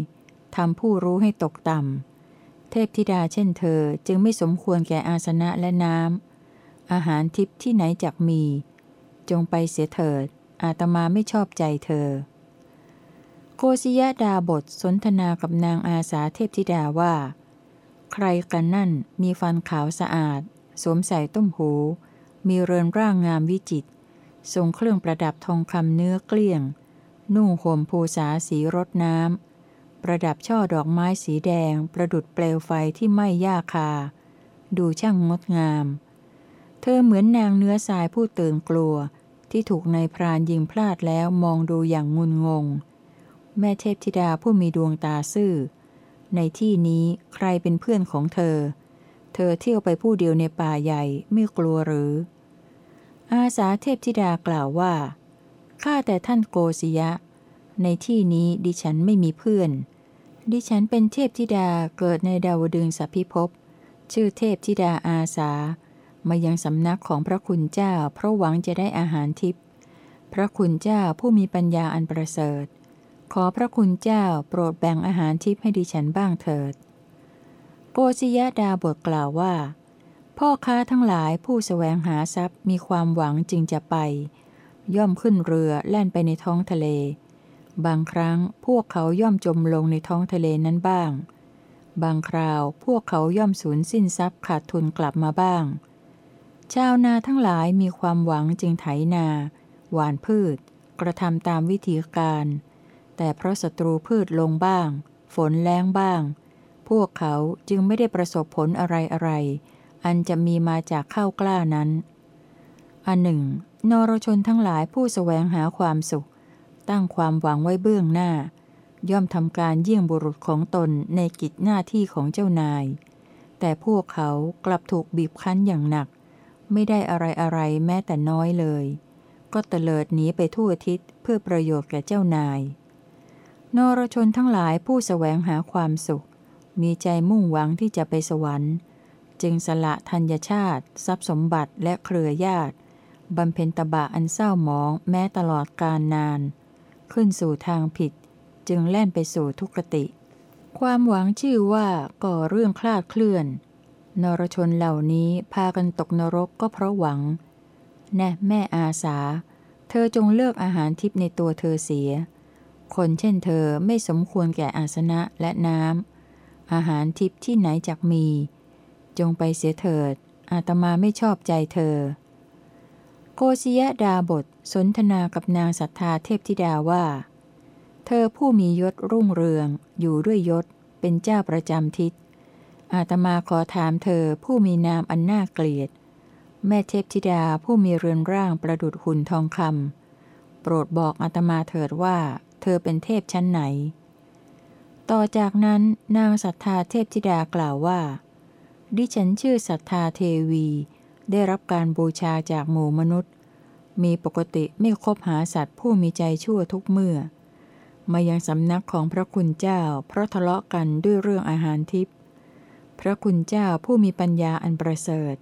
ทำผู้รู้ให้ตกต่ำ เทพธิดาเช่นเธอจึงไม่สมควรแก่อาสนะและน้ำ อาหารทิพย์ที่ไหนจักมี จงไปเสียเถิด อาตมาไม่ชอบใจเธอ โกศิยดาบทสนทนากับนางอาสาเทพธิดาว่า ใครกันนั่นมีฟันขาวสะอาด สวมใส่ต้มหู มีเรือนร่างงามวิจิตทรงเครื่องประดับทองคำเนื้อเกลี้ยง นุ่งห่มภูษาสีรดน้ำ ประดับช่อดอกไม้สีแดง ประดุดเปลวไฟที่ไหม้ยาคา ดูช่างงดงาม เธอเหมือนนางเนื้อทรายผู้ตื่นกลัว ที่ถูกในพรานยิงพลาดแล้วมองดูอย่างงุนงง แม่เทพธิดาผู้มีดวงตาซื่อ ในที่นี้ใครเป็นเพื่อนของเธอ เธอเที่ยวไปผู้เดียวในป่าใหญ่ไม่กลัวหรือ อาสาเทพธิดากล่าวว่า ข้าแต่ท่านโกศยะ ในที่นี้ดิฉันไม่มีเพื่อน ดิฉันเป็นเทพธิดาเกิดในดาวดึงสัพพิภพ ชื่อเทพธิดาอาสา มายังสำนักของพระคุณเจ้า เพราะหวังจะได้อาหารทิพย์ พระคุณเจ้าผู้มีปัญญาอันประเสริฐ ขอพระคุณเจ้าโปรดแบ่งอาหารทิพย์ให้ดิฉันบ้างเถิด โกศยะดาบทกล่าวว่า พ่อค้าทั้งหลายผู้สแสวงหาทรัพย์มีความหวังจึงจะไป ย่อมขึ้นเรือแล่นไปในท้องทะเล บางครั้งพวกเขาย่อมจมลงในท้องทะเลนั้นบ้าง บางคราวพวกเขาย่อมสูญสิ้นทรัพย์ขาดทุนกลับมาบ้าง ชาวนาทั้งหลายมีความหวังจึงไถนา หวานพืช กระทำตามวิธีการ แต่เพราะศัตรูพืชลงบ้าง ฝนแรงบ้าง พวกเขาจึงไม่ได้ประสบผลอะไรอะไรอันจะมีมาจากข้าวกล้านั้นอันหนึ่ง นรชนทั้งหลายผู้สแสวงหาความสุข ตั้งความหวังไว้เบื้องหน้า ย่อมทำการเยี่ยงบุรุษของตนในกิจหน้าที่ของเจ้านาย แต่พวกเขากลับถูกบีบคั้นอย่างหนัก ไม่ได้อะไรอะไรแม้แต่น้อยเลย ก็เตลิดหนีไปทั่วทิศเพื่อประโยชน์แก่เจ้านาย นรชนทั้งหลายผู้สแสวงหาความสุข มีใจมุ่งหวังที่จะไปสวรรค์ จึงสละธัญชาติ ทรัพย์สมบัติและเครือญาติ บำเพ็ญตบะอันเศร้าหมองแม้ตลอดกาลนาน ขึ้นสู่ทางผิด จึงแล่นไปสู่ทุกติ ความหวังชื่อว่าก่อเรื่องคลาดเคลื่อน นรชนเหล่านี้พากันตกนรกก็เพราะหวัง แน่แม่อาสา เธอจงเลิกอาหารทิพในตัวเธอเสีย คนเช่นเธอไม่สมควรแก่อาสนะและน้ำอาหารทิพที่ไหนจักมี จงไปเสียเถิด อาตมาไม่ชอบใจเธอ โกศยดาบทสนทนากับนางศรัทธาเทพธิดาว่า เธอผู้มียศรุ่งเรือง อยู่ด้วยยศ เป็นเจ้าประจำทิศ อาตมาขอถามเธอผู้มีนามอันน่าเกลียด แม่เทพธิดาผู้มีเรือนร่างประดุดหุ่นทองคำโปรดบอกอาตมาเถิดว่า เธอเป็นเทพชั้นไหน ต่อจากนั้นนางศรัทธาเทพธิดากล่าวว่า ดิฉันชื่อศรัทธาเทวี ได้รับการบูชาจากหมู่มนุษย์ มีปกติไม่คบหาสัตว์ผู้มีใจชั่วทุกเมื่อ มายังสำนักของพระคุณเจ้า เพราะทะเลาะกันด้วยเรื่องอาหารทิพย์พระคุณเจ้าผู้มีปัญญาอันประเสริฐ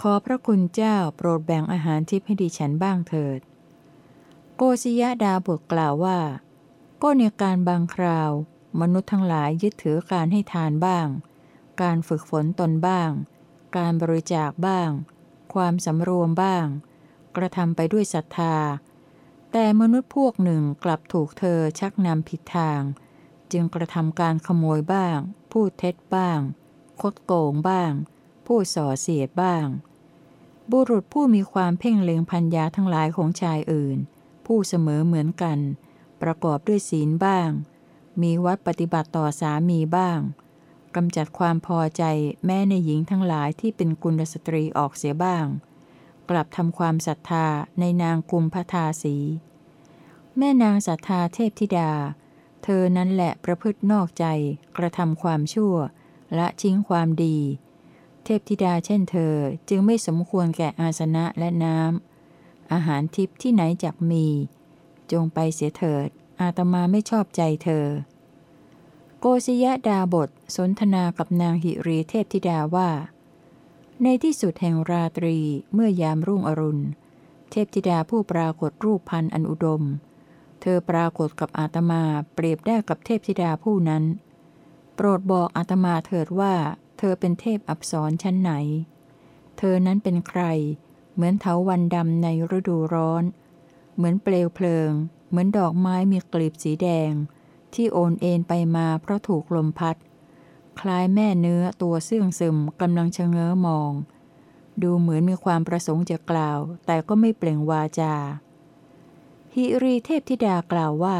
ขอพระคุณเจ้าโปรดแบ่งอาหารทิพย์ให้ดิฉันบ้างเถิด โกศยดาบทกล่าวว่า ก็ในการบางคราว มนุษย์ทั้งหลายยึดถือการให้ทานบ้าง การฝึกฝนตนบ้าง การบริจาคบ้าง ความสำรวมบ้าง กระทำไปด้วยศรัทธา แต่มนุษย์พวกหนึ่งกลับถูกเธอชักนำผิดทาง จึงกระทำการขโมยบ้าง พูดเท็จบ้าง คดโกงบ้าง พูดส่อเสียดบ้าง บุรุษผู้มีความเพ่งเล็งพัญญาทั้งหลายของชายอื่น ผู้เสมอเหมือนกัน ประกอบด้วยศีลบ้าง มีวัดปฏิบัติต่อสามีบ้าง กำจัดความพอใจแม้ในหญิงทั้งหลายที่เป็นกุลสตรีออกเสียบ้าง กลับทำความศรัทธาในนางกุมพทาสี แม่นางศรัทธาเทพธิดา เธอนั้นแหละประพฤตินอกใจ กระทำความชั่ว และทิ้งความดี เทพธิดาเช่นเธอจึงไม่สมควรแก่อาสนะและน้ำอาหารทิพย์ที่ไหนจักมี จงไปเสียเถิด อาตมาไม่ชอบใจเธอ โกศยดาบทสนทนากับนางหิรีเทพธิดาว่า ในที่สุดแห่งราตรีเมื่อยามรุ่งอรุณ เทพธิดาผู้ปรากฏรูปพันธ์อันอุดม เธอปรากฏกับอาตมาเปรียบได้กับเทพธิดาผู้นั้น โปรดบอกอาตมาเถิดว่า เธอเป็นเทพอับสรชั้นไหน เธอนั้นเป็นใคร เหมือนเถาวันดำในฤดูร้อน เหมือนเปลวเพลิง เหมือนดอกไม้มีกลีบสีแดง ที่โอนเอ็นไปมาเพราะถูกลมพัด คล้ายแม่เนื้อตัวเสื่องซึมกำลังชะเง้อมอง ดูเหมือนมีความประสงค์จะกล่าว แต่ก็ไม่เปล่งวาจา หิรีเทพธิดากล่าวว่า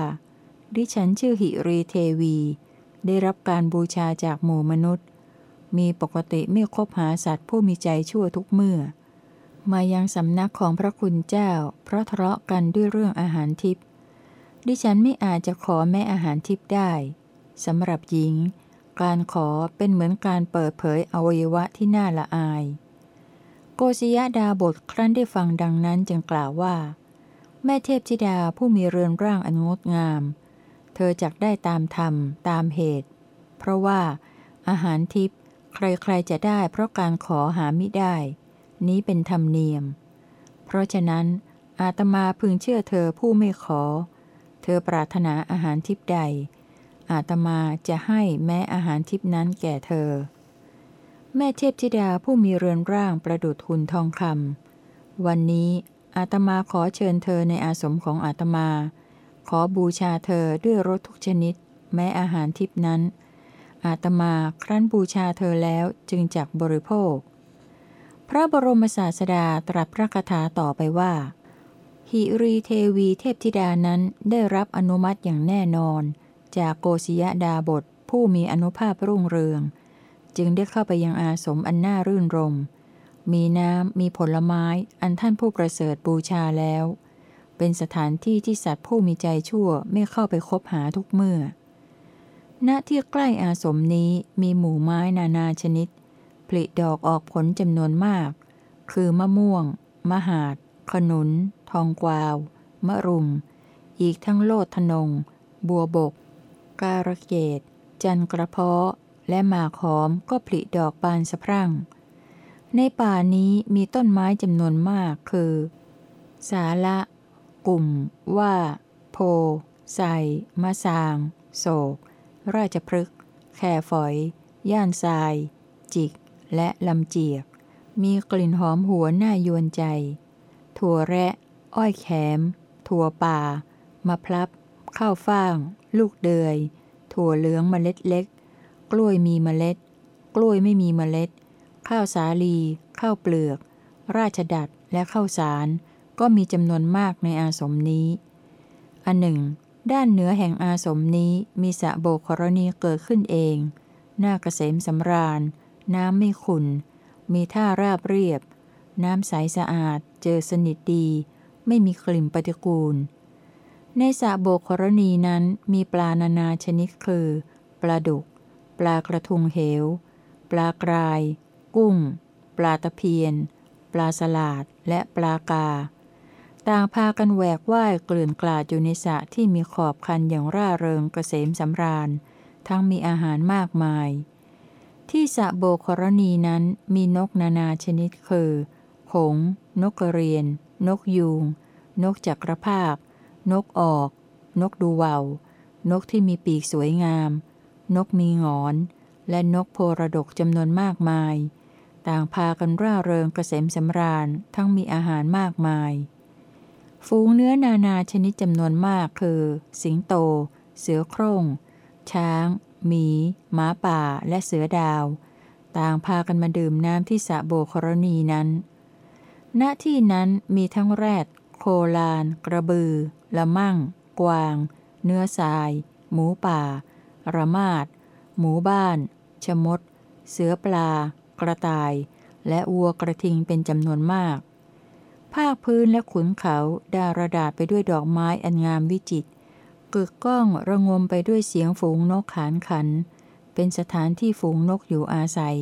ดิฉันชื่อหิรีเทวี ได้รับการบูชาจากหมู่มนุษย์ มีปกติไม่คบหาสัตว์ผู้มีใจชั่วทุกเมื่อ มายังสำนักของพระคุณเจ้า เพราะทะเลาะกันด้วยเรื่องอาหารทิพย์ ดิฉันไม่อาจจะขอแม่อาหารทิพย์ได้สำหรับหญิง การขอเป็นเหมือนการเปิดเผยอวัยวะที่น่าละอาย โกศยดาบทครั้นได้ฟังดังนั้นจึงกล่าวว่า แม่เทพธิดาผู้มีเรือนร่างอันงดงาม เธอจักได้ตามธรรมตามเหตุ เพราะว่า อาหารทิพย์ใครๆจะได้เพราะการขอหามิได้ นี้เป็นธรรมเนียม เพราะฉะนั้นอาตมาพึงเชื่อเธอผู้ไม่ขอ อปรารถนาอาหารทิพใด อาตมาจะให้แม้อาหารทิพนั้นแก่เธอ แม่เทพธิดาผู้มีเรือนร่างประดุดหุ่นทองคำวันนี้อาตมาขอเชิญเธอในอาสมของอาตมา ขอบูชาเธอด้วยรสทุกชนิด แม้อาหารทิพนั้น อาตมาครั้นบูชาเธอแล้วจึงจักบริโภคพพระบรมศาสดาตรัสพระคาถาต่อไปว่า หิรีเทวีเทพธิดานั้นได้รับอนุมัติอย่างแน่นอน จากโกศยดาบทผู้มีอนุภาพรุ่งเรือง จึงได้เข้าไปยังอาสมอันน่ารื่นรม มีน้ำมีผลไม้อันท่านผู้ประเสริฐบูชาแล้ว เป็นสถานที่ที่สัตว์ผู้มีใจชั่วไม่เข้าไปคบหาทุกเมื่อ ณที่ใกล้อาสมนี้มีหมู่ไม้นานาชนิด ผลิดอกออกผลจำนวนมาก คือมะม่วง มะหาด ขนุน ทองกวาว มะรุม อีกทั้งโลดทนง บัวบก การะเกดจันกระเพาะ และหมากหอมก็ผลิดอกบานสะพรั่ง ในป่านี้มีต้นไม้จำนวนมากคือ สาละ กลุ่ม ว่า โพไสมะสาง โศก ราชพฤกษ์แค่ฝอย ย่านทราย จิก และลำเจียกมีกลิ่นหอมหัวน่ายวนใจ ถั่วแระ อ้อยแขม ถั่วป่า มะพร้าวข้าวฟ่าง ลูกเดือย ถั่วเหลืองเมล็ดเล็ก กล้วยมีเมล็ด กล้วยไม่มีเมล็ด ข้าวสาลี ข้าวเปลือก ราชดัดและข้าวสาร ก็มีจำนวนมากในอาสมนี้ อันหนึ่ง ด้านเหนือแห่งอาสมนี้มีสระโบกรณีเกิดขึ้นเอง หน้าเกษมสำราญ น้ำไม่ขุนมีท่าราบเรียบ น้ำใสสะอาด เจอสนิทดี ไม่มีกลิ่นปฏิกูล ในสระโบกรณีนั้นมีปลานานาชนิดคือ ปลาดุก ปลากระทุงเหว ปลากราย กุ้ง ปลาตะเพียน ปลาสลาด และปลากา ต่างพากันแหวกว่ายเกลื่อนกลาดอยู่ในสระที่มีขอบคันอย่างร่าเริงกเกษมสำราญ ทั้งมีอาหารมากมาย ที่สระโบกรณีนั้นมีนกนานาชนิดคือ หงส์นกกระเรียน นกยูง นกจักรภาคนกออก นกดูวาวนกที่มีปีกสวยงาม นกมีงอน และนกโพระดกจำนวนมากมาย ต่างพากันร่าเริงกเกษมสำราญทั้งมีอาหารมากมาย ฝูงเนื้อนานาชนิดจำนวนมากคือ สิงโต เสือโคร่ง ช้าง หมี หมาป่า และเสือดาว ต่างพากันมาดื่มน้ำที่สระโบกรณีนั้น ณที่นั้นมีทั้งแรด โคลาน กระบือ ละมั่ง กวาง เนื้อทราย หมูป่า ระมาด หมูบ้าน ชมด เสือปลา กระต่าย และวัวกระทิงเป็นจำนวนมาก ภาคพื้นและขุนเขาดารดาษไปด้วยดอกไม้อันงามวิจิตรกึกก้องระงมไปด้วยเสียงฝูงนกขานขัน เป็นสถานที่ฝูงนกอยู่อาศัย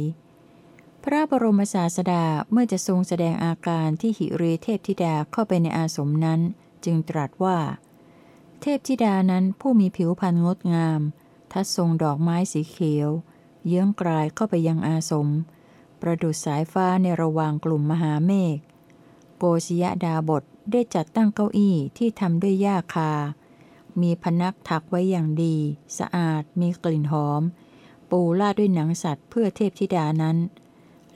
พระบรมศาสดาเมื่อจะทรงแสดงอาการที่หิเรเทพธิดาเข้าไปในอาสมนั้น จึงตรัสว่า เทพธิดานั้นผู้มีผิวพรรณงดงาม ทัดทรงดอกไม้สีเขียว เยื้องกลายเข้าไปยังอาสม ประดุษสายฟ้าในระหว่างกลุ่มมหาเมฆโกศยดาบทได้จัดตั้งเก้าอี้ที่ทำด้วยหญ้าคา มีพนักถักไว้อย่างดี สะอาดมีกลิ่นหอม ปูลาดด้วยหนังสัตว์เพื่อเทพธิดานั้น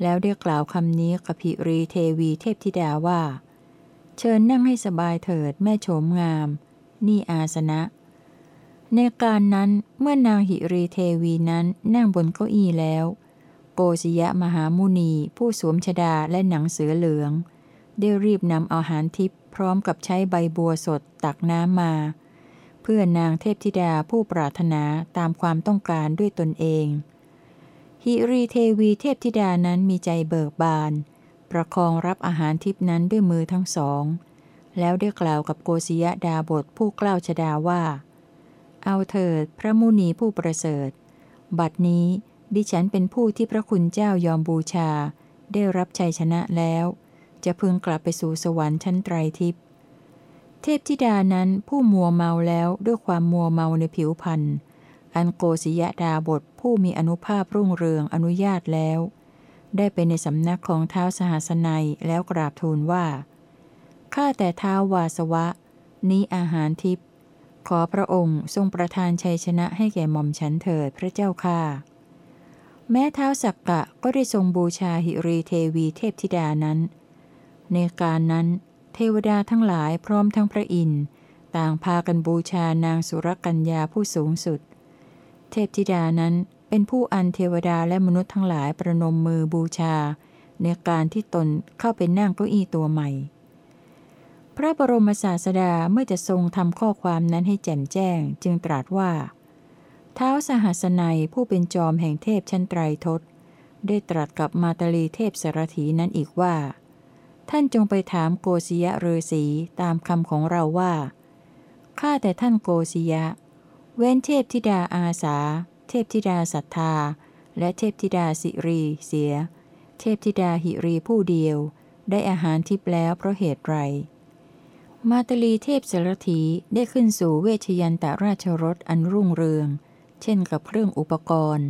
แล้วได้กล่าวคำนี้กับพิรีเทวีเทพธิดาว่า เชิญนั่งให้สบายเถิดแม่โฉมงาม นี่อาสนะ ในการนั้นเมื่อนางหิรีเทวีนั้นนั่งบนเก้าอี้แล้ว โกสิยะมหามุนีผู้สวมชฎาและหนังเสือเหลือง ได้รีบนำอาหารทิพย์พร้อมกับใช้ใบบัวสดตักน้ำมา เพื่อนางเทพธิดาผู้ปรารถนาตามความต้องการด้วยตนเอง หิรีเทวีเทพธิดานั้นมีใจเบิกบาน ประคองรับอาหารทิพย์นั้นด้วยมือทั้งสอง แล้วได้กล่าวกับโกสิยดาบสผู้เกล้าชฎาว่า เอาเถิดพระมุนีผู้ประเสริฐ บัดนี้ดิฉันเป็นผู้ที่พระคุณเจ้ายอมบูชา ได้รับชัยชนะแล้ว จะพึงกลับไปสู่สวรรค์ชั้นไตรทิพย์เทพธิดานั้นผู้มัวเมาแล้วด้วยความมัวเมาในผิวพันธ์ อันโกศยดาบทผู้มีอนุภาพรุ่งเรืองอนุญาตแล้ว ได้ไปในสำนักของเท้าสหสนัยแล้วกราบทูลว่าข้าแต่เท้าวาสวะ นี้อาหารทิพย์ขอพระองค์ทรงประทานชัยชนะให้แก่หม่อมฉันเถิดพระเจ้าค่ะ แม้เท้าสักกะก็ได้ทรงบูชาหิรีเทวีเทพธิดานั้น ในการนั้น เทวดาทั้งหลายพร้อมทั้งพระอินทร์ต่างพากันบูชานางสุรกัญญาผู้สูงสุด เทพธิดานั้นเป็นผู้อันเทวดาและมนุษย์ทั้งหลายประนมมือบูชา ในการที่ตนเข้าไปนั่งเก้าอี้ตัวใหม่ พระบรมศาสดาเมื่อจะทรงทำข้อความนั้นให้แจ่มแจ้ง จึงตรัสว่า เท้าสหัสนัยผู้เป็นจอมแห่งเทพชั้นไตรทศ ได้ตรัสกับมาตลีเทพสารถีนั้นอีกว่า ท่านจงไปถามโกศยะฤาษีตามคำของเราว่าข้าแต่ท่านโกศยะ เว้นเทพธิดาอาสา เทพธิดาศรัทธา และเทพธิดาสิรีเสีย เทพธิดาหิรีผู้เดียว ได้อาหารทิพแล้วเพราะเหตุไร มาตลีเทพสารถีได้ขึ้นสู่เวชยันตราชรถอันรุ่งเรือง เช่นกับเครื่องอุปกรณ์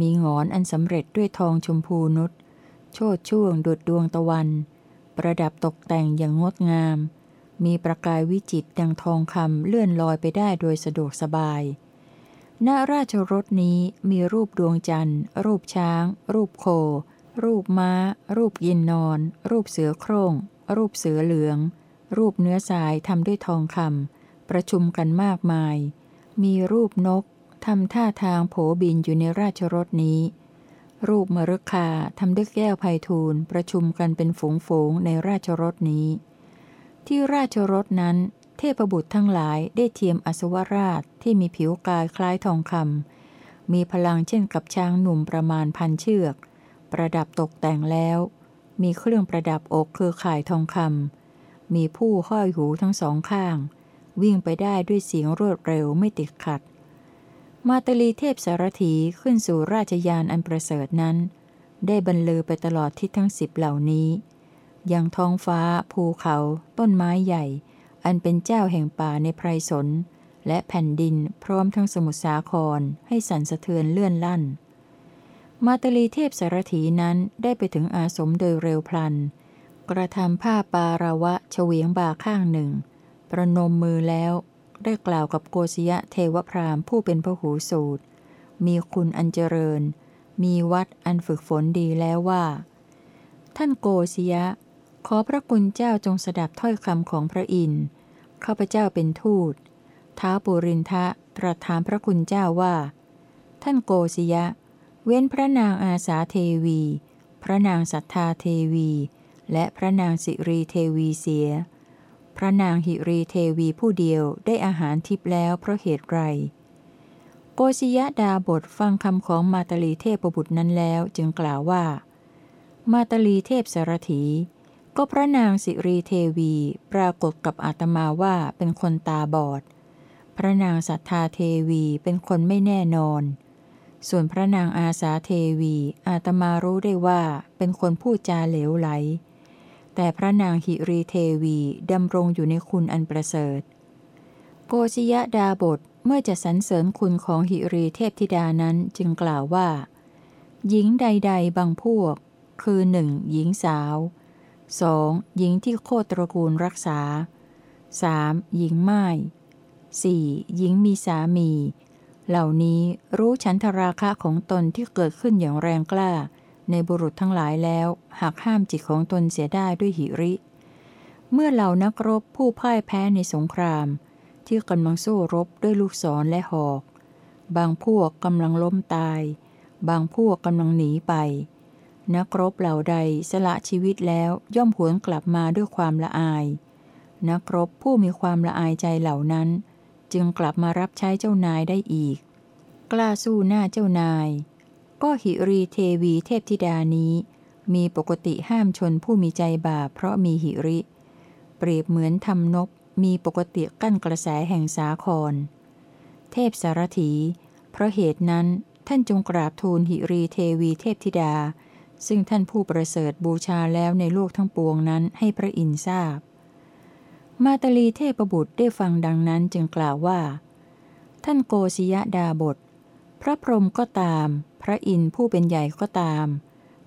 มีงอนอันสำเร็จด้วยทองชมพูนุชโชดช่วงดุดดวงตะวัน ประดับตกแต่งอย่างงดงาม มีประกายวิจิตดังทองคำเลื่อนลอยไปได้โดยสะดวกสบายณราชรถนี้มีรูปดวงจันทร์ รูปช้าง รูปโค รูปม้า รูปยินนอน รูปเสือโคร่ง รูปเสือเหลือง รูปเนื้อสายทำด้วยทองคำประชุมกันมากมาย มีรูปนกทำท่าทางโผบินอยู่ในราชรถนี้ รูปมรคาทำด้วยแก้วไพทูลประชุมกันเป็นฝูงฝงในราชรถนี้ ที่ราชรถนั้น เทพบุตรทั้งหลายได้เทียมอสวราชที่มีผิวกายคล้ายทองคำมีพลังเช่นกับช้างหนุ่มประมาณพันเชือก ประดับตกแต่งแล้ว มีเครื่องประดับอกคือข่ายทองคำมีผู้ห้อยหูทั้งสองข้าง วิ่งไปได้ด้วยเสียงรวดเร็วไม่ติดขัด มาตลีเทพสารถีขึ้นสู่ราชยานอันประเสริฐนั้น ได้บรรลือไปตลอดทิศทั้งสิบเหล่านี้ ยังท้องฟ้า ภูเขา ต้นไม้ใหญ่ อันเป็นเจ้าแห่งป่าในไพรสน และแผ่นดินพร้อมทั้งสมุทรสาคร ให้สั่นสะเทือนเลื่อนลั่น มาตลีเทพสารถีนั้นได้ไปถึงอาสมโดยเร็วพลัน กระทำผ้าปาระวะเฉวียงบ่าข้างหนึ่ง ประนมมือแล้วได้กล่าวกับโกศยะเทวพรามผู้เป็นพหูสูตร มีคุณอันเจริญ มีวัดอันฝึกฝนดีแล้วว่า ท่านโกศยะ ขอพระคุณเจ้าจงสดับถ้อยคำของพระอินทร์ข้าพเจ้าเป็นทูตท้าปุรินทะตรัสถามพระคุณเจ้าว่า ท่านโกศยะ เว้นพระนางอาสาเทวี พระนางสัทธาเทวี และพระนางสิรีเทวีเสีย พระนางหิรีเทวีผู้เดียวได้อาหารทิพแล้วเพราะเหตุไรโกศยะดาบทฟังคำของมาตลีเทพบุตรนั้นแล้วจึงกล่าวว่า มาตลีเทพสารถี ก็พระนางสิรีเทวีปรากฏกับอาตมาว่าเป็นคนตาบอด พระนางสัทธาเทวีเป็นคนไม่แน่นอน ส่วนพระนางอาสาเทวี อาตมารู้ได้ว่าเป็นคนพูดจาเหลวไหล แต่พระนางหิรีเทวีดำรงอยู่ในคุณอันประเสริฐ โกศยดาบทเมื่อจะสรรเสริญคุณของหิรีเทพธิดานั้นจึงกล่าวว่า หญิงใด ๆ บางพวก คือหนึ่งหญิงสาว 2. หญิงที่โคตรกูลรักษา 3. หญิงไม้ 4. หญิงมีสามี เหล่านี้รู้ฉันทราคะของตนที่เกิดขึ้นอย่างแรงกล้า ในบุรุษทั้งหลายแล้วหากห้ามจิตของตนเสียได้ด้วยหิริ เมื่อเหล่านักรบผู้พ่ายแพ้ในสงคราม ที่กำลังสู้รบด้วยลูกศรและหอก บางพวกกำลังล้มตาย บางพวกกำลังหนีไป นักรบเหล่าใดสละชีวิตแล้วย่อมหวนกลับมาด้วยความละอาย นักรบผู้มีความละอายใจเหล่านั้น จึงกลับมารับใช้เจ้านายได้อีก กล้าสู้หน้าเจ้านาย ก็หิรีเทวีเทพธิดานี้ มีปกติห้ามชนผู้มีใจบาปเพราะมีหิริ เปรียบเหมือนทำนกมีปกติกั้นกระแสแห่งสาคร เทพสารถี เพราะเหตุนั้นท่านจงกราบทูลหิรีเทวีเทพธิดา ซึ่งท่านผู้ประเสริฐบูชาแล้วในโลกทั้งปวงนั้นให้พระอินทร์ทราบ มาตลีเทพบุตรได้ฟังดังนั้นจึงกล่าวว่า ท่านโกศยดาบท พระพรหมก็ตาม พระอินทร์ผู้เป็นใหญ่ก็ตาม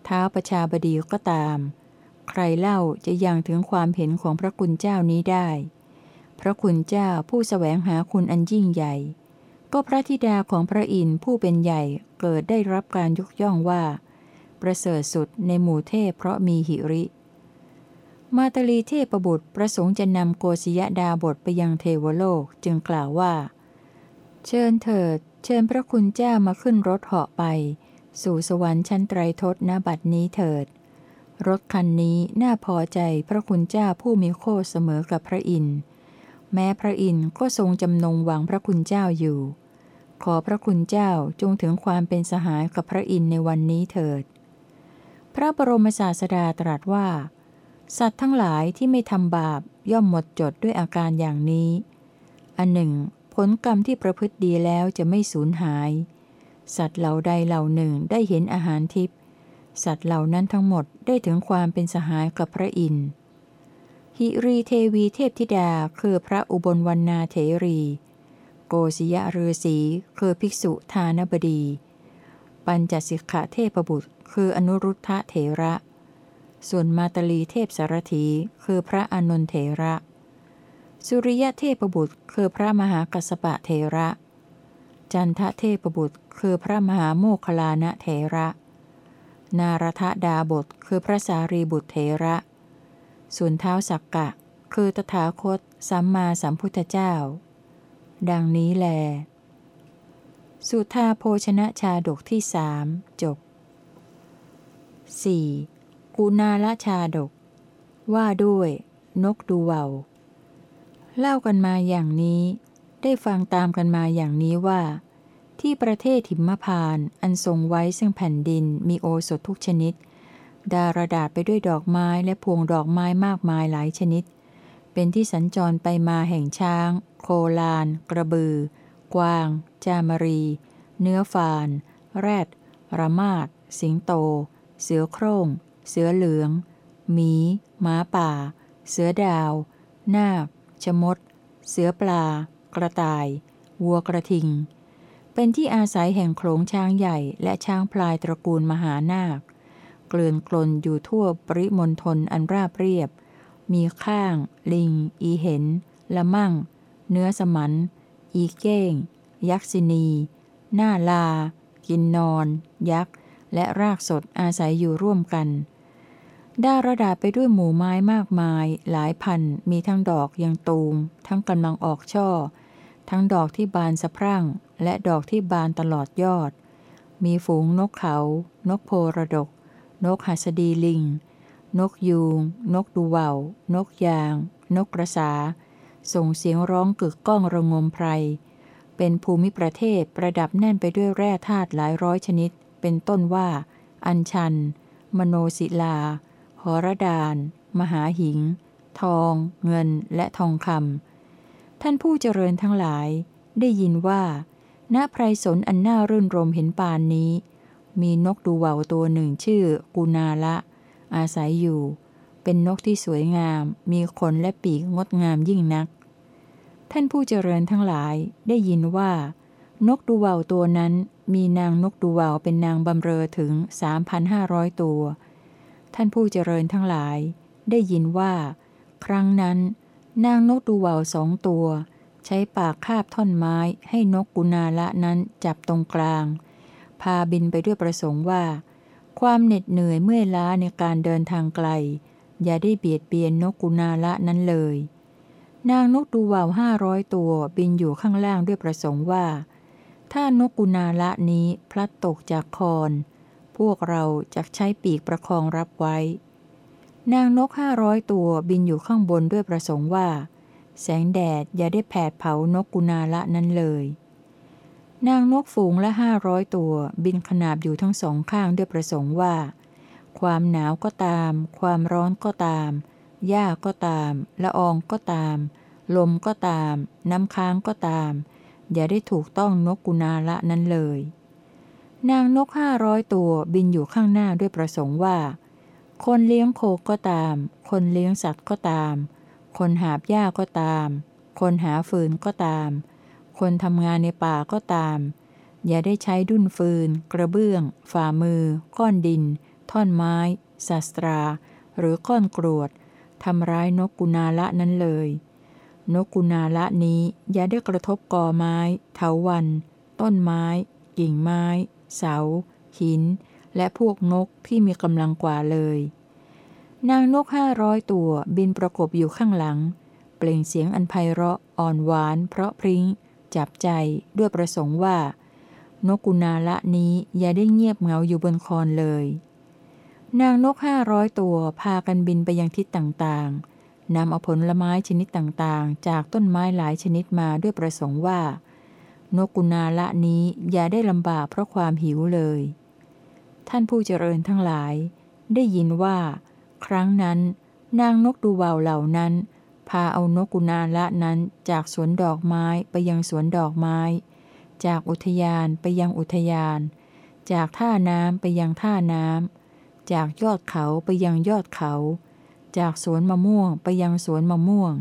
ท้าวประชาบดีก็ตาม ใครเล่าจะยังถึงความเห็นของพระคุณเจ้านี้ได้ พระคุณเจ้าผู้สแสวงหาคุณอันยิ่งใหญ่ ก็พระธิดาของพระอินทร์ผู้เป็นใหญ่เกิดได้รับการยกย่องว่า ประเสริฐสุดในหมู่เทพเพราะมีหิริ มาตลีเทพบุตรประสงค์จะนำโกศยดาบทไปยังเทวโลกจึงกล่าวว่า เชิญเถิด เชิญพระคุณเจ้ามาขึ้นรถเหาะไป สู่สวรรค์ชั้นไตรทศณบัดนี้เถิด รถคันนี้น่าพอใจพระคุณเจ้าผู้มีโคเสมอกับพระอินทร์แม้พระอินทร์ก็ทรงจำนงหวังพระคุณเจ้าอยู่ ขอพระคุณเจ้าจงถึงความเป็นสหายกับพระอินทร์ในวันนี้เถิด พระบรมศาสดาตรัสว่า สัตว์ทั้งหลายที่ไม่ทำบาปย่อมหมดจดด้วยอาการอย่างนี้ อันหนึ่ง ผลกรรมที่ประพฤติดีแล้วจะไม่สูญหาย สัตว์เหล่าใดเหล่าหนึ่งได้เห็นอาหารทิพย์สัตว์เหล่านั้นทั้งหมดได้ถึงความเป็นสหายกับพระอินทร์หิรีเทวีเทพธิดาคือพระอุบลวรรณาเถรี โกศยฤาษีคือภิกษุทานบดี ปัญจสิกขาเทพบุตร คืออนุรุทธะเถระ ส่วนมาตลีเทพสารถีคือพระอานนทเถระ สุริยะเทพบุตร คือพระมหากัสปะเถระ จันทเทพบุตร คือพระมหาโมคคลานะเถระ นารทดาบทคือพระสารีบุตรเถระ ส่วนเท้าสักกะ คือตถาคตสัมมาสัมพุทธเจ้า ดังนี้แล สุทาโภชนะชาดกที่สามจบ 4. กุณาลชาดก ว่าด้วย นกดูเวาเล่ากันมาอย่างนี้ ได้ฟังตามกันมาอย่างนี้ว่า ที่ประเทศถิมพานอันทรงไว้ซึ่งแผ่นดินมีโอสถทุกชนิด ดารดาษไปด้วยดอกไม้และพวงดอกไม้มากมายหลายชนิด เป็นที่สัญจรไปมาแห่งช้าง โคลาน กระบือ กวาง จามรี เนื้อฟาน แรดระมาด สิงโต เสือโครง่ง เสือเหลือง หมี หมาป่า เสือดาว นาคชมด เสือปลา กระต่าย วัวกระทิง เป็นที่อาศัยแห่งโขลงช้างใหญ่และช้างพลายตระกูลมหานาค เกลื่อนกลนอยู่ทั่วปริมณฑลอันราบเรียบ มีข้าง ลิง อีเห็น ละมั่ง เนื้อสมัน อีเก้ง ยักษินี หน้าลา กินนอน ยักษ์ และรากสดอาศัยอยู่ร่วมกัน ไดาระดาไปด้วยหมู่ไม้มากมาย หลายพัน มีทั้งดอกยังตูม ทั้งกำลังออกช่อ ทั้งดอกที่บานสะพรั่ง และดอกที่บานตลอดยอด มีฝูงนกเขา นกโพระดก นกหัสดีลิง นกยูง นกดูว่าวนกยาง นกกระสา ส่งเสียงร้องกึกก้องระงมไพรเป็นภูมิประเทศประดับแน่นไปด้วยแร่ธาตุหลายร้อยชนิด เป็นต้นว่า อัญชัน มโนศิลา หรดาน มหาหิง ทอง เงิน และทองคำ ท่านผู้เจริญทั้งหลาย ได้ยินว่า ณ ไพรสนอันน่ารื่นรมเห็นปานนี้ มีนกดูว่าวตัวหนึ่งชื่อกุณาละ อาศัยอยู่ เป็นนกที่สวยงาม มีขนและปีกงดงามยิ่งนัก ท่านผู้เจริญทั้งหลาย ได้ยินว่า นกดูว่าวตัวนั้นมีนางนกดูว่าวเป็นนางบำเรอถึง 3,500 ตัว ท่านผู้เจริญทั้งหลาย ได้ยินว่า ครั้งนั้น นางนกดูว่าวสองตัว ใช้ปากคาบท่อนไม้ให้นกกุณาละนั้นจับตรงกลาง พาบินไปด้วยประสงค์ว่า ความเหน็ดเหนื่อยเมื่อยล้าในการเดินทางไกล อย่าได้เบียดเบียนนกกุณาละนั้นเลย นางนกดูว่าวห้าร้อยตัวบินอยู่ข้างล่างด้วยประสงค์ว่า ถ้านกกุณาละนี้พลัดตกจากคอนพวกเราจะใช้ปีกประคองรับไว้ นางนกห้าร้อยตัวบินอยู่ข้างบนด้วยประสงค์ว่า แสงแดดอย่าได้แผดเผานกกุณาละนั้นเลย นางนกฝูงละห้าร้อยตัวบินขนาบอยู่ทั้งสองข้างด้วยประสงค์ว่า ความหนาวก็ตาม ความร้อนก็ตามหญ้าก็ตาม ละอองก็ตาม ลมก็ตาม น้ำค้างก็ตาม อย่าได้ถูกต้องนกกุณาละนั้นเลย นางนกห้าร้อยตัวบินอยู่ข้างหน้าด้วยประสงค์ว่า คนเลี้ยงโคก็ตาม คนเลี้ยงสัตว์ก็ตาม คนหาบหญ้าก็ตาม คนหาฟืนก็ตาม คนทำงานในป่าก็ตาม อย่าได้ใช้ดุนฟืน กระเบื้อง ฝ่ามือ ก้อนดิน ท่อนไม้ศัสตรา หรือก้อนกรวดทำร้ายนกกุณาละนั้นเลย นกกุณาละนี้อย่าได้กระทบกอไม้ เถาวัน ต้นไม้ กิ่งไม้ เสา หิน และพวกนกที่มีกำลังกว่าเลย นางนกห้าร้อยตัวบินประกบอยู่ข้างหลัง เปล่งเสียงอันไพเราะอ่อนหวาน เพราะพริ้ง จับใจด้วยประสงค์ว่า นกกุณาละนี้อย่าได้เงียบเหงาอยู่บนคอนเลย นางนกห้าร้อยตัวพากันบินไปยังทิศต่างๆ นำเอาผลไม้ชนิดต่างๆ จากต้นไม้หลายชนิดมาด้วยประสงค์ว่า นกกุณาละนี้อย่าได้ลำบากเพราะความหิวเลย ท่านผู้เจริญทั้งหลาย ได้ยินว่า ครั้งนั้น นางนกดูวาวเหล่านั้น พาเอานกกุณาละนั้นจากสวนดอกไม้ไปยังสวนดอกไม้ จากอุทยานไปยังอุทยาน จากท่าน้ำไปยังท่าน้ำจากยอดเขาไปยังยอดเขา จากสวนมะม่วงไปยังสวนมะม่วง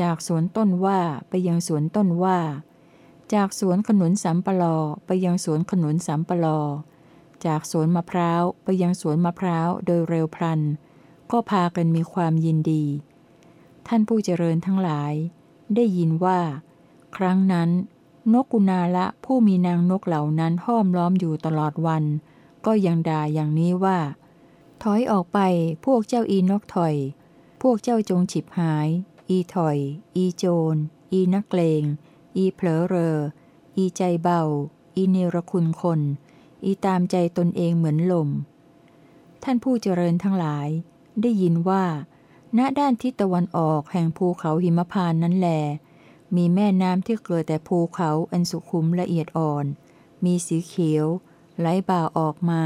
จากสวนต้นว่าไปยังสวนต้นว่า จากสวนขนุนสามปลอไปยังสวนขนุนสามปลอ จากสวนมะพร้าวไปยังสวนมะพร้าวโดยเร็วพลัน ก็พากันมีความยินดี ท่านผู้เจริญทั้งหลาย ได้ยินว่า ครั้งนั้นนกกุณาละผู้มีนางนกเหล่านั้นห้อมล้อมอยู่ตลอดวัน ก็ยังด่าอย่างนี้ว่า ถอยออกไปพวกเจ้าอีนกถอย พวกเจ้าจงฉิบหาย อีถอย อีโจร อีนักเลง อีเผลอเรอ อีใจเบา อีเนรคุณคน อีตามใจตนเองเหมือนลม ท่านผู้เจริญทั้งหลาย ได้ยินว่า ณด้านทิศตะวันออกแห่งภูเขาหิมพานนั้นแล มีแม่น้ำที่เกิดแต่ภูเขาอันสุขุมละเอียดอ่อน มีสีเขียว ไหลบ่าออกมา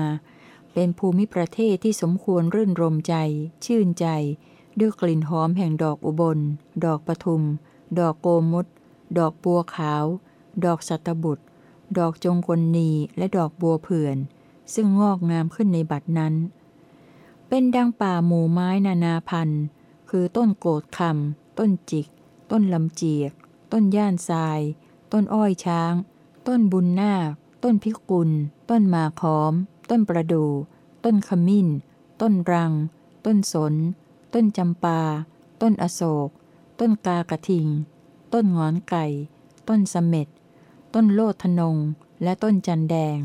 เป็นภูมิประเทศที่สมควรรื่นรมใจ ชื่นใจ ด้วยกลิ่นหอมแห่งดอกอุบล ดอกปทุม ดอกโกมุตดอกบัวขาว ดอกสัตบุตร ดอกจงกลนีและดอกบัวเผื่อน ซึ่งงอกงามขึ้นในบัดนั้น เป็นดังป่าหมู่ไม้นานาพันธุ์ คือต้นโกดคำต้นจิก ต้นลำเจียก ต้นย่านทราย ต้นอ้อยช้าง ต้นบุญนาค ต้นพิกุล ต้นมาขอม ต้นประดู่ต้นขมิ้น ต้นรัง ต้นสน ต้นจำปา ต้นอโศก ต้นกากระทิง ต้นงอนไก่ ต้นสเม็ด ต้นโลดทนง และต้นจันแดง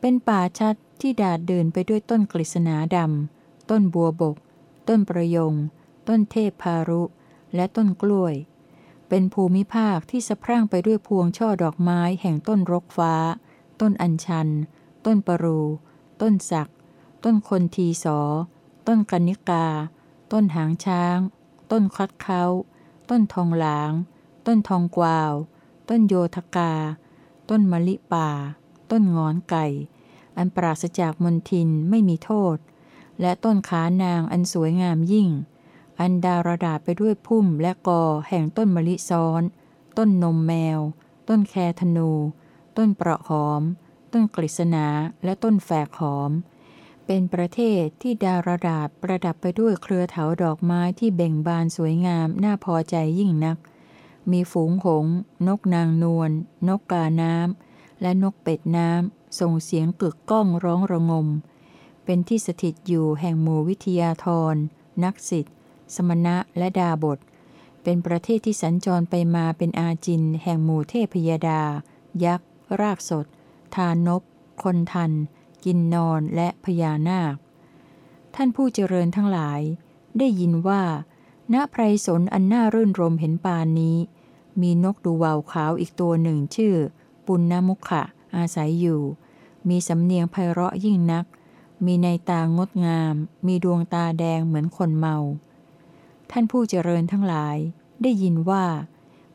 เป็นป่าชัดที่ดาดเดินไปด้วยต้นกฤษณาดำ ต้นบัวบก ต้นประยง ต้นเทพพารุ และต้นกล้วย เป็นภูมิภาคที่สะพรั่งไปด้วยพวงช่อดอกไม้แห่งต้นรกฟ้า ต้นอัญชัน ต้นปรู ต้นสัก ต้นคนทีสอ ต้นกนิกา ต้นหางช้าง ต้นคัดเขาต้นทองหลาง ต้นทองกวาว ต้นโยธกา ต้นมะลิป่า ต้นงอนไก่ อันปราศจากมนทินไม่มีโทษ และต้นขานางอันสวยงามยิ่ง อันดารดาไปด้วยพุ่มและกอแห่งต้นมะลิซ้อน ต้นนมแมว ต้นแคธนู ต้นเปราะหอม ต้นกฤษณาและต้นแฝกหอม เป็นประเทศที่ดารดาษประดับไปด้วยเครือเถาดอกไม้ที่เบ่งบานสวยงามน่าพอใจยิ่งนัก มีฝูงหง นกนางนวลนกกาน้ำและนกเป็ดน้ำส่งเสียงกึกก้องร้องระงม เป็นที่สถิตอยู่แห่งหมู่วิทยาธรนักสิทธิสมณะและดาบท เป็นประเทศที่สัญจรไปมาเป็นอาจินแห่งหมู่เทพยดา ยักษ์ รากสด ทานบคนทัน กินนอนและพญานาค ท่านผู้เจริญทั้งหลาย ได้ยินว่า ณไพรสนอันน่ารื่นรมเห็นปานนี้ มีนกดูวาวขาวอีกตัวหนึ่งชื่อ ปุณณมุขะ อาศัยอยู่ มีสำเนียงไพเราะยิ่งนัก มีในตางดงาม มีดวงตาแดงเหมือนคนเมา ท่านผู้เจริญทั้งหลาย ได้ยินว่า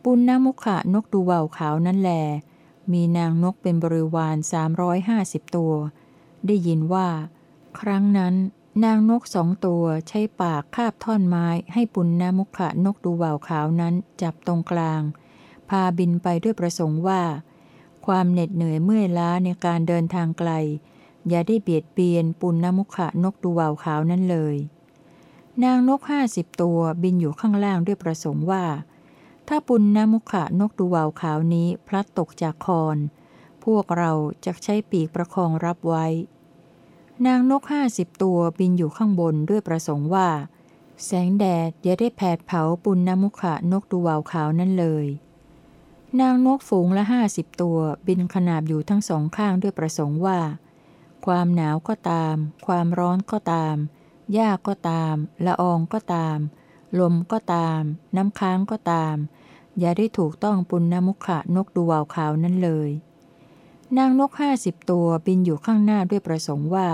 ปุณณมุขะนกดูวาวขาวนั่นแหล มีนางนกเป็นบริวารสามร้อยห้าสิบตัว ได้ยินว่า ครั้งนั้น นางนกสองตัวใช้ปากคาบท่อนไม้ให้ปุณณมุขะนกดูว่าวขาวนั้นจับตรงกลาง พาบินไปด้วยประสงค์ว่า ความเหน็ดเหนื่อยเมื่อยล้าในการเดินทางไกล อย่าได้เบียดเบียนปุณณมุขะนกดูว่าวขาวนั้นเลย นางนกห้าสิบตัวบินอยู่ข้างล่างด้วยประสงค์ว่า ถ้าปุณณมุขะนกดูวาวขาวนี้พลัดตกจากคอน พวกเราจะใช้ปีกประคองรับไว้ นางนกห้าสิบตัวบินอยู่ข้างบนด้วยประสงค์ว่า แสงแดดอย่าได้แผดเผาปุณณมุขะนกดูวาวขาวนั่นเลย นางนกฝูงละห้าสิบตัวบินขนาบอยู่ทั้งสองข้างด้วยประสงค์ว่า ความหนาวก็ตาม ความร้อนก็ตามหญ้าก็ตาม ละอองก็ตาม ลมก็ตาม น้ำค้างก็ตาม อย่าได้ถูกต้องปุณณมุขะนกดูวาวขาวนั้นเลย นางนกห้าสิบตัวบินอยู่ข้างหน้าด้วยประสงค์ว่า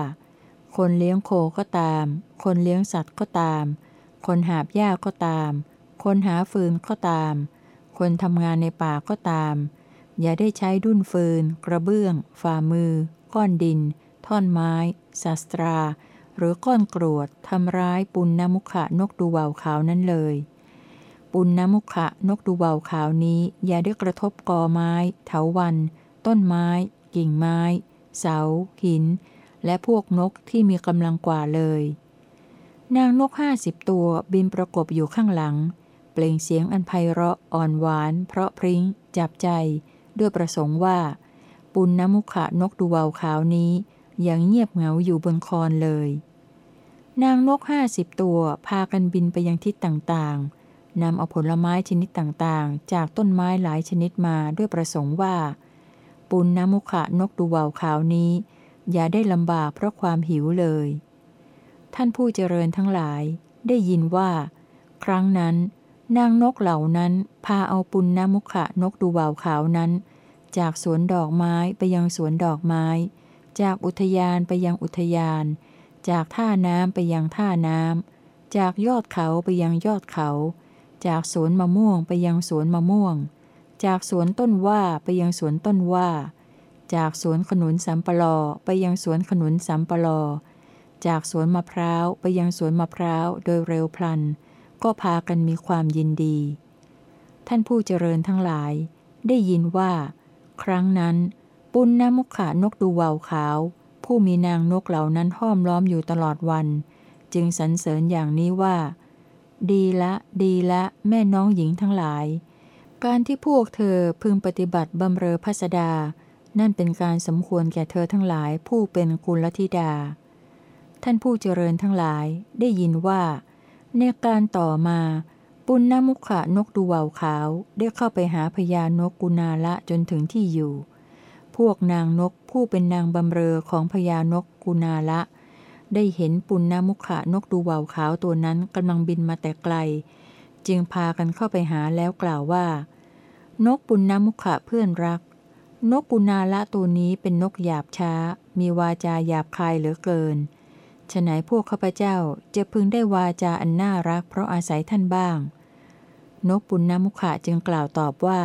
คนเลี้ยงโคก็ตาม คนเลี้ยงสัตว์ก็ตาม คนหาบหญ้าก็ตาม คนหาฟืนก็ตาม คนทำงานในป่าก็ตาม อย่าได้ใช้ดุนฟืน กระเบื้อง ฝ่ามือ ก้อนดิน ท่อนไม้ศาสตรา หรือก้อนกรวดทำร้ายปุณณมุขะนกดูวาวขาวนั้นเลย ปุณณมุขะนกดูวาขาวนี้ อย่าได้กระทบกอไม้ เถาวัน ต้นไม้ กิ่งไม้ เสา หิน และพวกนกที่มีกำลังกว่าเลย นางนกห้าสิบตัวบินประกบอยู่ข้างหลัง เปล่งเสียงอันไพเราะอ่อนหวาน เพราะพริ้ง จับใจ ด้วยประสงค์ว่า ปุณณมุขะนกดูวาขาวนี้ยังเงียบเหงาอยู่บนคอนเลย นางนกห้าสิบตัวพากันบินไปยังทิศต่างๆ นำเอาผลไม้ชนิดต่างๆ จากต้นไม้หลายชนิดมาด้วยประสงค์ว่า ปุณณมุขะนกดูวาวขาวนี้ อย่าได้ลำบากเพราะความหิวเลย ท่านผู้เจริญทั้งหลาย ได้ยินว่า ครั้งนั้น นางนกเหล่านั้นพาเอาปุณณมุขะนกดูวาวขาวนั้น จากสวนดอกไม้ไปยังสวนดอกไม้ จากอุทยานไปยังอุทยาน จากท่าน้ำไปยังท่าน้ำจากยอดเขาไปยังยอดเขา จากสวนมะม่วงไปยังสวนมะม่วง จากสวนต้นว่าไปยังสวนต้นว่า จากสวนขนุนสัมปลอไปยังสวนขนุนสัมปลอ จากสวนมะพร้าวไปยังสวนมะพร้าวโดยเร็วพลัน ก็พากันมีความยินดี ท่านผู้เจริญทั้งหลาย ได้ยินว่า ครั้งนั้น ปุณณมุขานกดูวาวขาว ผู้มีนางนกเหล่านั้นห้อมล้อมอยู่ตลอดวัน จึงสรรเสริญอย่างนี้ว่า ดีละดีละแม่น้องหญิงทั้งหลาย การที่พวกเธอพึงปฏิบัติบำเรอพัสดา นั่นเป็นการสมควรแก่เธอทั้งหลายผู้เป็นกุลธิดา ท่านผู้เจริญทั้งหลายได้ยินว่า ในการต่อมา ปุณณมุขะนกดูวาวขาวได้เข้าไปหาพญานกกุณาละจนถึงที่อยู่ พวกนางนกผู้เป็นนางบำเรอของพญานกกุณาละ ได้เห็นปุณณมุขะนกดูวาวขาวตัวนั้นกำลังบินมาแต่ไกล จึงพากันเข้าไปหาแล้วกล่าวว่า นกปุณณมุขะเพื่อนรัก นกกุณาละตัวนี้เป็นนกหยาบช้า มีวาจาหยาบคายเหลือเกินฉะไหนพวกข้าพเจ้าจะพึงได้วาจาอันน่ารักเพราะอาศัยท่านบ้าง นกปุณณมุขะจึงกล่าวตอบว่า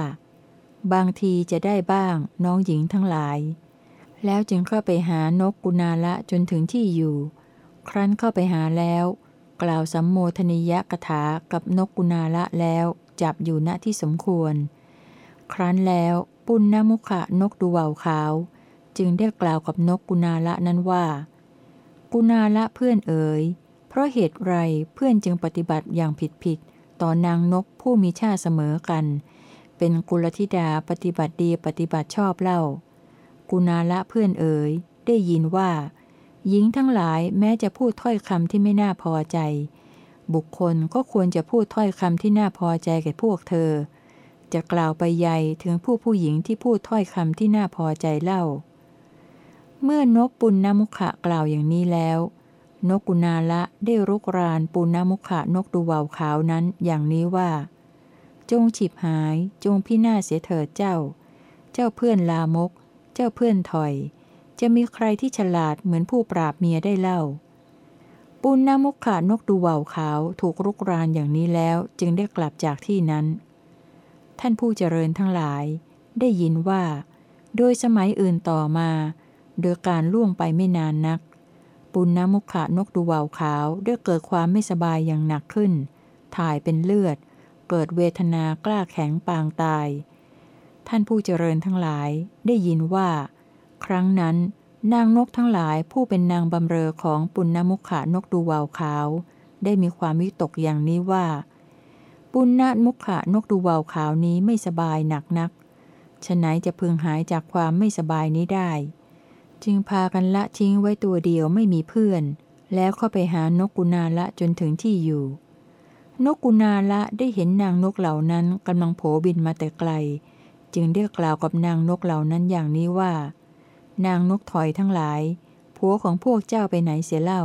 บางทีจะได้บ้างน้องหญิงทั้งหลาย แล้วจึงเข้าไปหานกกุณาละจนถึงที่อยู่ ครั้นเข้าไปหาแล้ว กล่าวสัมโมทนิยกถากับนกกุณาละแล้วจับอยู่ณที่สมควร ครั้นแล้วปุณณมุขะนกดูวาวขาว จึงได้กล่าวกับนกกุณาละนั้นว่า กุณาละเพื่อนเอ๋ยเพราะเหตุไรเพื่อนจึงปฏิบัติอย่างผิดผิดต่อนางนกผู้มีชาติเสมอกัน เป็นกุลธิดาปฏิบัติดีปฏิบัติชอบเล่า กุณาละเพื่อนเอ๋ยได้ยินว่า หญิงทั้งหลายแม้จะพูดถ้อยคำที่ไม่น่าพอใจ บุคคลก็ควรจะพูดถ้อยคำที่น่าพอใจแก่พวกเธอ จะกล่าวไปใหญ่ถึงผู้ผู้หญิงที่พูดถ้อยคำที่น่าพอใจเล่า เมื่อนกปุณณมุขะกล่าวอย่างนี้แล้ว นกกุณาละได้รุกรานปุณณมุขะนกดูวาวขาวนั้นอย่างนี้ว่า จงฉิบหายจงพินาศเสียเถิดเจ้า เจ้าเพื่อนลามก เจ้าเพื่อนถอย จะมีใครที่ฉลาดเหมือนผู้ปราบเมียได้เล่า ปุณณมุขะนกดูว่าวขาวถูกรุกรานอย่างนี้แล้วจึงได้กลับจากที่นั้น ท่านผู้เจริญทั้งหลาย ได้ยินว่า โดยสมัยอื่นต่อมา โดยการล่วงไปไม่นานนัก ปุณณมุขะนกดูว่าวขาวได้เกิดความไม่สบายอย่างหนักขึ้น ถ่ายเป็นเลือด เกิดเวทนากล้าแข็งปางตาย ท่านผู้เจริญทั้งหลายได้ยินว่า ครั้งนั้น นางนกทั้งหลายผู้เป็นนางบำเรอของปุณณมุขะนกดูวาวขาว ได้มีความวิตกอย่างนี้ว่า ปุณณมุขะนกดูวาวขาวนี้ไม่สบายหนักนักฉะไหนจะพึงหายจากความไม่สบายนี้ได้ จึงพากันละทิ้งไว้ตัวเดียวไม่มีเพื่อน แล้วเข้าไปหานกกุณาละจนถึงที่อยู่ นกกุณาละได้เห็นนางนกเหล่านั้นกำลังโผบินมาแต่ไกล จึงได้กล่าวกับนางนกเหล่านั้นอย่างนี้ว่า นางนกถอยทั้งหลาย ผัวของพวกเจ้าไปไหนเสียเล่า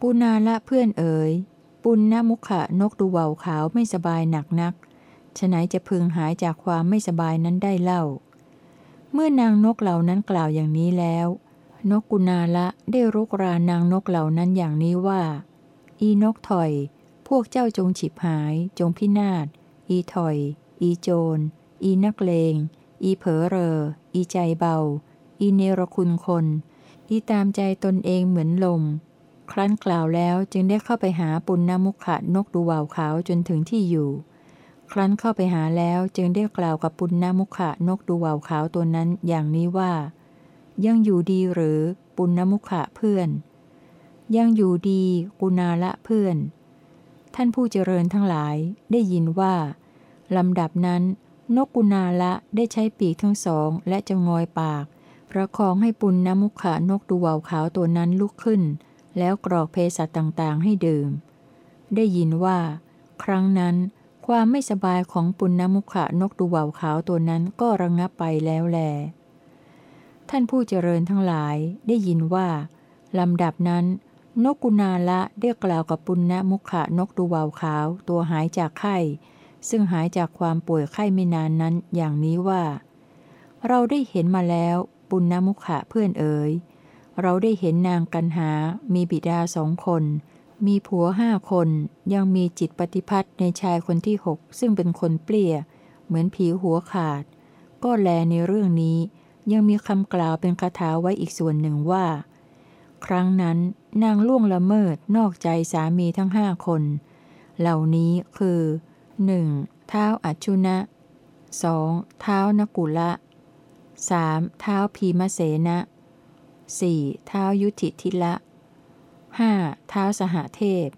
กุณาละเพื่อนเอ๋ย ปุณณมุขะนกดูเวาขาวไม่สบายหนักนักฉะไหนจะพึงหายจากความไม่สบายนั้นได้เล่า เมื่อนางนกเหล่านั้นกล่าวอย่างนี้แล้ว นกกุณาละได้รุกรานางนกเหล่านั้นอย่างนี้ว่า อีนกถอย พวกเจ้าจงฉิบหาย จงพินาศ อีถอย อีโจร อีนักเลง อีเผอเรอ อีใจเบา อีเนรคุณคน อีตามใจตนเองเหมือนลม ครั้นกล่าวแล้วจึงได้เข้าไปหาปุณณมุขะนกดูวาวขาวจนถึงที่อยู่ ครั้นเข้าไปหาแล้วจึงได้กล่าวกับปุณณมุขะนกดูวาวขาวตัวนั้นอย่างนี้ว่า ยังอยู่ดีหรือปุณณมุขะเพื่อน ยังอยู่ดีกุณาละเพื่อน ท่านผู้เจริญทั้งหลายได้ยินว่าลำดับนั้น นกกุณาละได้ใช้ปีกทั้งสองและจะงอยปาก ประคองให้ปุณณมุขะนกดูวาวขาวตัวนั้นลุกขึ้น แล้วกรอกเพสัตต่างๆ ให้ดื่ม ได้ยินว่า ครั้งนั้นความไม่สบายของปุณณมุขะนกดูวาวขาวตัวนั้นก็ระงงับไปแล้วแล ท่านผู้เจริญทั้งหลายได้ยินว่าลำดับนั้น นกกุณาละได้กล่าวกับปุณณมุขะนกดูวาวขาวตัวหายจากไข้ ซึ่งหายจากความป่วยไข้ไม่นานนั้นอย่างนี้ว่า เราได้เห็นมาแล้วปุณณมุขะเพื่อนเอ๋ยเราได้เห็นนางกันหา มีบิดาสองคน มีผัวห้าคน ยังมีจิตปฏิพัทธ์ในชายคนที่หกซึ่งเป็นคนเปลี่ย เหมือนผีหัวขาด ก็แลในเรื่องนี้ ยังมีคำกล่าวเป็นคาถาไว้อีกส่วนหนึ่งว่า ครั้งนั้นนางล่วงละเมิดนอกใจสามีทั้งห้าคน เหล่านี้คือ 1. เท้าอัจชุนะ 2. เท้านกุละ 3. เท้าพีมเสนะ 4. เท้ายุติทิละ 5. เท้าสหเทพ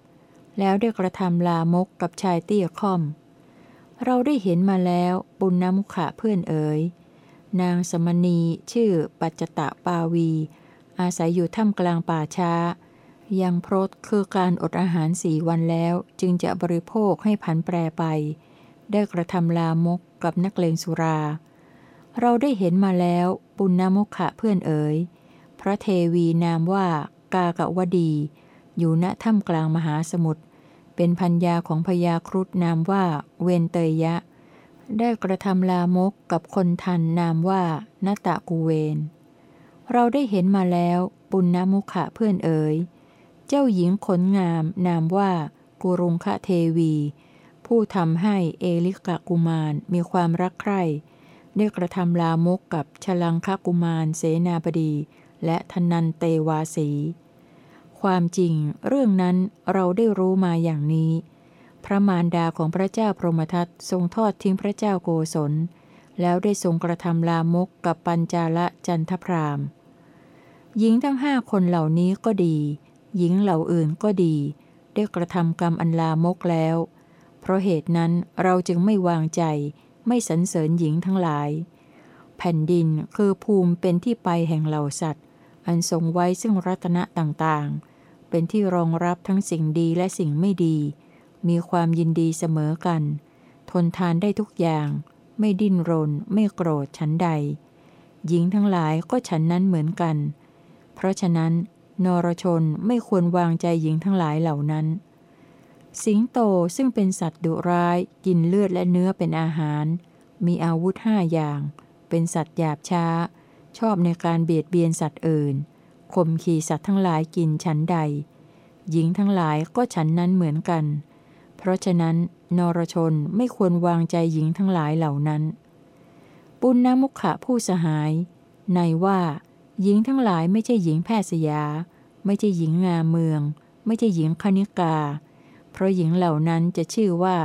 แล้วได้กระทำลามกกับชายเตี้ยค่อม เราได้เห็นมาแล้วปุณณมุขะเพื่อนเอ๋ยนางสมณีชื่อปัจจตะปาวี อาศัยอยู่ท่ามกลางป่าช้า ยังพรตคือการอดอาหารสี่วันแล้วจึงจะบริโภคให้ผันแปรไป ได้กระทำลามกกับนักเลงสุรา เราได้เห็นมาแล้วปุณณมุขะเพื่อนเอ๋ยพระเทวีนามว่ากากวดี อยู่ณถ้ำกลางมหาสมุทรเป็นพัญญาของพญาครุฑนามว่าเวนเตยยะ ได้กระทำลามกกับคนทันนามว่านาตะกูเวน เราได้เห็นมาแล้วปุณณมุขะเพื่อนเอ๋ย เจ้าหญิงขนงามนามว่ากุรุงคะเทวี ผู้ทำให้เอลิกะกุมารมีความรักใคร่ได้กระทำลามกกับชลังคกุมารเสนาบดี และทนันเตวาสี ความจริงเรื่องนั้นเราได้รู้มาอย่างนี้ พระมารดาของพระเจ้าพรหมทัตทรงทอดทิ้งพระเจ้าโกศล แล้วได้ทรงกระทำลามกกับปัญจาละจันทพรามหญิงทั้งห้าคนเหล่านี้ก็ดี หญิงเหล่าอื่นก็ดี ได้กระทำกรรมอันลามกแล้ว เพราะเหตุนั้นเราจึงไม่วางใจ ไม่สรรเสริญหญิงทั้งหลาย แผ่นดินคือภูมิเป็นที่ไปแห่งเหล่าสัตว์ อันทรงไว้ซึ่งรัตนะต่างๆ เป็นที่รองรับทั้งสิ่งดีและสิ่งไม่ดี มีความยินดีเสมอกัน ทนทานได้ทุกอย่าง ไม่ดิ้นรน ไม่โกรธฉันใด หญิงทั้งหลายก็ฉันนั้นเหมือนกัน เพราะฉะนั้น นรชนไม่ควรวางใจหญิงทั้งหลายเหล่านั้น สิงโตซึ่งเป็นสัตว์ดุร้าย กินเลือดและเนื้อเป็นอาหาร มีอาวุธห้าอย่าง เป็นสัตว์หยาบช้า ชอบในการเบียดเบียนสัตว์อื่นข่มขี่สัตว์ทั้งหลายกินฉันใด หญิงทั้งหลายก็ฉันนั้นเหมือนกัน เพราะฉะนั้นนรชนไม่ควรวางใจหญิงทั้งหลายเหล่านั้น ปุณณมุขะผู้สหาย ในว่า หญิงทั้งหลายไม่ใช่หญิงแพทย์สยา ไม่ใช่หญิงงามเมือง ไม่ใช่หญิงคณิกา เพราะหญิงเหล่านั้นจะชื่อว่า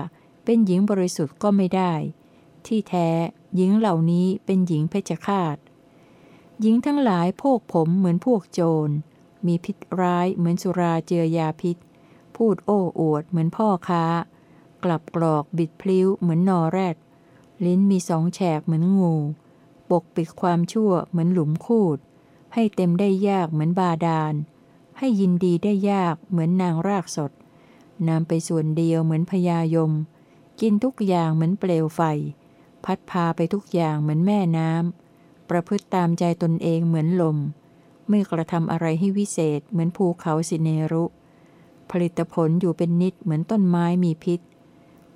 เป็นหญิงบริสุทธิ์ก็ไม่ได้ ที่แท้หญิงเหล่านี้เป็นหญิงเพชฌฆาต หญิงทั้งหลายโพกผมเหมือนพวกโจร มีพิษร้ายเหมือนสุราเจือยาพิษ พูดโอ้อวดเหมือนพ่อค้า กลับกรอกบิดพลิ้วเหมือนนอแรด ลิ้นมีสองแฉกเหมือนงู ปกปิดความชั่วเหมือนหลุมคูด ให้เต็มได้ยากเหมือนบาดาล ให้ยินดีได้ยากเหมือนนางรากสดนำไปส่วนเดียวเหมือนพญายม กินทุกอย่างเหมือนเปลวไฟ พัดพาไปทุกอย่างเหมือนแม่น้ำ ประพฤติตามใจตนเองเหมือนลม ไม่กระทำอะไรให้วิเศษเหมือนภูเขาสิเนรุ ผลิตผลอยู่เป็นนิดเหมือนต้นไม้มีพิษ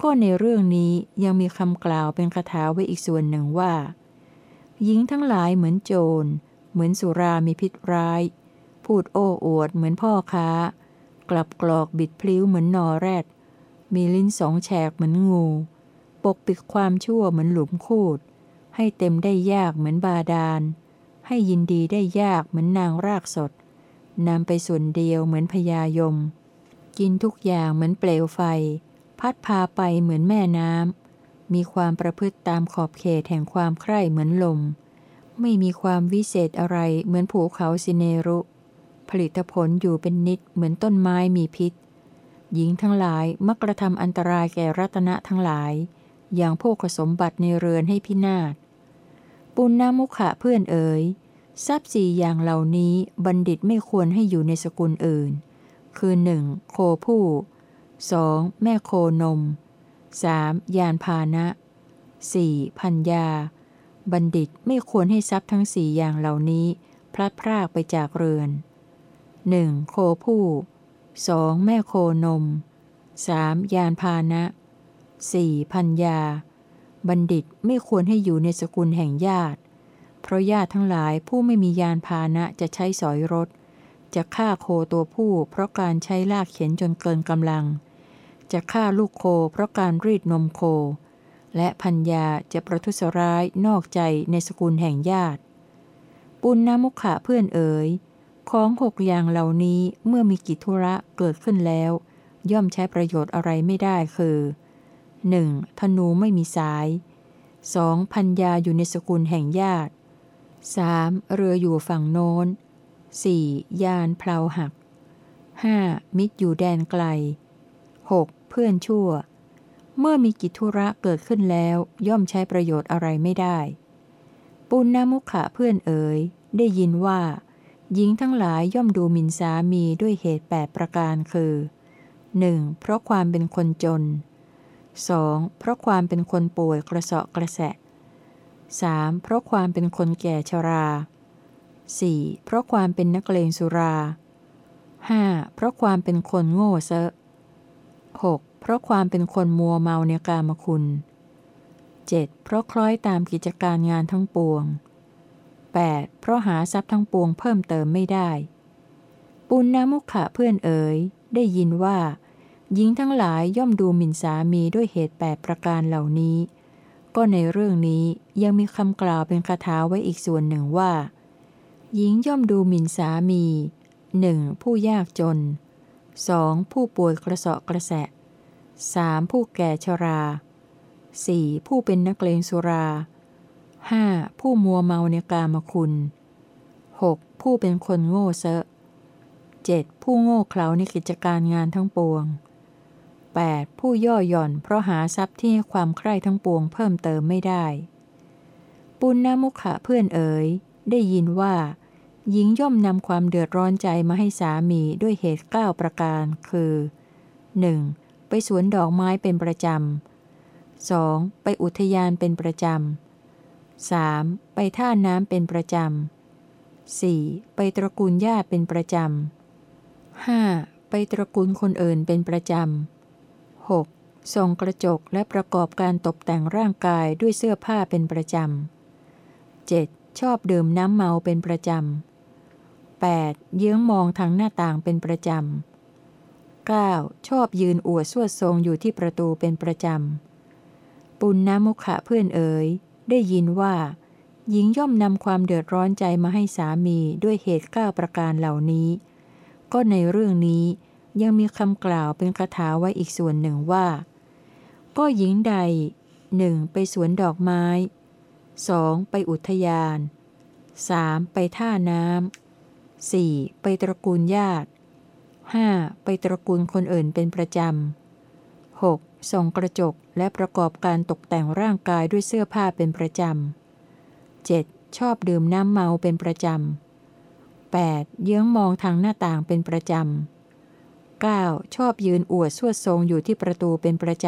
ก็ในเรื่องนี้ยังมีคำกล่าวเป็นคาถาไว้อีกส่วนหนึ่งว่า หญิงทั้งหลายเหมือนโจร เหมือนสุรามีพิษร้าย พูดโอ้อวดเหมือนพ่อค้า กลับกรอกบิดพลิ้วเหมือนนอแรด มีลิ้นสองแฉกเหมือนงู ปกปิดความชั่วเหมือนหลุมคูด ให้เต็มได้ยากเหมือนบาดาล ให้ยินดีได้ยากเหมือนนางรากสด นำไปส่วนเดียวเหมือนพญายม กินทุกอย่างเหมือนเปลวไฟ พัดพาไปเหมือนแม่น้ำมีความประพฤติตามขอบเขตแห่งความใคร่เหมือนลม ไม่มีความวิเศษอะไรเหมือนภูเขาสิเนรุ ผลิตผลอยู่เป็นนิดเหมือนต้นไม้มีพิษ หญิงทั้งหลายมักกระทำอันตรายแก่รัตนะทั้งหลาย อย่างพวกสมบัติในเรือนให้พินาศปุณณมุขะเพื่อนเอ๋ยทรัพย์สี่อย่างเหล่านี้บัณฑิตไม่ควรให้อยู่ในสกุลอื่น คือ 1. โคผู้ 2. แม่โคนม 3. ยานพานะ 4. พัญญา บัณฑิตไม่ควรให้ทรัพย์ทั้งสี่อย่างเหล่านี้พลัดพรากไปจากเรือน 1. โคผู้ 2. แม่โคนม 3. ยานพาหนะ 4. พัญญา บัณฑิตไม่ควรให้อยู่ในสกุลแห่งญาติ เพราะญาติทั้งหลายผู้ไม่มียานพาหนะจะใช้สอยรถ จะฆ่าโคตัวผู้ เพราะการใช้ลากเข็นจนเกินกำลัง จะฆ่าลูกโคเพราะการรีดนมโค และพัญญาจะประทุษร้ายนอกใจในสกุลแห่งญาติ ปุณณมุขะเพื่อนเอ๋ยของหกอย่างเหล่านี้เมื่อมีกิจธุระเกิดขึ้นแล้ว ย่อมใช้ประโยชน์อะไรไม่ได้คือ 1. ธนูไม่มีสาย 2. พัญญาอยู่ในสกุลแห่งญาติ 3. เรืออยู่ฝั่งโน้น 4. ยานเพลาหัก 5. มิตรอยู่แดนไกล 6. เพื่อนชั่ว เมื่อมีกิจธุระเกิดขึ้นแล้วย่อมใช้ประโยชน์อะไรไม่ได้ ปุณณมุขะเพื่อนเอ๋ยได้ยินว่า หญิงทั้งหลายย่อมดูหมิ่นสามีด้วยเหตุแปดประการคือ 1. เพราะความเป็นคนจน 2. เพราะความเป็นคนป่วยกระเสาะกระแสะ 3. เพราะความเป็นคนแก่ชรา 4. เพราะความเป็นนักเลงสุรา 5. เพราะความเป็นคนโง่เซอะ 6. เพราะความเป็นคนมัวเมาในกามคุณ 7. เพราะคล้อยตามกิจการงานทั้งปวง 8. เพราะหาทรัพย์ทั้งปวงเพิ่มเติมไม่ได้ ปุณณมุขะเพื่อนเอ๋ย ได้ยินว่า หญิงทั้งหลายย่อมดูหมิ่นสามีด้วยเหตุแปดประการเหล่านี้ ก็ในเรื่องนี้ยังมีคำกล่าวเป็นคาถาไว้อีกส่วนหนึ่งว่า หญิงย่อมดูหมิ่นสามีหนึ่งผู้ยากจน 2. ผู้ป่วยกระเสาะกระแสะ 3. ผู้แก่ชรา 4. ผู้เป็นนักเลงสุรา 5. ผู้มัวเมาในกามคุณ 6. ผู้เป็นคนโง่เซอะ 7. ผู้โง่เขลาในกิจการงานทั้งปวง 8. ผู้ย่อหย่อนเพราะหาทรัพย์ที่ให้ความใคร่ทั้งปวงเพิ่มเติมไม่ได้ ปุณณมุขะเพื่อนเอ๋ย ได้ยินว่า หญิงย่อมนำความเดือดร้อนใจมาให้สามีด้วยเหตุเก้าประการ คือ 1. ไปสวนดอกไม้เป็นประจำ 2. ไปอุทยานเป็นประจำ 3. ไปท่าน้ำเป็นประจำ 4. ไปตระกูลญาติเป็นประจำ 5. ไปตระกูลคนอื่นเป็นประจำ 6. ส่องกระจกและประกอบการตกแต่งร่างกายด้วยเสื้อผ้าเป็นประจำ 7. ชอบดื่มน้ำเมาเป็นประจำ 8. เยื้องมองทางหน้าต่างเป็นประจำ 9. ชอบยืนอวดสวดทรงอยู่ที่ประตูเป็นประจำ ปุณณมุขะเพื่อนเอ๋ย ได้ยินว่า หญิงย่อมนำความเดือดร้อนใจมาให้สามีด้วยเหตุเก้าประการเหล่านี้ ก็ในเรื่องนี้ยังมีคำกล่าวเป็นคาถาไว้อีกส่วนหนึ่งว่า ก็หญิงใดหนึ่งไปสวนดอกไม้ 2. ไปอุทยาน 3. ไปท่าน้ำ 4. ไปตระกูลญาติ 5. ไปตระกูลคนอื่นเป็นประจำ 6. ส่องกระจกและประกอบการตกแต่งร่างกายด้วยเสื้อผ้าเป็นประจำ 7. ชอบดื่มน้ำเมาเป็นประจำ 8. เยื้องมองทางหน้าต่างเป็นประจำ 9. ชอบยืนอวดสวดทรงอยู่ที่ประตูเป็นประจ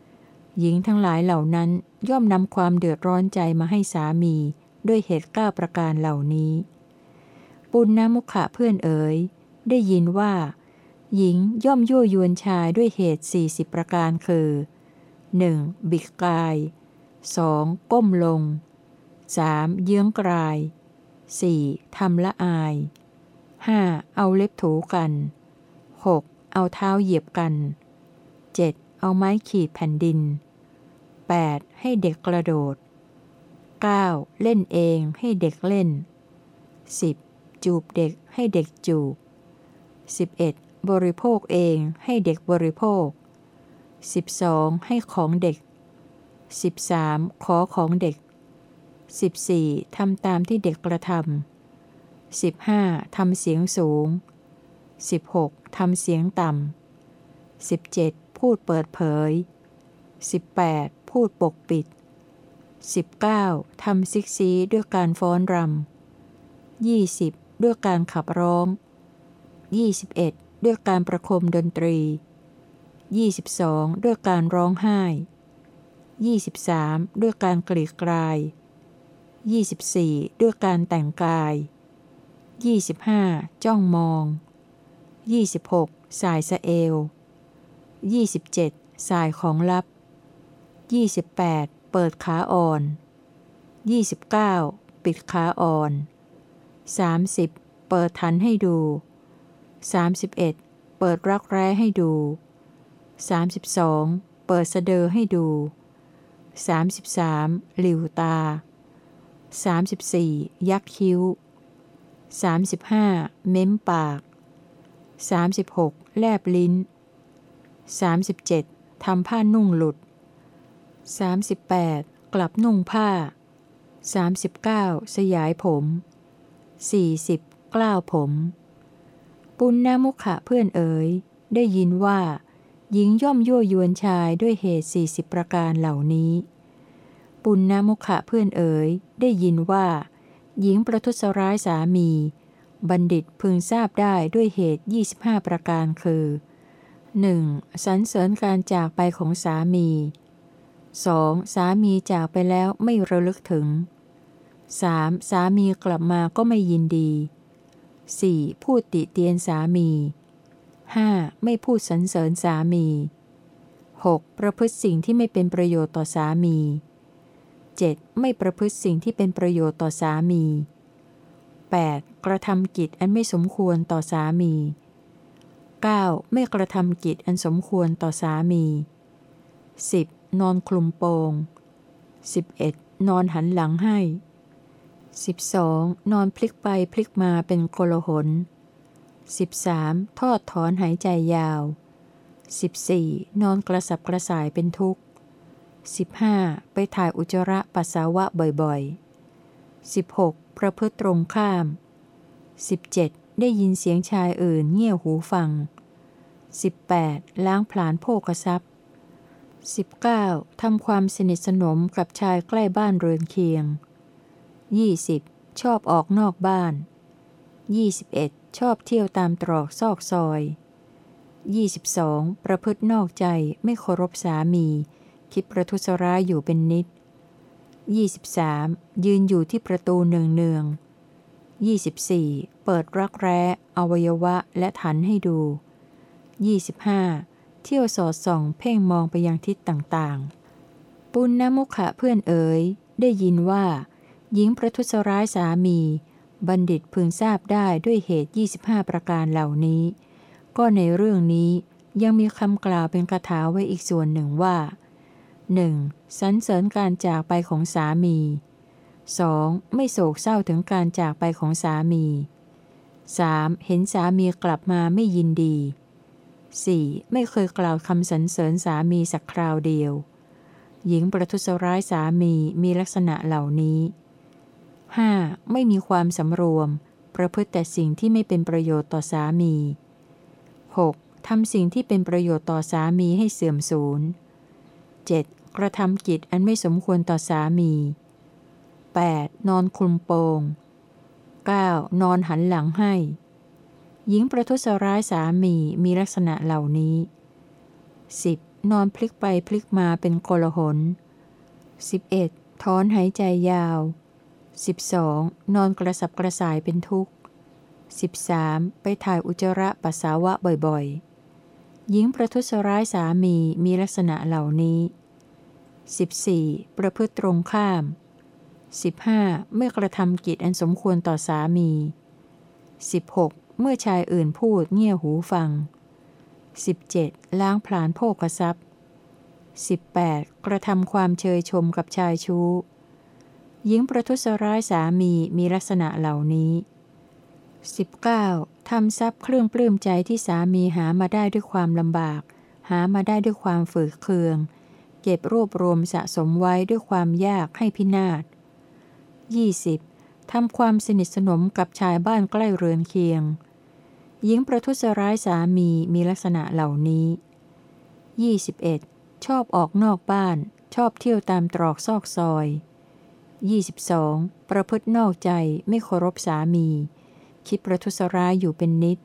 ำ หญิงทั้งหลายเหล่านั้นย่อมนำความเดือดร้อนใจมาให้สามี ด้วยเหตุก้าประการเหล่านี้ ปุณณมุขะเพื่อนเอ๋ย ได้ยินว่า หญิงย่อมยั่วยวนชายด้วยเหตุสี่สิบประการคือ 1. บิกกาย 2. ก้มลง 3. เยื้องกลาย 4. ทำละอาย 5. เอาเล็บถูกัน 6. เอาเท้าเหยียบกัน 7. เอาไม้ขีดแผ่นดิน 8. ให้เด็กกระโดด 9. เล่นเองให้เด็กเล่น 10. จูบเด็กให้เด็กจูบ 11. บริโภคเองให้เด็กบริโภค 12. ให้ของเด็ก 13. ขอของเด็ก 14. ทำตามที่เด็กกระทำ 15. ทำเสียงสูง 16. ทำเสียงต่ำ 17. พูดเปิดเผย 18. พูดปกปิด 19. ทำซิกซีด้วยการฟ้อนรำ 20. ด้วยการขับร้อง 21. ด้วยการประคมดนตรี 22. ด้วยการร้องไห้ 23. ด้วยการกรีดกลาย 24. ด้วยการแต่งกาย 25. จ้องมอง 26. สายสะเอว 27. สายของลับ 28. เปิดขาอ่อน 29. ปิดขาอ่อน 30. เปิดทันให้ดู 31. เปิดรักแร้ให้ดู 32. เปิดสะเดอให้ดู 33. หลิวตา 34. ยักคิ้ว 35. เม้มปาก 36. แลบลิ้น 37. ทำผ้านุ่งหลุด 38. กลับนุ่งผ้า 39. สยายผม 40. กล้าวผม ปุณณมุขะเพื่อนเอ๋ย ได้ยินว่า หญิงย่อมยั่วยวนชายด้วยเหตุสี่สิบประการเหล่านี้ ปุณณมุขะเพื่อนเอ๋ย ได้ยินว่า หญิงประทุษร้ายสามี บัณฑิตพึงทราบได้ด้วยเหตุ 25 ประการคือ 1. สรรเสริญการจากไปของสามี 2. สามีจากไปแล้วไม่ระลึกถึง 3. สามีกลับมาก็ไม่ยินดี 4. พูดติเตียนสามี 5. ไม่พูดสรรเสริญสามี 6. ประพฤติสิ่งที่ไม่เป็นประโยชน์ต่อสามี 7. ไม่ประพฤติสิ่งที่เป็นประโยชน์ต่อสามี 8. กระทำกิจอันไม่สมควรต่อสามี 9. ไม่กระทำกิจอันสมควรต่อสามี 10. นอนคลุมโปง 11. นอนหันหลังให้ 12. นอนพลิกไปพลิกมาเป็นโกลหน 13. ทอดถอนหายใจยาว 14. นอนกระสับกระส่ายเป็นทุกข์ 15. ไปถ่ายอุจจาระปัสสาวะบ่อยๆ 16. ประพฤติตรงข้าม 17. ได้ยินเสียงชายอื่นเงี่ยหูฟัง 18. ล้างผลาญโภกทรัพย์ 19. ทำความสนิทสนมกับชายใกล้บ้านเรือนเคียง 20. ชอบออกนอกบ้าน 21. ชอบเที่ยวตามตรอกซอกซอย 22. ประพฤตินอกใจไม่เคารพสามี คิดประทุษร้ายอยู่เป็นนิด 23. ยืนอยู่ที่ประตูเนืองเนือง 24. เปิดรักแร้ อวัยวะและฐานให้ดู 25. เที่ยวสอดส่องเพ่งมองไปยังทิศต่างๆ ปุณณมุขะเพื่อนเอ๋ย ได้ยินว่า หญิงประทุษร้ายสามี บัณฑิตพึงทราบได้ด้วยเหตุ 25 ประการเหล่านี้ ก็ในเรื่องนี้ยังมีคำกล่าวเป็นคาถาไว้อีกส่วนหนึ่งว่า 1. สรรเสริญการจากไปของสามี 2. ไม่โศกเศร้าถึงการจากไปของสามี 3. เห็นสามีกลับมาไม่ยินดี 4. ไม่เคยกล่าวคำสรรเสริญสามีสักคราวเดียว หญิงประทุษร้ายสามีมีลักษณะเหล่านี้ 5. ไม่มีความสำรวม ประพฤติแต่สิ่งที่ไม่เป็นประโยชน์ต่อสามี 6. ทำสิ่งที่เป็นประโยชน์ต่อสามีให้เสื่อมสูญ 7. กระทำกิจอันไม่สมควรต่อสามี 8. นอนคลุมโปง 9. นอนหันหลังให้ หญิงประทุษร้ายสามีมีลักษณะเหล่านี้ 10. นอนพลิกไปพลิกมาเป็นโกลหน 11. ถอนหายใจยาว 12. นอนกระสับกระส่ายเป็นทุกข์ 13. ไปถ่ายอุจจาระปัสสาวะบ่อยๆ หญิงประทุษร้ายสามีมีลักษณะเหล่านี้ 14. ประพฤติตรงข้าม 15. ไม่กระทำกิจอันสมควรต่อสามี 16. เมื่อชายอื่นพูดเงี่ยหูฟัง 17. ล้างผลาญโภกทรัพย์ 18. กระทำความเชยชมกับชายชู้ หญิงประทุษร้ายสามีมีลักษณะเหล่านี้ 19. ทำทรัพย์เครื่องปลื้มใจที่สามีหามาได้ด้วยความลำบาก หามาได้ด้วยความฝืดเคือง เก็บรวบรวมสะสมไว้ด้วยความยากให้พินาศ 20. ทำความสนิทสนมกับชายบ้านใกล้เรือนเคียง หญิงประทุษร้ายสามีมีลักษณะเหล่านี้ 21. ชอบออกนอกบ้าน ชอบเที่ยวตามตรอกซอกซอย 22. ประพฤตินอกใจไม่เคารพสามี คิดประทุษร้ายอยู่เป็นนิด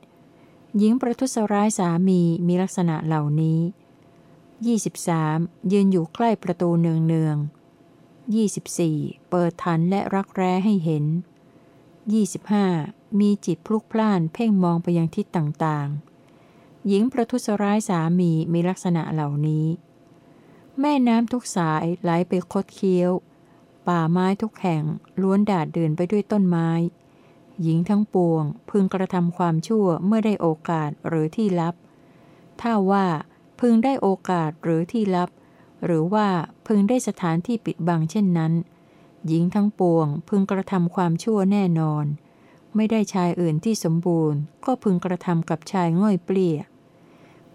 หญิงประทุษร้ายสามีมีลักษณะเหล่านี้ 23. ยืนอยู่ใกล้ประตูเนืองเนือง 24. เปิดทันและรักแร้ให้เห็น 25. มีจิตพลุกพล่านเพ่งมองไปยังทิศต่างๆ หญิงประทุษร้ายสามีมีลักษณะเหล่านี้ แม่น้ำทุกสายไหลไปคดเคี้ยว ป่าไม้ทุกแห่งล้วนดาดเดินไปด้วยต้นไม้ หญิงทั้งปวงพึงกระทำความชั่วเมื่อได้โอกาสหรือที่ลับ ถ้าว่าพึงได้โอกาสหรือที่ลับ หรือว่าพึงได้สถานที่ปิดบังเช่นนั้น หญิงทั้งปวงพึงกระทำความชั่วแน่นอน ไม่ได้ชายอื่นที่สมบูรณ์ ก็พึงกระทำกับชายง่อยเปลี่ย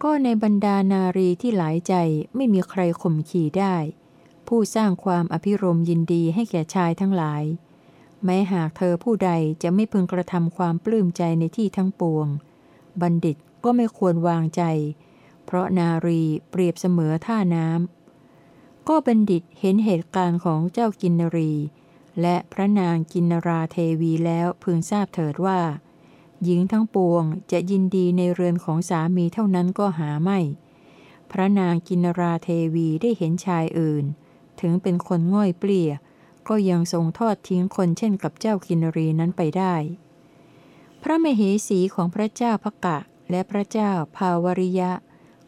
ก็ในบรรดานารีที่หลายใจไม่มีใครข่มขี่ได้ ผู้สร้างความอภิรมยินดีให้แก่ชายทั้งหลาย แม้หากเธอผู้ใดจะไม่พึงกระทำความปลื้มใจในที่ทั้งปวง บัณฑิตก็ไม่ควรวางใจ เพราะนารีเปรียบเสมอท่าน้ำก็บัณฑิตเห็นเหตุการณ์ของเจ้ากินนรี และพระนางกินราเทวีแล้วพึงทราบเถิดว่า หญิงทั้งปวงจะยินดีในเรือนของสามีเท่านั้นก็หาไม่พระนางกินราเทวีได้เห็นชายอื่น ถึงเป็นคนง่อยเปลี่ย ก็ยังทรงทอดทิ้งคนเช่นกับเจ้ากินรีนั้นไปได้ พระมเหสีของพระเจ้าพกะและพระเจ้าภาวริยะ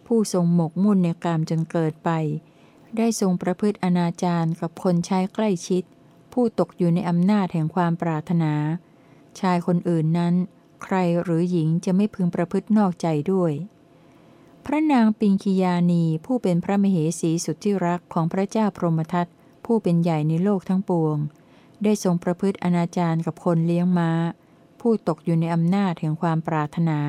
ผู้ทรงหมกมุ่นในกามจนเกิดไป ได้ทรงประพฤติอนาจารกับคนใช้ใกล้ชิด ผู้ตกอยู่ในอำนาจแห่งความปรารถนา ชายคนอื่นนั้น ใครหรือหญิงจะไม่พึงประพฤตินอกใจด้วย พระนางปิงคียานีผู้เป็นพระมเหสีสุดที่รักของพระเจ้าพรหมทัตผู้เป็นใหญ่ในโลกทั้งปวง ได้ทรงประพฤติอนาจารกับคนเลี้ยงม้า ผู้ตกอยู่ในอำนาจแห่งความปรารถนา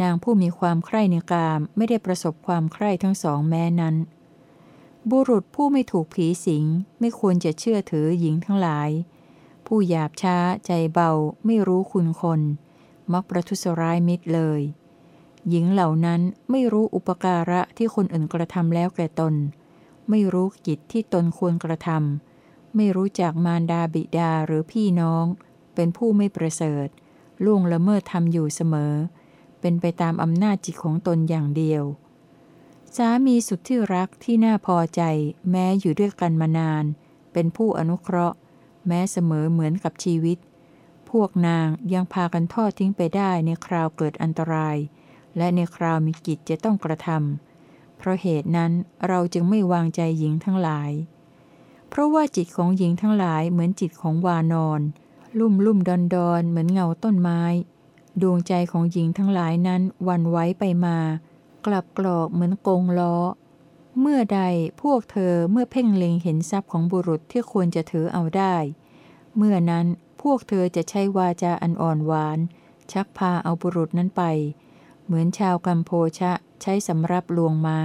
นางผู้มีความใคร่ในกามไม่ได้ประสบความใคร่ทั้งสองแม้นั้น บุรุษผู้ไม่ถูกผีสิงไม่ควรจะเชื่อถือหญิงทั้งหลาย ผู้หยาบช้าใจเบาไม่รู้คุณคน มักประทุษร้ายมิตรเลย หญิงเหล่านั้นไม่รู้อุปการะที่คนอื่นกระทำแล้วแก่ตน ไม่รู้กิจที่ตนควรกระทำไม่รู้จักมารดาบิดาหรือพี่น้อง เป็นผู้ไม่ประเสริฐ ล่วงละเมิดทำอยู่เสมอ เป็นไปตามอำนาจจิตของตนอย่างเดียว สามีสุดที่รักที่น่าพอใจ แม้อยู่ด้วยกันมานาน เป็นผู้อนุเคราะห์ แม้เสมอเหมือนกับชีวิต พวกนางยังพากันทอดทิ้งไปได้ในคราวเกิดอันตราย และในคราวมีกิจจะต้องกระทำเพราะเหตุนั้นเราจึงไม่วางใจหญิงทั้งหลาย เพราะว่าจิตของหญิงทั้งหลายเหมือนจิตของวานอนลุ่มลุ่มดอนดอนเหมือนเงาต้นไม้ ดวงใจของหญิงทั้งหลายนั้นวันไว้ไปมา กลับกรอกเหมือนกงล้อ เมื่อใดพวกเธอเมื่อเพ่งเล็งเห็นทรัพย์ของบุรุษที่ควรจะถือเอาได้ เมื่อนั้นพวกเธอจะใช้วาจาอันอ่อนหวาน ชักพาเอาบุรุษนั้นไป เหมือนชาวกัมโพชะใช้สำรับลวงมา้า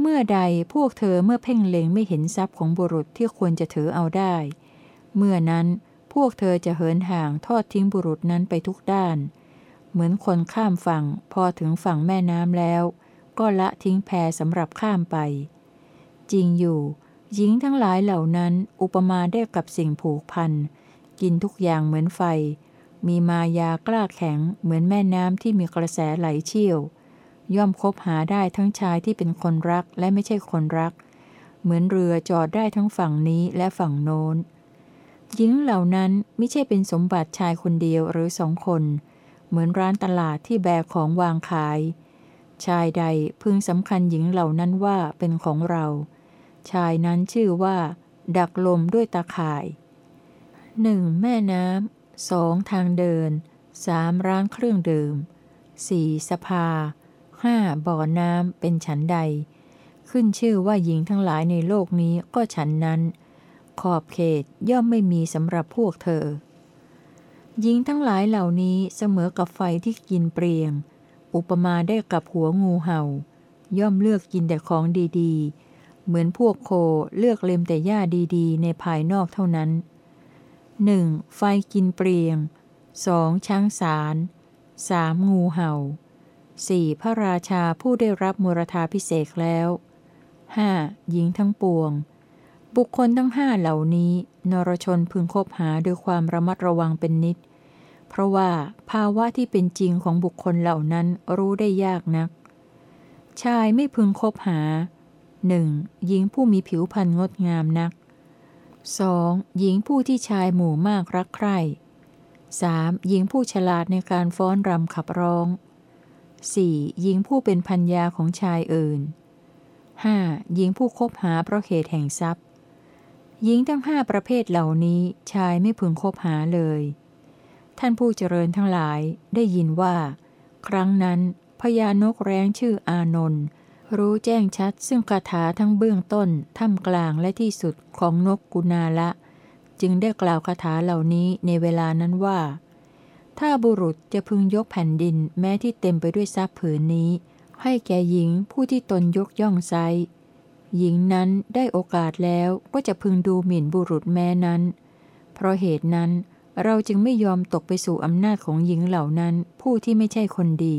เมื่อใดพวกเธอเมื่อเพ่งเล็งไม่เห็นทรัพย์ของบุรุษที่ควรจะถือเอาได้ เมื่อนั้นพวกเธอจะเหินห่างทอดทิ้งบุรุษนั้นไปทุกด้าน เหมือนคนข้ามฝั่งพอถึงฝั่งแม่น้ำแล้ว ก็ละทิ้งแพสำหรับข้ามไป จริงอยู่หญิงทั้งหลายเหล่านั้นอุปมาได้กับสิ่งผูกพัน กินทุกอย่างเหมือนไฟ มีมายากล้าแข็งเหมือนแม่น้ำที่มีกระแสไหลเชี่ยว ย่อมคบหาได้ทั้งชายที่เป็นคนรักและไม่ใช่คนรัก เหมือนเรือจอดได้ทั้งฝั่งนี้และฝั่งโน้น หญิงเหล่านั้นไม่ใช่เป็นสมบัติชายคนเดียวหรือสองคน เหมือนร้านตลาดที่แบกของวางขาย ชายใดพึงสำคัญหญิงเหล่านั้นว่าเป็นของเรา ชายนั้นชื่อว่า ดักลมด้วยตาข่ายหนึ่งแม่น้ำ สองทางเดินสามร้านเครื่องดื่มสี่สภาห้าบ่อน้ำเป็นฉันใด ขึ้นชื่อว่าหญิงทั้งหลายในโลกนี้ก็ฉันนั้น ขอบเขตย่อมไม่มีสำหรับพวกเธอ หญิงทั้งหลายเหล่านี้เสมอกับไฟที่กินเปรียง อุปมาได้กับหัวงูเห่า ย่อมเลือกกินแต่ของดีๆ เหมือนพวกโคเลือกเล็มแต่หญ้าดีๆ ในภายนอกเท่านั้น หนึ่งไฟกินเปรียงสองช้างสารสามงูเห่าสี่พระราชาผู้ได้รับมรธาพิเศษแล้วห้าหญิงทั้งปวง บุคคลทั้งห้าเหล่านี้ นรชนพึงคบหาด้วยความระมัดระวังเป็นนิด เพราะว่าภาวะที่เป็นจริงของบุคคลเหล่านั้นรู้ได้ยากนัก ชายไม่พึงคบหาหนึ่งหญิงผู้มีผิวพรรณงดงามนัก 2. หญิงผู้ที่ชายหมู่มากรักใคร่ 3. หญิงผู้ฉลาดในการฟ้อนรำขับร้อง 4. หญิงผู้เป็นพัญญาของชายอื่น 5. หญิงผู้คบหาเพราะเหตุแห่งทรัพย์ หญิงทั้งห้าประเภทเหล่านี้ชายไม่พึงคบหาเลย ท่านผู้เจริญทั้งหลายได้ยินว่า ครั้งนั้นพญานกแร้งชื่ออานนท์ รู้แจ้งชัดซึ่งคาถาทั้งเบื้องต้น ท่ามกลางและที่สุดของนกกุณาละ จึงได้กล่าวคาถาเหล่านี้ในเวลานั้นว่า ถ้าบุรุษจะพึงยกแผ่นดินแม้ที่เต็มไปด้วยทรัพย์ผืนนี้ ให้แก่หญิงผู้ที่ตนยกย่องไซหญิงนั้นได้โอกาสแล้วก็จะพึงดูหมิ่นบุรุษแม้นั้น เพราะเหตุนั้นเราจึงไม่ยอมตกไปสู่อำนาจของหญิงเหล่านั้นผู้ที่ไม่ใช่คนดี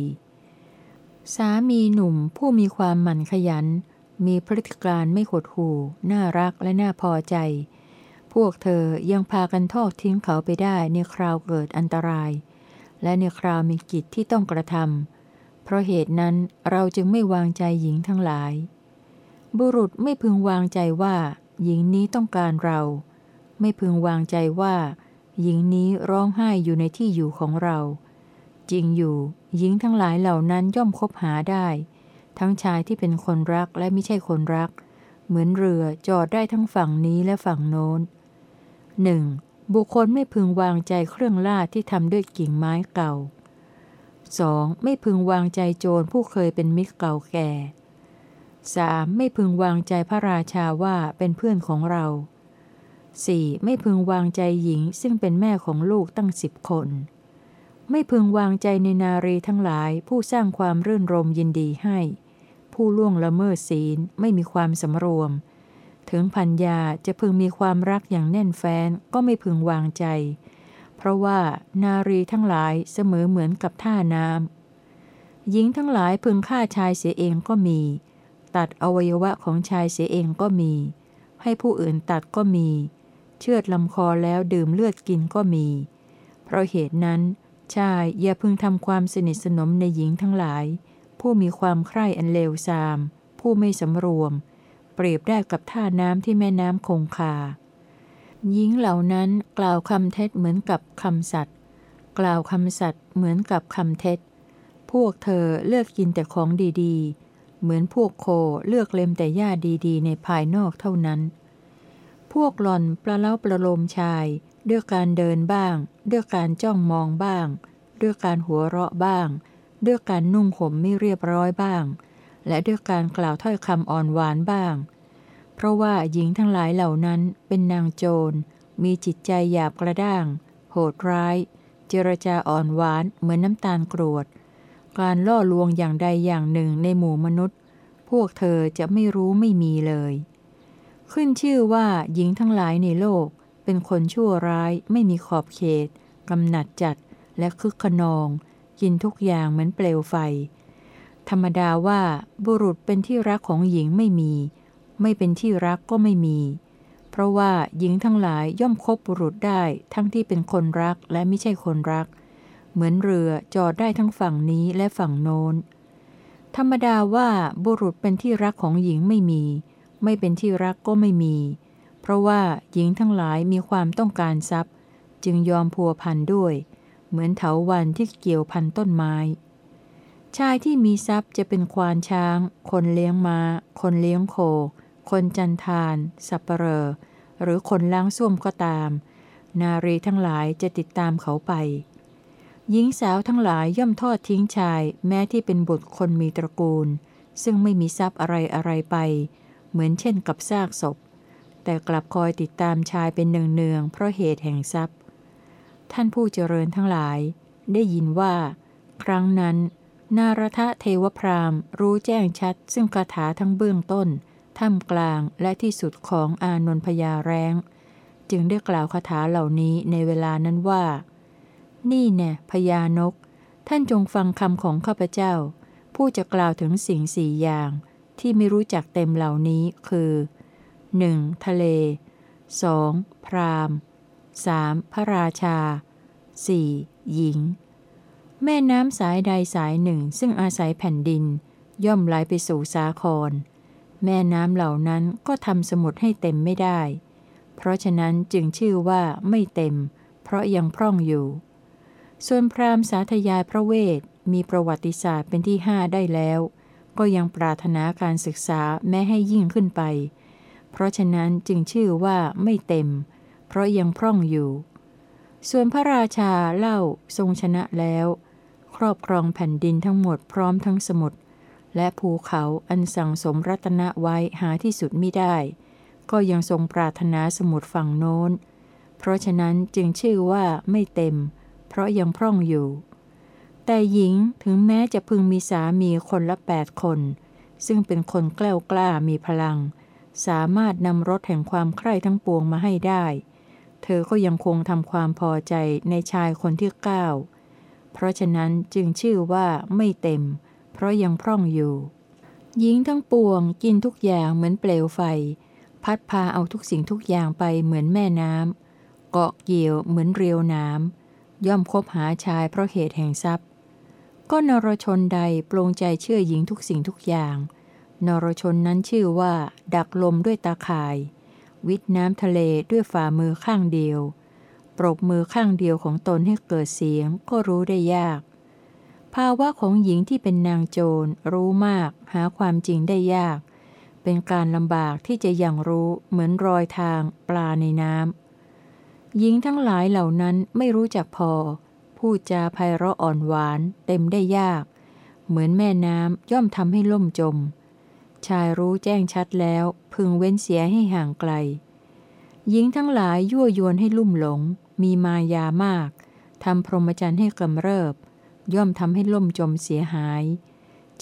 สามีหนุ่มผู้มีความหมั่นขยัน มีพฤติการไม่ขดหู่ น่ารักและน่าพอใจ พวกเธอยังพากันทอดทิ้งเขาไปได้ในคราวเกิดอันตราย และในคราวมีกิจที่ต้องกระทำเพราะเหตุนั้นเราจึงไม่วางใจหญิงทั้งหลาย บุรุษไม่พึงวางใจว่า หญิงนี้ต้องการเรา ไม่พึงวางใจว่า หญิงนี้ร้องไห้อยู่ในที่อยู่ของเรา จริงอยู่ หญิงทั้งหลายเหล่านั้นย่อมคบหาได้ ทั้งชายที่เป็นคนรักและไม่ใช่คนรัก เหมือนเรือจอดได้ทั้งฝั่งนี้และฝั่งโน้นหนึ่งบุคคลไม่พึงวางใจเครื่องล่าที่ทำด้วยกิ่งไม้เก่า 2. ไม่พึงวางใจโจรผู้เคยเป็นมิตรเก่าแก่ 3. ไม่พึงวางใจพระราชาว่าเป็นเพื่อนของเรา 4. ไม่พึงวางใจหญิงซึ่งเป็นแม่ของลูกตั้งสิบคน ไม่พึงวางใจในนารีทั้งหลายผู้สร้างความรื่นรมยินดีให้ ผู้ล่วงละเมิดศีลไม่มีความสำรวม ถึงพัญญาจะพึงมีความรักอย่างแน่นแฟ้นก็ไม่พึงวางใจ เพราะว่านารีทั้งหลายเสมอเหมือนกับท่าน้ำหญิงทั้งหลายพึงฆ่าชายเสียเองก็มี ตัดอวัยวะของชายเสียเองก็มี ให้ผู้อื่นตัดก็มี เชือดลำคอแล้วดื่มเลือดกินก็มี เพราะเหตุนั้น ชายอย่าพึงทำความสนิทสนมในหญิงทั้งหลาย ผู้มีความใคร่อันเลวทราม ผู้ไม่สำรวม เปรียบได้กับท่าน้ำที่แม่น้ำคงคา หญิงเหล่านั้นกล่าวคำเท็จเหมือนกับคำสัตว์กล่าวคำสัตว์เหมือนกับคำเท็จ พวกเธอเลือกกินแต่ของดีๆ เหมือนพวกโคเลือกเล็มแต่หญ้าดีๆ ในภายนอกเท่านั้น พวกหล่อนประเล้าประโลมชาย ด้วยการเดินบ้าง ด้วยการจ้องมองบ้าง ด้วยการหัวเราะบ้าง ด้วยการนุ่งห่มไม่เรียบร้อยบ้าง และด้วยการกล่าวถ้อยคำอ่อนหวานบ้าง เพราะว่าหญิงทั้งหลายเหล่านั้นเป็นนางโจร มีจิตใจหยาบกระด้าง โหดร้าย เจรจาอ่อนหวานเหมือนน้ำตาลกรวด การล่อลวงอย่างใดอย่างหนึ่งในหมู่มนุษย์ พวกเธอจะไม่รู้ไม่มีเลย ขึ้นชื่อว่าหญิงทั้งหลายในโลก เป็นคนชั่วร้ายไม่มีขอบเขต กำหนัดจัดและคึกขนอง กินทุกอย่างเหมือนเปลวไฟ ธรรมดาว่าบุรุษเป็นที่รักของหญิงไม่มี ไม่เป็นที่รักก็ไม่มี เพราะว่าหญิงทั้งหลายย่อมคบบุรุษได้ทั้งที่เป็นคนรักและไม่ใช่คนรัก เหมือนเรือจอดได้ทั้งฝั่งนี้และฝั่งโน้น ธรรมดาว่าบุรุษเป็นที่รักของหญิงไม่มี ไม่เป็นที่รักก็ไม่มี เพราะว่าหญิงทั้งหลายมีความต้องการทรัพย์ จึงยอมพัวพันด้วย เหมือนเถาวันที่เกี่ยวพันต้นไม้ ชายที่มีทรัพย์จะเป็นควานช้าง คนเลี้ยงมา้า คนเลี้ยงโค คนจันทานสับเปลอหรือคนล้างส้วมก็ตาม นารีทั้งหลายจะติดตามเขาไป หญิงสาวทั้งหลายย่อมทอดทิ้งชาย แม้ที่เป็นบุตรคนมีตระกูล ซึ่งไม่มีทรัพย์อะไรอะไรไป เหมือนเช่นกับซากศพ แต่กลับคอยติดตามชายเป็นเนืองๆเพราะเหตุแห่งทรัพย์ ท่านผู้เจริญทั้งหลาย ได้ยินว่า ครั้งนั้น นารทะเทวพรามรู้แจ้งชัด ซึ่งคาถาทั้งเบื้องต้น ท่ามกลางและที่สุดของอานนพญาแรงจึงได้กล่าวคาถาเหล่านี้ในเวลานั้นว่า นี่แน่พญานก ท่านจงฟังคำของข้าพเจ้า ผู้จะกล่าวถึงสิ่งสี่อย่าง ที่ไม่รู้จักเต็มเหล่านี้คือ 1. ทะเล 2. พราม 3. พระราชา 4. หญิง แม่น้ำสายใดสายหนึ่งซึ่งอาศัยแผ่นดิน ย่อมไหลไปสู่สาคร แม่น้ำเหล่านั้นก็ทำสมุดให้เต็มไม่ได้ เพราะฉะนั้นจึงชื่อว่าไม่เต็ม เพราะยังพร่องอยู่ ส่วนพราหมณ์สาธยายพระเวท มีประวัติศาสตร์เป็นที่ห้าได้แล้ว ก็ยังปรารถนาการศึกษาแม้ให้ยิ่งขึ้นไป ราะฉะนั้นจึงชื่อว่าไม่เต็ม เพราะยังพร่องอยู่ ส่วนพระราชาเล่าทรงชนะแล้ว ครอบครองแผ่นดินทั้งหมดพร้อมทั้งสมุทรและภูเขาอันสั่งสมรัตนะไว้หาที่สุดไม่ได้ ก็ยังทรงปรารถนาสมุทรฝั่งโน้น เพราะฉะนั้นจึงชื่อว่าไม่เต็ม เพราะยังพร่องอยู่ แต่หญิงถึงแม้จะพึงมีสามีคนละแปดคน ซึ่งเป็นคนแกล้วกล้ามีพลัง สามารถนำรถแห่งความใคร่ทั้งปวงมาให้ได้ เธอก็ยังคงทำความพอใจในชายคนที่เก้าเพราะฉะนั้นจึงชื่อว่าไม่เต็ม เพราะยังพร่องอยู่ หญิงทั้งปวงกินทุกอย่างเหมือนเปลวไฟ พัดพาเอาทุกสิ่งทุกอย่างไปเหมือนแม่น้ำเกาะเกี่ยวเหมือนเรียวน้ำย่อมคบหาชายเพราะเหตุแห่งทรัพย์ ก็นรชนใดปรงใจเชื่อหญิงทุกสิ่งทุกอย่าง นรชนนั้นชื่อว่า ดักลมด้วยตาข่าย วิทน้ำทะเลด้วยฝ่ามือข้างเดียว ปรบมือข้างเดียวของตนให้เกิดเสียงก็รู้ได้ยาก ภาวะของหญิงที่เป็นนางโจรรู้มาก หาความจริงได้ยาก เป็นการลำบากที่จะยังรู้เหมือนรอยทางปลาในน้ำหญิงทั้งหลายเหล่านั้นไม่รู้จักพอ พูดจาไพเราะอ่อนหวาน เต็มได้ยาก เหมือนแม่น้ำย่อมทำให้ล่มจม ชายรู้แจ้งชัดแล้ว พึงเว้นเสียให้ห่างไกล หญิงทั้งหลายยั่วยวนให้ลุ่มหลง มีมายามากทำพรหมจรรย์ให้กำเริบ ย่อมทำให้ล่มจมเสียหาย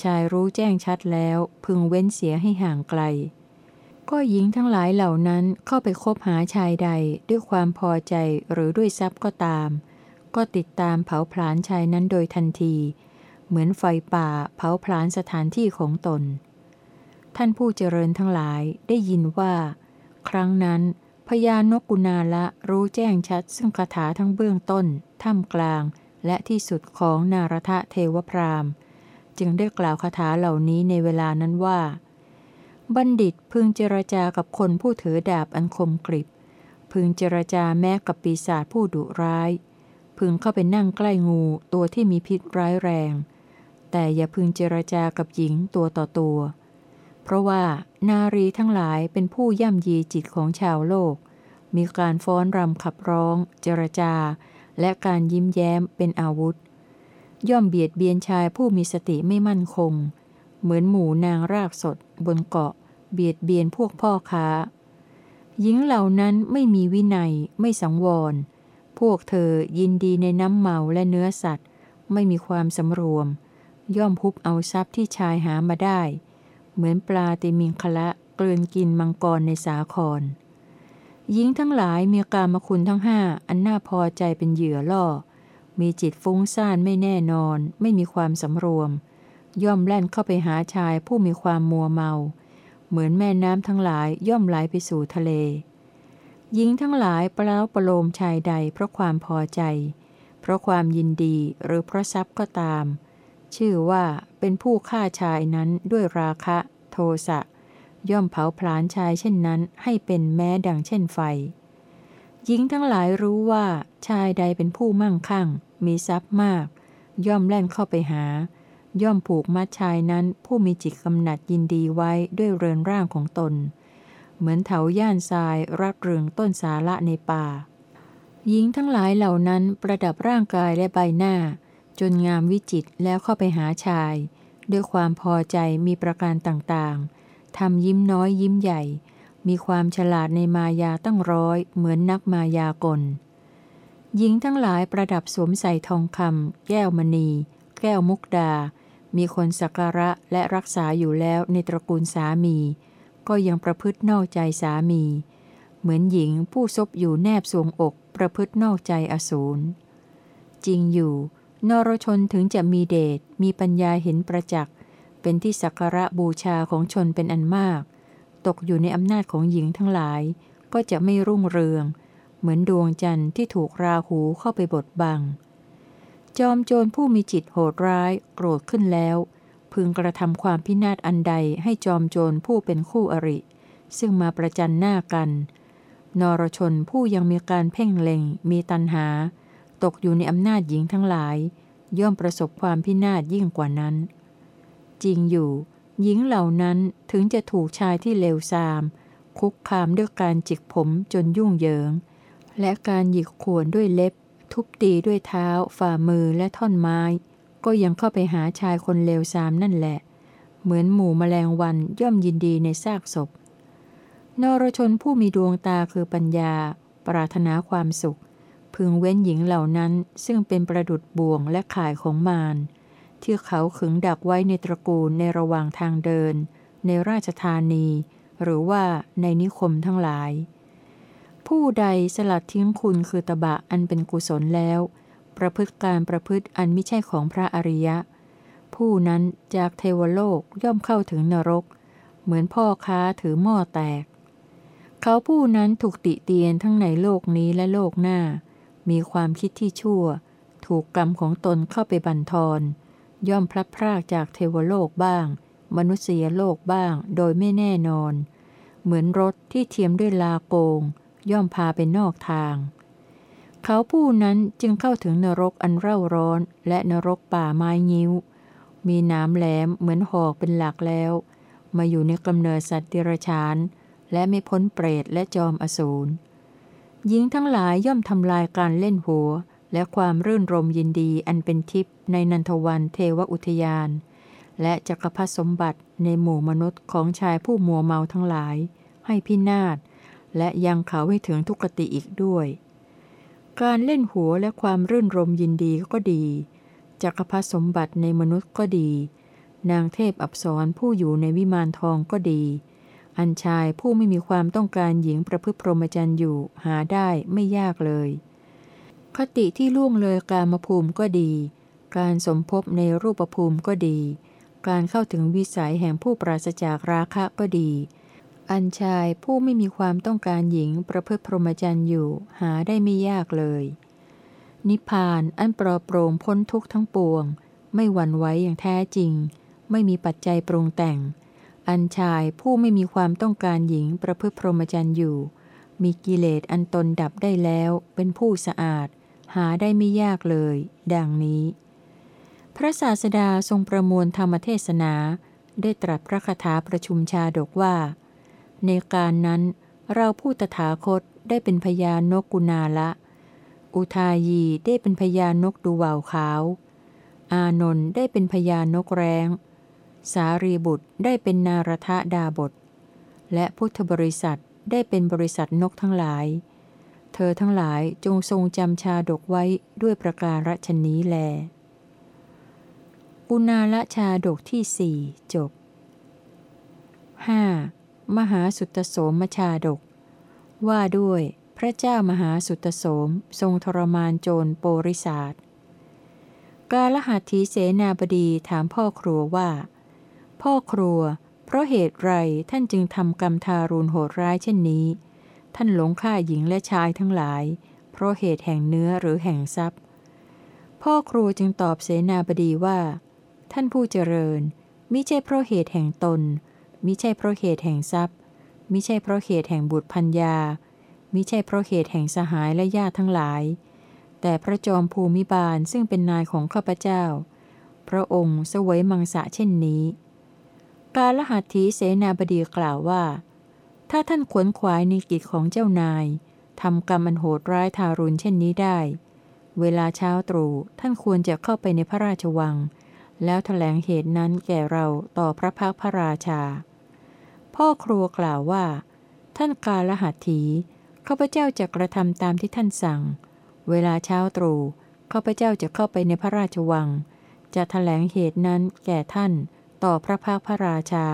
ชายรู้แจ้งชัดแล้ว พึงเว้นเสียให้ห่างไกล ก็หญิงทั้งหลายเหล่านั้นเข้าไปคบหาชายใดด้วยความพอใจหรือด้วยทรัพย์ก็ตาม ก็ติดตามเผาผลาญชายนั้นโดยทันที เหมือนไฟป่าเผาผลาญสถานที่ของตน ท่านผู้เจริญทั้งหลายได้ยินว่า ครั้งนั้นพญานกกุณาละรู้แจ้งชัดซึ่งคาถาทั้งเบื้องต้น ท่ามกลาง และที่สุดของนารทะเทวพรามจึงได้กล่าวคาถาเหล่านี้ในเวลานั้นว่า บัณฑิตพึงเจรจากับคนผู้ถือดาบอันคมกริบ พึงเจรจาแม้กับปีศาจผู้ดุร้าย พึงเข้าไปนั่งใกล้งูตัวที่มีพิษร้ายแรง แต่อย่าพึงเจรจากับหญิงตัวต่อตัว เพราะว่านารีทั้งหลายเป็นผู้ย่ำยีจิตของชาวโลก มีการฟ้อนรำขับร้อง เจรจา และการยิ้มแย้มเป็นอาวุธ ย่อมเบียดเบียนชายผู้มีสติไม่มั่นคง เหมือนหมูนางรากสด บนเกาะ เบียดเบียนพวกพ่อค้า หญิงเหล่านั้นไม่มีวินัยไม่สังวร พวกเธอยินดีในน้ำเมาและเนื้อสัตว์ ไม่มีความสำรวม ย่อมพุบเอาทรัพย์ที่ชายหามาได้ เหมือนปลาติมิงคละกลืนกินมังกรในสาคร หญิงทั้งหลายมีกามคุณทั้งห้าอันน่าพอใจเป็นเหยื่อล่อ มีจิตฟุ้งซ่านไม่แน่นอน ไม่มีความสำรวม ย่อมแล่นเข้าไปหาชายผู้มีความมัวเมา เหมือนแม่น้ำทั้งหลายย่อมไหลไปสู่ทะเล หญิงทั้งหลายปล้าวประโลมชายใดเพราะความพอใจ เพราะความยินดีหรือเพราะทรัพย์ก็ตาม ชื่อว่าเป็นผู้ฆ่าชายนั้นด้วยราคะ โทสะย่อมเผาผลาญชายเช่นนั้นให้เป็นแม้ดังเช่นไฟ หญิงทั้งหลายรู้ว่าชายใดเป็นผู้มั่งคั่ง มีทรัพย์มาก ย่อมแล่นเข้าไปหา ย่อมผูกมัดชายนั้นผู้มีจิตกำหนัดยินดีไว้ด้วยเรือนร่างของตน เหมือนเถาย่านทรายรัดเรืองต้นสาละในป่า หญิงทั้งหลายเหล่านั้นประดับร่างกายและใบหน้า จนงามวิจิตแล้วเข้าไปหาชาย ด้วยความพอใจมีประการต่างๆทำยิ้มน้อยยิ้มใหญ่ มีความฉลาดในมายาตั้งร้อยเหมือนนักมายากล หญิงทั้งหลายประดับสวมใส่ทองคำแก้วมณี แก้วมุกดา มีคนสักการะและรักษาอยู่แล้วในตระกูลสามี ก็ยังประพฤตินอกใจสามี เหมือนหญิงผู้ซบอยู่แนบสวงอกประพฤตินอกใจอสูรจริงอยู่ นรชนถึงจะมีเดชมีปัญญาเห็นประจักษ์เป็นที่สักการะบูชาของชนเป็นอันมาก ตกอยู่ในอำนาจของหญิงทั้งหลาย ก็จะไม่รุ่งเรือง เหมือนดวงจันทร์ที่ถูกราหูเข้าไปบดบัง จอมโจรผู้มีจิตโหดร้ายโกรธขึ้นแล้ว พึงกระทำความพินาศอันใดให้จอมโจรผู้เป็นคู่อริ ซึ่งมาประจันหน้ากัน นรชนผู้ยังมีการเพ่งเล็งมีตัณหา ตกอยู่ในอำนาจหญิงทั้งหลาย ย่อมประสบความพินาศยิ่งกว่านั้น จริงอยู่ หญิงเหล่านั้นถึงจะถูกชายที่เลวทราม คุกคามด้วยการจิกผมจนยุ่งเหยิง และการหยิกขวนด้วยเล็บ ทุบตีด้วยเท้า ฝ่ามือและท่อนไม้ ก็ยังเข้าไปหาชายคนเลวทรามนั่นแหละ เหมือนหมู่แมลงวันย่อมยินดีในซากศพนรชนผู้มีดวงตาคือปัญญา ปรารถนาความสุข พึงเว้นหญิงเหล่านั้นซึ่งเป็นประดุดบ่วงและข่ายของมารที่เขาขึงดักไว้ในตระกูลในระหว่างทางเดิน ในราชธานี หรือว่าในนิคมทั้งหลาย ผู้ใดสลัดทิ้งคุณคือตบะอันเป็นกุศลแล้ว ประพฤติการประพฤติอันไม่ใช่ของพระอริยะ ผู้นั้นจากเทวโลกย่อมเข้าถึงนรก เหมือนพ่อค้าถือหม้อแตก เขาผู้นั้นถูกติเตียนทั้งในโลกนี้และโลกหน้า มีความคิดที่ชั่ว ถูกกรรมของตนเข้าไปบั่นทอน ย่อมพลัดพรากจากเทวโลกบ้าง มนุษยโลกบ้างโดยไม่แน่นอน เหมือนรถที่เทียมด้วยลาโกง ย่อมพาไปนอกทาง เขาผู้นั้นจึงเข้าถึงนรกอันเร่าร้อนและนรกป่าไม้งิ้ว มีน้ำแหลมเหมือนหอกเป็นหลักแล้ว มาอยู่ในกำเนิดสัตว์เดรัจฉาน และไม่พ้นเปรตและจอมอสูร หญิงทั้งหลายย่อมทำลายการเล่นหัว และความรื่นรมยินดีอันเป็นทิพย์ในนันทวันเทวอุทยาน และจักรพรรดิสมบัติในหมู่มนุษย์ของชายผู้มัวเมาทั้งหลาย ให้พินาศและยังเขาให้ถึงทุกติอีกด้วย การเล่นหัวและความรื่นรมยินดีก็ดีจักรพรรดิสมบัติในมนุษย์ก็ดี นางเทพอับสรผู้อยู่ในวิมานทองก็ดี อันชายผู้ไม่มีความต้องการหญิงประพฤติพรหมจรรย์อยู่หาได้ไม่ยากเลย คติที่ล่วงเลยกามภูมิก็ดี การสมภพในรูปภูมิก็ดี การเข้าถึงวิสัยแห่งผู้ปราศจากราคะก็ดี อันชายผู้ไม่มีความต้องการหญิงประพฤติพรหมจรรย์อยู่หาได้ไม่ยากเลย นิพพานอันปลอดโปร่งพ้นทุกข์ทั้งปวง ไม่หวั่นไหวอย่างแท้จริง ไม่มีปัจจัยปรุงแต่ง อันชายผู้ไม่มีความต้องการหญิงประพฤติพรหมจรรย์อยู่ มีกิเลสอันตนดับได้แล้วเป็นผู้สะอาด หาได้ไม่ยากเลย ดังนี้ พระศาสดาทรงประมวลธรรมเทศนา ได้ตรัสพระคาถาประชุมชาดกว่า ในการนั้นเราผู้ตถาคตได้เป็นพญานกกุณาละ อุทายีได้เป็นพญานกดูว่าวขาว อานนท์ได้เป็นพญานกแร้ง สารีบุตรได้เป็นนารทดาบท และพุทธบริษัทได้เป็นบริษัทนกทั้งหลาย เธอทั้งหลายจงทรงจำชาดกไว้ด้วยประการฉนี้แลอุณาละชาดกที่สี่จบ 5. มหาสุตโสมชาดก ว่าด้วยพระเจ้ามหาสุตโสมทรงทรมานโจรโปริศาสกาลหัตถีเสนาบดีถามพ่อครัวว่า พ่อครัว เพราะเหตุไรท่านจึงทำกรรมทารุณโหดร้ายเช่นนี้ ท่านหลงฆ่าหญิงและชายทั้งหลาย เพราะเหตุแห่งเนื้อหรือแห่งทรัพย์ พ่อครัวจึงตอบเสนาบดีว่า ท่านผู้เจริญ มิใช่เพราะเหตุแห่งตน มิใช่เพราะเหตุแห่งทรัพย์ มิใช่เพราะเหตุแห่งบุตรพัญญา มิใช่เพราะเหตุแห่งสหายและญาติทั้งหลาย แต่พระจอมภูมิบาลซึ่งเป็นนายของข้าพเจ้า พระองค์เสวยมังสะเช่นนี้ กาลหัตถีเสนาบดีกล่าวว่า ถ้าท่านขวนขวายในกิจของเจ้านายทำกรรมอันโหดร้ายทารุณเช่นนี้ได้ เวลาเช้าตรู่ท่านควรจะเข้าไปในพระราชวัง แล้วถแถลงเหตุนั้นแก่เราต่อพระพักพระราชา พ่อครัวกล่าวว่า ท่านกาลหัตถีข้าพเจ้าจะกระทำตามที่ท่านสั่ง เวลาเช้าตรู่ข้าพเจ้าจะเข้าไปในพระราชวัง จะถแถลงเหตุนั้นแก่ท่าน ต่อพระพักพระราชา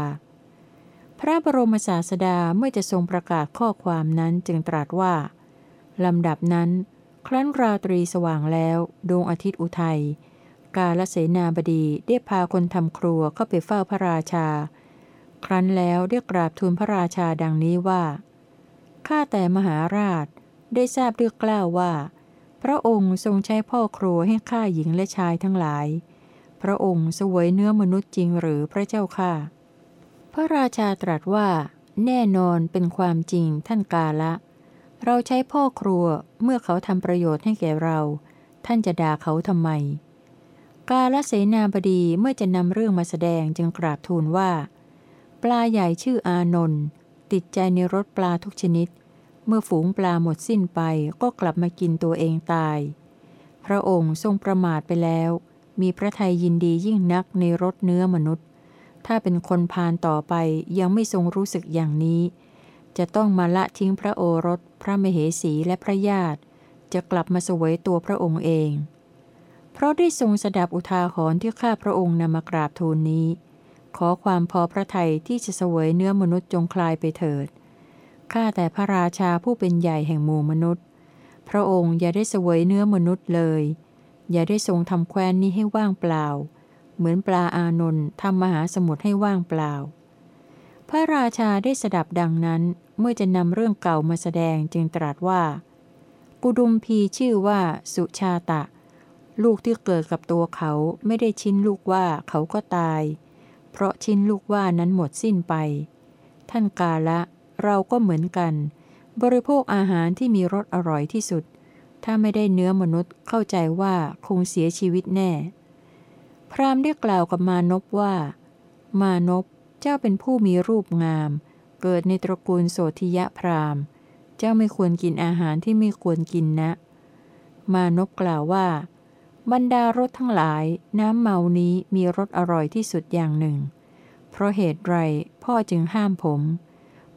พระบรมศาสดาเมื่อจะทรงประกาศข้อความนั้นจึงตรัสว่า ลำดับนั้น ครั้นราตรีสว่างแล้วดวงอาทิตย์อุทัย กาลเสนาบดีได้พาคนทำครัวเข้าไปเฝ้าพระราชา ครั้นแล้วได้กราบทูลพระราชาดังนี้ว่า ข้าแต่มหาราชได้ทราบเรื่องกล่าวว่า พระองค์ทรงใช้พ่อครัวให้ฆ่าหญิงและชายทั้งหลาย พระองค์สวยเนื้อมนุษย์จริงหรือพระเจ้าค่ะ พระราชาตรัสว่า แน่นอนเป็นความจริงท่านกาละ เราใช้พ่อครัวเมื่อเขาทำประโยชน์ให้แก่เรา ท่านจะด่าเขาทำไม กาลเสนาบดีเมื่อจะนำเรื่องมาแสดงจึงกราบทูลว่า ปลาใหญ่ชื่ออานนท์ติดใจในรสปลาทุกชนิด เมื่อฝูงปลาหมดสิ้นไปก็กลับมากินตัวเองตาย พระองค์ทรงประมาทไปแล้ว มีพระทัยยินดียิ่งนักในรสเนื้อมนุษย์ ถ้าเป็นคนพาลต่อไปยังไม่ทรงรู้สึกอย่างนี้ จะต้องมาละทิ้งพระโอรส พระมเหสีและพระญาติ จะกลับมาสวยตัวพระองค์เอง เพราะได้ทรงสดับอุทาหรณ์ที่ข้าพระองค์นำมากราบทูลนี้ ขอความพอพระทัยที่จะสวยเนื้อมนุษย์จงคลายไปเถิดข้าแต่พระราชาผู้เป็นใหญ่แห่งหมู่มนุษย์ พระองค์อย่าได้สวยเนื้อมนุษย์เลย อย่าได้ทรงทำแคว้นนี้ให้ว่างเปล่า เหมือนปลาอานนท์ทำมหาสมุทรให้ว่างเปล่า พระราชาได้สดับดังนั้นเมื่อจะนำเรื่องเก่ามาแสดงจึงตรัสว่า กุดุมพีชื่อว่าสุชาตะ ลูกที่เกิดกับตัวเขาไม่ได้ชิ้นลูกว่าเขาก็ตาย เพราะชิ้นลูกว่านั้นหมดสิ้นไป ท่านกาละ เราก็เหมือนกัน บริโภคอาหารที่มีรสอร่อยที่สุด ถ้าไม่ได้เนื้อมนุษย์เข้าใจว่าคงเสียชีวิตแน่ พรามได้กล่าวกับมานพว่า มานพเจ้าเป็นผู้มีรูปงาม เกิดในตระกูลโสธิยะพรามเจ้าไม่ควรกินอาหารที่ไม่ควรกินนะ มานพกล่าวว่า บรรดารสทั้งหลายน้ำเมานี้มีรสอร่อยที่สุดอย่างหนึ่ง เพราะเหตุไรพ่อจึงห้ามผม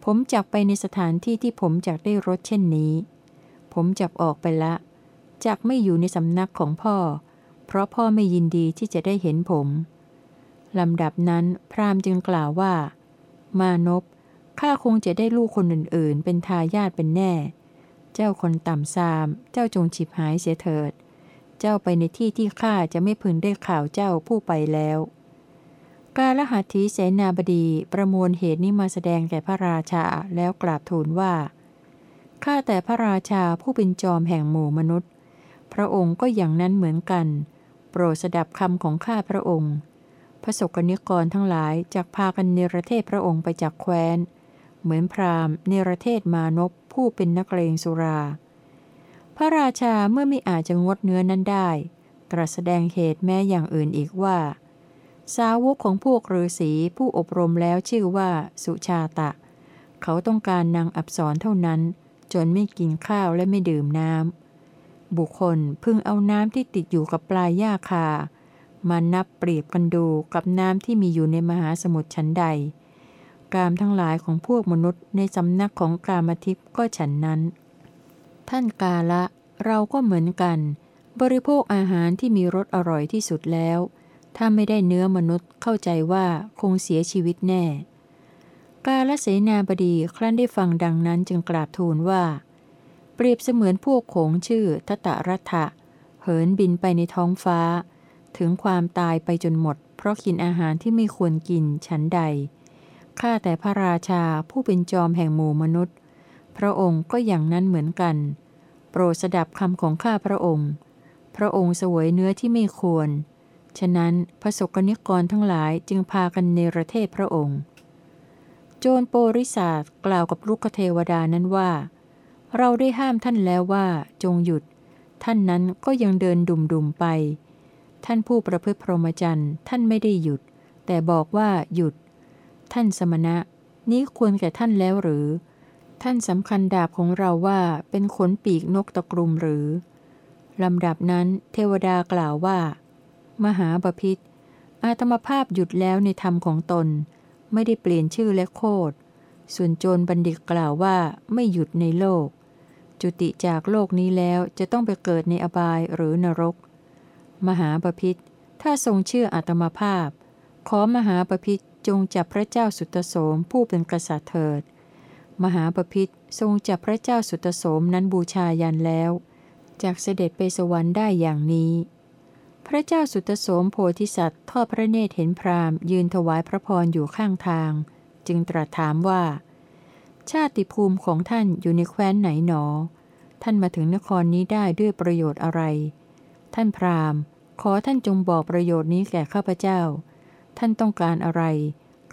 ผมจักไปในสถานที่ที่ผมจักได้รสเช่นนี้ ผมจักออกไปละจักไม่อยู่ในสำนักของพ่อ เพราะพ่อไม่ยินดีที่จะได้เห็นผมลำดับนั้นพรามจึงกล่าวว่า มานพข้าคงจะได้ลูกคนอื่นๆ เป็นทายาทเป็นแน่ เจ้าคนต่ำซาม เจ้าจงฉิบหายเสียเถิด เจ้าไปในที่ที่ข้าจะไม่พึงได้ข่าวเจ้าผู้ไปแล้ว กาลหัตถีเสนาบดีประมวลเหตุนี้มาแสดงแก่พระราชาแล้วกราบทูลว่า ข้าแต่พระราชาผู้เป็นจอมแห่งหมู่มนุษย์ พระองค์ก็อย่างนั้นเหมือนกัน โปรดสดับคำของข้าพระองค์ พระสกนิกรทั้งหลายจากพากันเนรเทศพระองค์ไปจากแคว้น เหมือนพราหมณ์เนรเทศมานพผู้เป็นนักเลงสุรา พระราชาเมื่อไม่อาจจะงดเนื้อนั้นได้ ตรัสแสดงเหตุแม้อย่างอื่นอีกว่า สาวกของพวกฤาษีผู้อบรมแล้วชื่อว่าสุชาตะ เขาต้องการนางอับสรเท่านั้น จนไม่กินข้าวและไม่ดื่มน้ำ บุคคลพึงเอาน้ำที่ติดอยู่กับปลายหญ้าคา มานับเปรียบกันดูกับน้ำที่มีอยู่ในมหาสมุทรชั้นใด กามทั้งหลายของพวกมนุษย์ในสำนักของกามทิพย์ก็ฉันนั้น ท่านกาละ เราก็เหมือนกัน บริโภคอาหารที่มีรสอร่อยที่สุดแล้ว ถ้าไม่ได้เนื้อมนุษย์เข้าใจว่าคงเสียชีวิตแน่ กาลเสนาบดีครั้นได้ฟังดังนั้นจึงกราบทูลว่า เปรียบเสมือนพวกโขงชื่อทตรัฐะเหินบินไปในท้องฟ้า ถึงความตายไปจนหมด เพราะกินอาหารที่ไม่ควรกินฉันใดข้าแต่พระราชาผู้เป็นจอมแห่งหมู่มนุษย์ พระองค์ก็อย่างนั้นเหมือนกัน โปรดสดับคำของข้าพระองค์ พระองค์สวยเนื้อที่ไม่ควร ฉะนั้นพระสกนิกรทั้งหลายจึงพากันเนรเทศพระองค์ โจรโปริศาสกล่าวกับลูกเทวดานั้นว่า เราได้ห้ามท่านแล้วว่า จงหยุด ท่านนั้นก็ยังเดินดุ่มๆไป ท่านผู้ประพฤติพรหมจรรย์ท่านไม่ได้หยุด แต่บอกว่าหยุด ท่านสมณะ นี้ควรแก่ท่านแล้วหรือ ท่านสำคัญดาบของเราว่าเป็นขนปีกนกตะกรุมหรือลำดับนั้นเทวดากล่าวว่า มหาบพิษอาตมภาพหยุดแล้วในธรรมของตน ไม่ได้เปลี่ยนชื่อและโคดส่วนโจรบัณฑิตกล่าวว่าไม่หยุดในโลก จุติจากโลกนี้แล้วจะต้องไปเกิดในอบายหรือนรก มหาบพิษถ้าทรงเชื่ออาตมภาพ ขอมหาบพิษจงจับพระเจ้าสุตโสมผู้เป็นกษัตริย์เถิด มหาบพิษทรงจับพระเจ้าสุตโสมนั้นบูชายันแล้ว จากเสด็จไปสวรรค์ได้อย่างนี้ พระเจ้าสุตโสมโพธิสัตว์ทอดพระเนตรเห็นพรามยืนถวายพระพรอยู่ข้างทาง จึงตรัสถามว่า ชาติภูมิของท่านอยู่ในแคว้นไหนหนอ ท่านมาถึงนครนี้ได้ด้วยประโยชน์อะไร ท่านพรามขอท่านจงบอกประโยชน์นี้แก่ข้าพเจ้า ท่านต้องการอะไร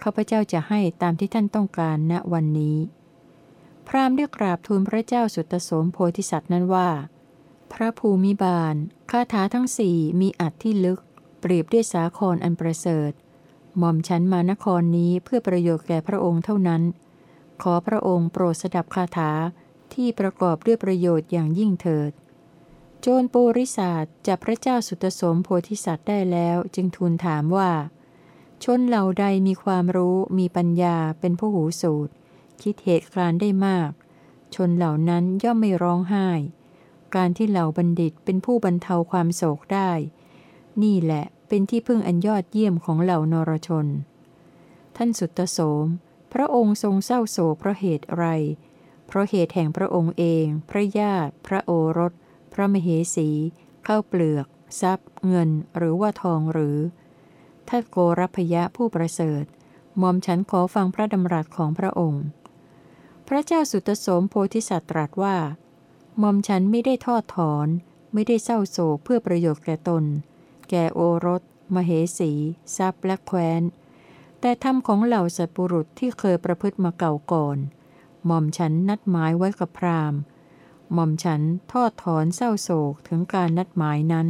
ข้าพเจ้าจะให้ตามที่ท่านต้องการณวันนี้ พรามได้กราบทูลพระเจ้าสุตโสมโพธิสัตว์นั้นว่า พระภูมิบาล คาถาทั้งสี่มีอัดที่ลึก เปรียบด้วยสาครอันประเสริฐหม่อมฉันมานครนี้เพื่อประโยชน์แก่พระองค์เท่านั้น ขอพระองค์โปรดสดับคาถาที่ประกอบด้วยประโยชน์อย่างยิ่งเถิด โจรปูริศาสจับพระเจ้าสุตสมโพธิสัตว์ได้แล้วจึงทูลถามว่า ชนเหล่าใดมีความรู้มีปัญญาเป็นผู้หูสูตร คิดเหตุการณ์ได้มาก ชนเหล่านั้นย่อมไม่ร้องไห้ การที่เหล่าบัณฑิตเป็นผู้บรรเทาความโศกได้ นี่แหละเป็นที่พึ่งอันยอดเยี่ยมของเหล่านรชน ท่านสุตโสม พระองค์ทรงเศร้าโศกเพราะเหตุไร เพราะเหตุแห่งพระองค์เอง พระญาติ พระโอรส พระมเหสี เข้าเปลือก ทรัพย์ เงิน หรือว่าทองหรือถ้านโกรพยะผู้ประเสริฐมอมฉันขอฟังพระดำรัสของพระองค์ พระเจ้าสุตโสมโพธิสัตว์ตรัสว่า หม่อมฉันไม่ได้ทอดถอน ไม่ได้เศร้าโศกเพื่อประโยชน์แก่ตน แก่โอรส มเหสี ทรัพย์และแคว้น แต่ธรรมของเหล่าสัตบุรุษที่เคยประพฤติมาเก่าก่อน หม่อมฉันนัดหมายไว้กับพราหมณ์ หม่อมฉันทอดถอนเศร้าโศกถึงการนัดหมายนั้น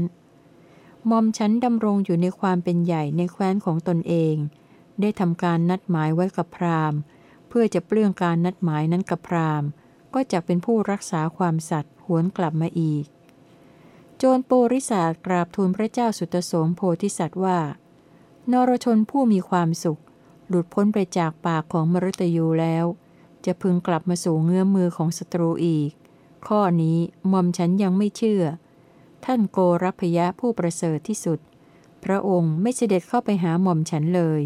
หม่อมฉันดำรงอยู่ในความเป็นใหญ่ในแคว้นของตนเอง ได้ทำการนัดหมายไว้กับพราหมณ์ เพื่อจะเปลื้องการนัดหมายนั้นกับพราหมณ์ ก็จะเป็นผู้รักษาความสัตย์หวนกลับมาอีก โจรโปริศาสกราบทูลพระเจ้าสุตโสมโพธิสัตว์ว่า นรชนผู้มีความสุข หลุดพ้นไปจากปากของมรตยูแล้ว จะพึงกลับมาสู่เงื้อมมือของศัตรูอีก ข้อนี้มอมฉันยังไม่เชื่อ ท่านโกรพยะผู้ประเสริฐที่สุด พระองค์ไม่เสด็จเข้าไปหาหม่อมฉันเลย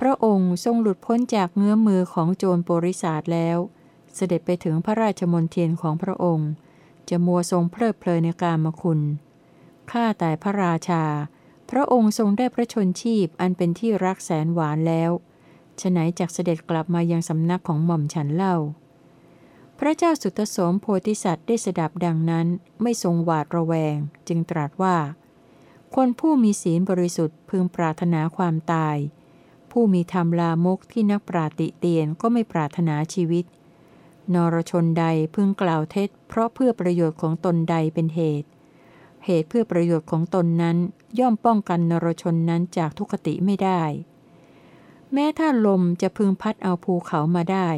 พระองค์ทรงหลุดพ้นจากเงื้อมมือของโจรโปริศาสแล้ว เสด็จไปถึงพระราชมนเทียนของพระองค์ จะมัวทรงเพลิดเพลินในการมคุณ ข้าแต่พระราชา พระองค์ทรงได้พระชนชีพอันเป็นที่รักแสนหวานแล้วฉไหนจากเสด็จกลับมายังสำนักของหม่อมฉันเล่า พระเจ้าสุตโสมโพธิสัตว์ได้สดับดังนั้นไม่ทรงหวาดระแวง จึงตรัสว่า คนผู้มีศีลบริสุทธิ์พึงปรารถนาความตาย ผู้มีธรรมลามกที่นักปราติเตียนก็ไม่ปรารถนาชีวิต นรชนใดพึงกล่าวเท็จ เพราะเพื่อประโยชน์ของตนใดเป็นเหตุ เหตุเพื่อประโยชน์ของตนนั้นย่อมป้องกันนรชนนั้นจากทุกขติไม่ได้ แม้ถ้าลมจะพึงพัดเอาภูเขามาได้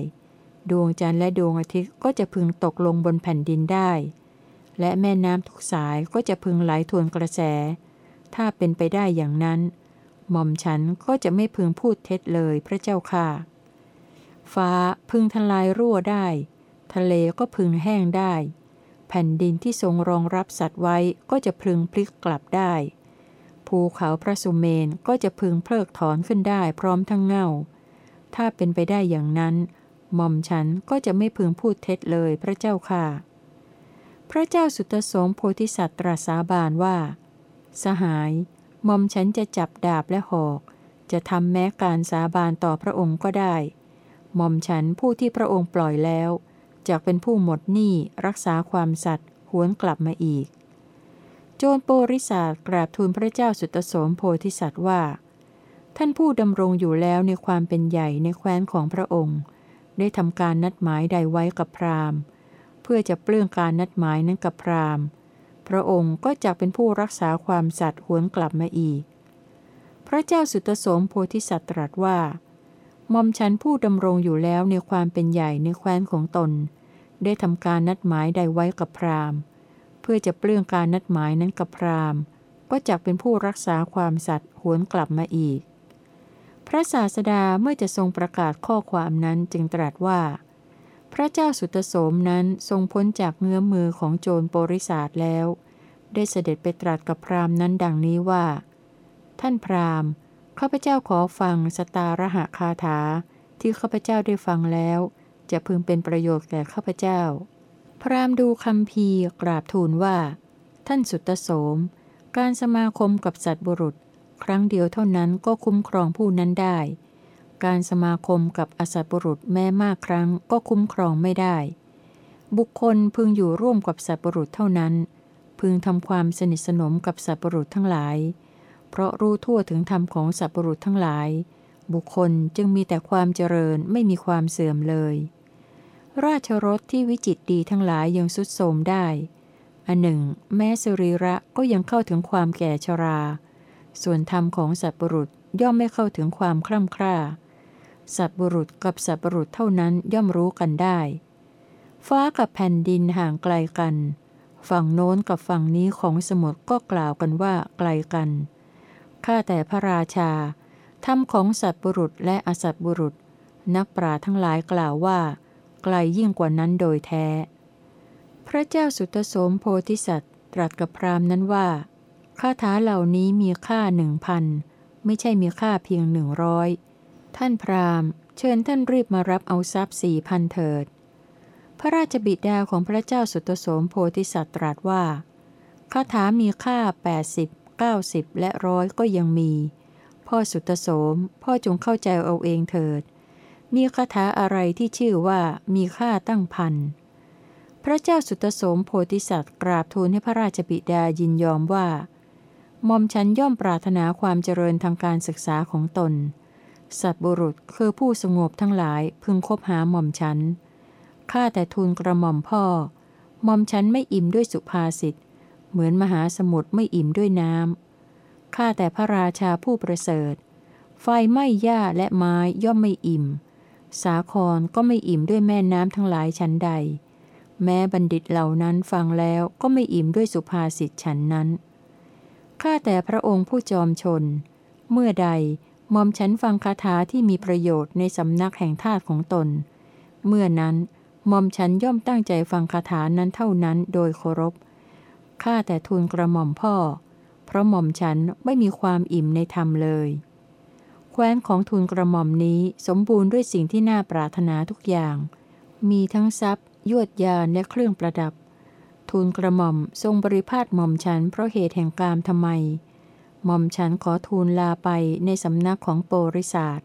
ดวงจันทร์และดวงอาทิตย์ก็จะพึงตกลงบนแผ่นดินได้ และแม่น้ำทุกสายก็จะพึงไหลทวนกระแส ถ้าเป็นไปได้อย่างนั้น หม่อมฉันก็จะไม่พึงพูดเท็จเลยพระเจ้าค่ะ ฟ้าพึงทลายรั่วได้ ทะเลก็พึงแห้งได้ แผ่นดินที่ทรงรองรับสัตว์ไว้ก็จะพึงพลิกกลับได้ ภูเขาพระสุเมนก็จะพึงเพลิกถอนขึ้นได้พร้อมทั้งเงาถ้าเป็นไปได้อย่างนั้น หม่อมฉันก็จะไม่พึงพูดเท็จเลยพระเจ้าค่ะ พระเจ้าสุตสมโพธิสัตว์ตรัสสาบานว่า สหายหม่อมฉันจะจับดาบและหอก จะทำแม้การสาบานต่อพระองค์ก็ได้ หม่อมฉันผู้ที่พระองค์ปล่อยแล้วจากเป็นผู้หมดหนี้รักษาความสัตย์หวนกลับมาอีก โจรโปริศาสกราบทูลพระเจ้าสุตโสมโพธิสัตว์ว่า ท่านผู้ดำรงอยู่แล้วในความเป็นใหญ่ในแคว้นของพระองค์ ได้ทำการนัดหมายใดไว้กับพราหมณ์ เพื่อจะเปลื้องการนัดหมายนั้นกับพราหมณ์ พระองค์ก็จะเป็นผู้รักษาความสัตย์หวนกลับมาอีก พระเจ้าสุตโสมโพธิสัตว์ตรัสว่า ม่อมฉันผู้ดำรงอยู่แล้วในความเป็นใหญ่ในแคว้นของตน ได้ทำการนัดหมายใดไว้กับพราหมณ์ เพื่อจะเปลื้องการนัดหมายนั้นกับพราหมณ์ ก็จักเป็นผู้รักษาความสัตย์หวนกลับมาอีก พระศาสดาเมื่อจะทรงประกาศข้อความนั้นจึงตรัสว่า พระเจ้าสุตโสมนั้นทรงพ้นจากเงื้อมือของโจรปริศาสแล้ว ได้เสด็จไปตรัสกับพราหมณ์นั้นดังนี้ว่า ท่านพราหมณ์ ข้าพเจ้าขอฟังสตาระหะคาถา ที่ข้าพเจ้าได้ฟังแล้ว จะพึงเป็นประโยชน์แก่ข้าพเจ้า พราหมณ์ดูคำพีกราบทูลว่า ท่านสุตโสม การสมาคมกับสัตว์บุรุษ ครั้งเดียวเท่านั้นก็คุ้มครองผู้นั้นได้ การสมาคมกับอสัตว์บุรุษแม้มากครั้งก็คุ้มครองไม่ได้ บุคคลพึงอยู่ร่วมกับสัตว์บุรุษเท่านั้น พึงทำความสนิทสนมกับสัตว์บุรุษทั้งหลาย เพราะรู้ทั่วถึงธรรมของสัพปรุษทั้งหลาย บุคคลจึงมีแต่ความเจริญไม่มีความเสื่อมเลย ราชรถที่วิจิตดีทั้งหลายยังสุดโทมได้ อันหนึ่ง แม้สรีระก็ยังเข้าถึงความแก่ชรา ส่วนธรรมของสัตบุรุษย่อมไม่เข้าถึงความคล่ำคร่า สัตบุรุษกับสัตบุรุษเท่านั้นย่อมรู้กันได้ ฟ้ากับแผ่นดินห่างไกลกัน ฝั่งโน้นกับฝั่งนี้ของสมุทรก็กล่าวกันว่าไกลกัน ข้าแต่พระราชา ธรรมของสัตบุรุษและอสัตบุรุษ นักปราทั้งหลายกล่าวว่า ไกลยิ่งกว่านั้นโดยแท้ พระเจ้าสุตโสมโพธิสัตว์ ตรัสกับพราหมณ์นั้นว่าคาถาเหล่านี้มีค่าหนึ่งพันไม่ใช่มีค่าเพียงหนึ่งร้อยท่านพราหมณ์ เชิญท่านรีบมารับเอาทรัพย์สี่พันเถิด พระราชบิดาของพระเจ้าสุตโสมโพธิสัตว์ตรัสว่าคาถามีค่าแปดสิบ 90 และร้อยก็ยังมี พ่อสุตโสม พ่อจงเข้าใจเอาเองเถิดมีคาถาอะไรที่ชื่อว่ามีค่าตั้งพันพระเจ้าสุตโสมโพธิสัตว์กราบทูลให้พระราชบิดายินยอมว่ามอมฉันย่อมปรารถนาความเจริญทางการศึกษาของตน สัตบุรุษคือผู้สงบทั้งหลายพึงคบหาหม่อมฉัน ข้าแต่ทูลกระหม่อมพ่อ หม่อมฉันไม่อิ่มด้วยสุภาษิต เหมือนมหาสมุทรไม่อิ่มด้วยน้ำข้าแต่พระราชาผู้ประเสริฐ ไฟไหม้หญ้าและไม้ย่อมไม่อิ่ม สาครก็ไม่อิ่มด้วยแม่น้ำทั้งหลายชั้นใด แม้บัณฑิตเหล่านั้นฟังแล้วก็ไม่อิ่มด้วยสุภาษิตฉันนั้นข้าแต่พระองค์ผู้จอมชน เมื่อใดมอมฉันฟังคาถาที่มีประโยชน์ในสำนักแห่งทาตของตน เมื่อนั้นมอมฉันย่อมตั้งใจฟังคาถานั้นเท่านั้นโดยเคารพ ข้าแต่ทูลกระหม่อมพ่อ เพราะหม่อมฉันไม่มีความอิ่มในธรรมเลย แคว้นของทูลกระหม่อมนี้สมบูรณ์ด้วยสิ่งที่น่าปรารถนาทุกอย่าง มีทั้งทรัพย์ ยวดยานและเครื่องประดับ ทูลกระหม่อมทรงบริพาทหม่อมฉันเพราะเหตุแห่งกามทำไม หม่อมฉันขอทูลลาไปในสำนักของโปริศาส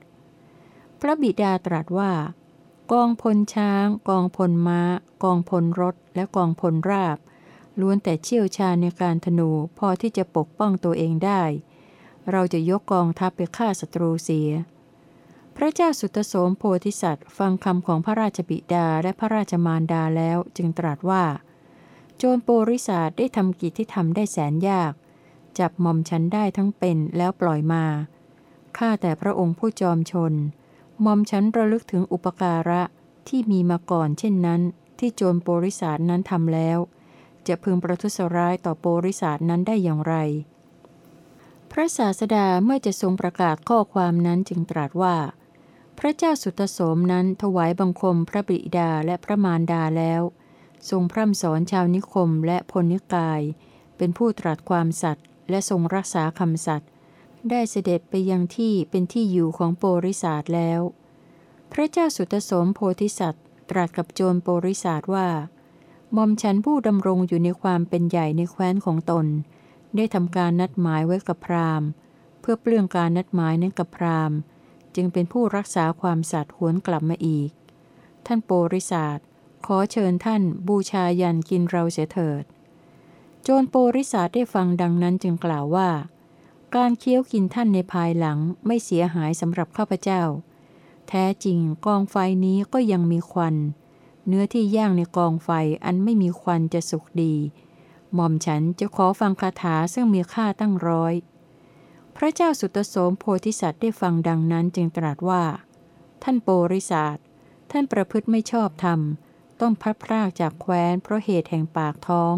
พระบิดาตรัสว่า กองพลช้าง กองพลม้า กองพลรถ และกองพลราบ ล้วนแต่เชี่ยวชาญในการธนูพอที่จะปกป้องตัวเองได้ เราจะยกกองทัพไปฆ่าศัตรูเสีย พระเจ้าสุตโสมโพธิสัตว์ ฟังคำของพระราชบิดาและพระราชมารดาแล้วจึงตรัสว่า โจรโปริศาสได้ทำกิจที่ทำได้แสนยาก จับหม่อมฉันได้ทั้งเป็นแล้วปล่อยมาข้าแต่พระองค์ผู้จอมชนหม่อมฉันระลึกถึงอุปการะที่มีมาก่อนเช่นนั้น ที่โจรโปริศาสนั้นทำแล้ว จะพึงประทุษร้ายต่อโปริศาสนั้นได้อย่างไร พระศาสดาเมื่อจะทรงประกาศข้อความนั้นจึงตรัสว่า พระเจ้าสุตโสมนั้นถวายบังคมพระบิดาและพระมารดาแล้ว ทรงพร่ำสอนชาวนิคมและพลนิกาย เป็นผู้ตรัสความสัตย์และทรงรักษาคำสัตย์ได้เสด็จไปยังที่เป็นที่อยู่ของโปริศาสแล้ว พระเจ้าสุตโสมโพธิสัตว์ ตรัสกับโจรโปริศาสว่า ม่อมฉันผู้ดำรงอยู่ในความเป็นใหญ่ในแคว้นของตน ได้ทำการนัดหมายไว้กับพราหมณ์ เพื่อเปลื้องการนัดหมายนั้นกับพราหมณ์ จึงเป็นผู้รักษาความสัตย์หวนกลับมาอีก ท่านโปริศาสขอเชิญท่านบูชายันกินเราเสียเถิด โจรโปริศาสได้ฟังดังนั้นจึงกล่าวว่า การเคี้ยวกินท่านในภายหลังไม่เสียหายสำหรับข้าพเจ้า แท้จริงกองไฟนี้ก็ยังมีควัน เนื้อที่ย่างในกองไฟอันไม่มีควันจะสุกดี หม่อมฉันจะขอฟังคาถาซึ่งมีค่าตั้งร้อย พระเจ้าสุตโสมโพธิสัตว์ได้ฟังดังนั้นจึงตรัสว่า ท่านโปริศาสท่านประพฤติไม่ชอบธรรม ต้องพัดพรากจากแคว้นเพราะเหตุแห่งปากท้อง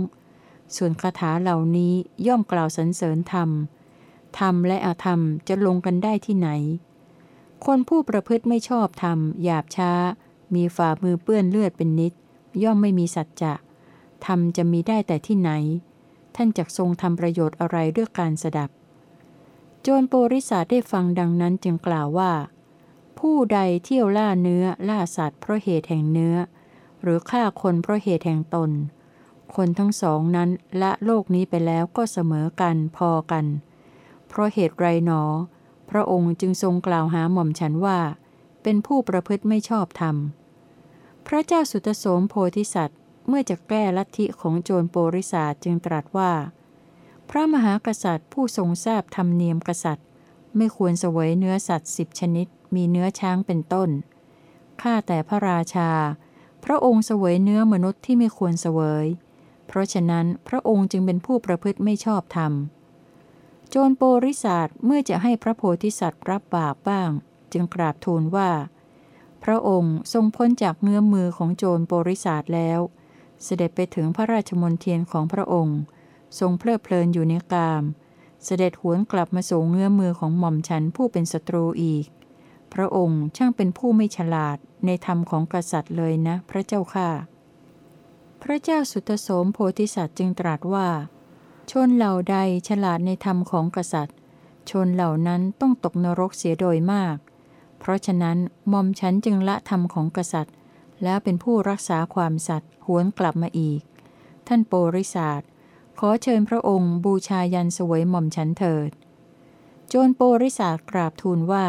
ส่วนคาถาเหล่านี้ย่อมกล่าวสรรเสริญธรรม ธรรมและอธรรมจะลงกันได้ที่ไหน คนผู้ประพฤติไม่ชอบธรรมหยาบช้า มีฝ่ามือเปื้อนเลือดเป็นนิด ย่อมไม่มีสัจจะธรรมจะมีได้แต่ที่ไหน ท่านจักทรงทำประโยชน์อะไรด้วยการสดับ โจรโปริศาได้ฟังดังนั้นจึงกล่าวว่า ผู้ใดเที่ยวล่าเนื้อล่าสัตว์เพราะเหตุแห่งเนื้อ หรือฆ่าคนเพราะเหตุแห่งตน คนทั้งสองนั้นละโลกนี้ไปแล้วก็เสมอกันพอกัน เพราะเหตุไรหนอ พระองค์จึงทรงกล่าวหาหม่อมฉันว่า เป็นผู้ประพฤติไม่ชอบธรรม พระเจ้าสุตโสมโพธิสัตว์ เมื่อจะแก้ลัทธิของโจรโปริศาสจึงตรัสว่า พระมหากษัตริย์ผู้ทรงทราบธรรมเนียมกษัตริย์ ไม่ควรเสวยเนื้อสัตว์สิบชนิด มีเนื้อช้างเป็นต้น ข้าแต่พระราชา พระองค์เสวยเนื้อมนุษย์ที่ไม่ควรเสวย เพราะฉะนั้นพระองค์จึงเป็นผู้ประพฤติไม่ชอบธรรม โจรโปริศาสเมื่อจะให้พระโพธิสัตว์รับบาปบ้าง จึงกราบทูลว่า พระองค์ทรงพ้นจากเงื้อมมือของโจรโปริศาสแล้ว เสด็จไปถึงพระราชมนเทียนของพระองค์ ทรงเพลิดเพลินอยู่ในกาม เสด็จหวนกลับมาสู่เงื้อมือของหม่อมฉันผู้เป็นศัตรูอีก พระองค์ช่างเป็นผู้ไม่ฉลาดในธรรมของกษัตริย์เลยนะ พระเจ้าค่ะ พระเจ้าสุตโสมโพธิสัตว์จึงตรัสว่า ชนเหล่าใดฉลาดในธรรมของกษัตริย์ ชนเหล่านั้นต้องตกนรกเสียโดยมาก เพราะฉะนั้นมอมฉันจึงละธรรมของกษัตริย์ แล้วเป็นผู้รักษาความสัตย์หวนกลับมาอีก ท่านโปริศาสขอเชิญพระองค์บูชายันสวยหม่อมฉันเถิด โจรโปริศาสกราบทูลว่า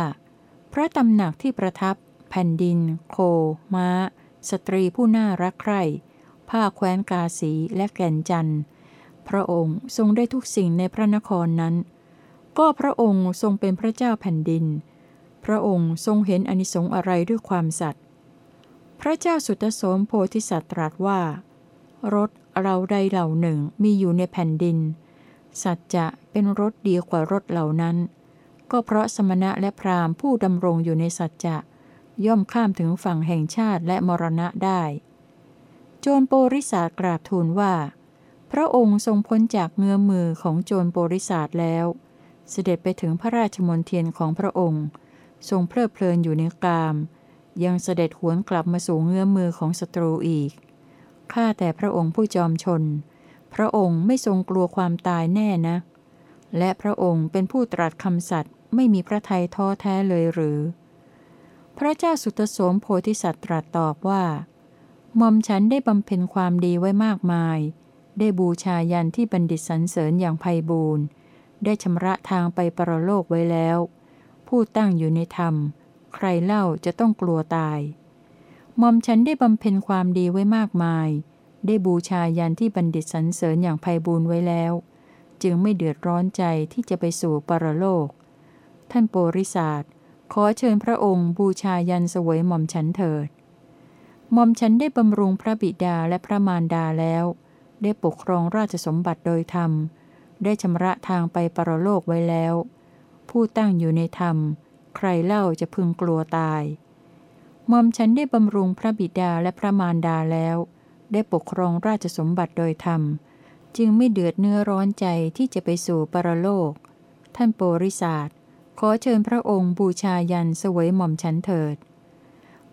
พระตำหนักที่ประทับ แผ่นดิน โค ม้า สตรีผู้น่ารักใคร่ ผ้าแคว้นกาสีและแก่นจันทร์ พระองค์ทรงได้ทุกสิ่งในพระนครนั้น ก็พระองค์ทรงเป็นพระเจ้าแผ่นดิน พระองค์ทรงเห็นอนิสงส์อะไรด้วยความสัตย์พระเจ้าสุตโสมโพธิสัตว์ตรัสว่ารถเราใดเหล่าหนึ่งมีอยู่ในแผ่นดิน สัจจะเป็นรถดีกว่ารถเหล่านั้น ก็เพราะสมณะและพราหมณ์ผู้ดำรงอยู่ในสัจจะ ย่อมข้ามถึงฝั่งแห่งชาติและมรณะได้ โจรโปริศาสกราบทูลว่า พระองค์ทรงพ้นจากเงื้อมือของโจรโปริศาสแล้ว เสด็จไปถึงพระราชมนเทียนของพระองค์ ทรงเพลิดเพลินอยู่ในกาม ยังเสด็จหวนกลับมาสู่เงื้อมือของศัตรูอีก ข้าแต่พระองค์ผู้จอมชน พระองค์ไม่ทรงกลัวความตายแน่นะ และพระองค์เป็นผู้ตรัสคำสัตย์ไม่มีพระทัยท้อแท้เลยหรือ พระเจ้าสุตโสมโพธิสัตว์ตรัสตอบว่าหม่อมฉันได้บำเพ็ญความดีไว้มากมาย ได้บูชายันที่บัณฑิตสรรเสริญอย่างไพบูรณ์ได้ชำระทางไปปรโลกไว้แล้ว ผู้ตั้งอยู่ในธรรม ใครเล่าจะต้องกลัวตายหม่อมฉันได้บำเพ็ญความดีไว้มากมาย ได้บูชายันที่บัณฑิตสรรเสริญอย่างไพบูรไว้แล้ว จึงไม่เดือดร้อนใจที่จะไปสู่ปรโลก ท่านโปริศาสขอเชิญพระองค์บูชายันสวยหม่อมฉันเถิดหม่อมฉันได้บำรุงพระบิดาและพระมารดาแล้ว ได้ปกครองราชสมบัติโดยธรรม ได้ชำระทางไปปรโลกไว้แล้ว ผู้ตั้งอยู่ในธรรม ใครเล่าจะพึงกลัวตายหม่อมฉันได้บำรุงพระบิดาและพระมารดาแล้ว ได้ปกครองราชสมบัติโดยธรรม จึงไม่เดือดเนื้อร้อนใจที่จะไปสู่ปรโลก ท่านโปริศาสขอเชิญพระองค์บูชายันสวยหม่อมฉันเถิด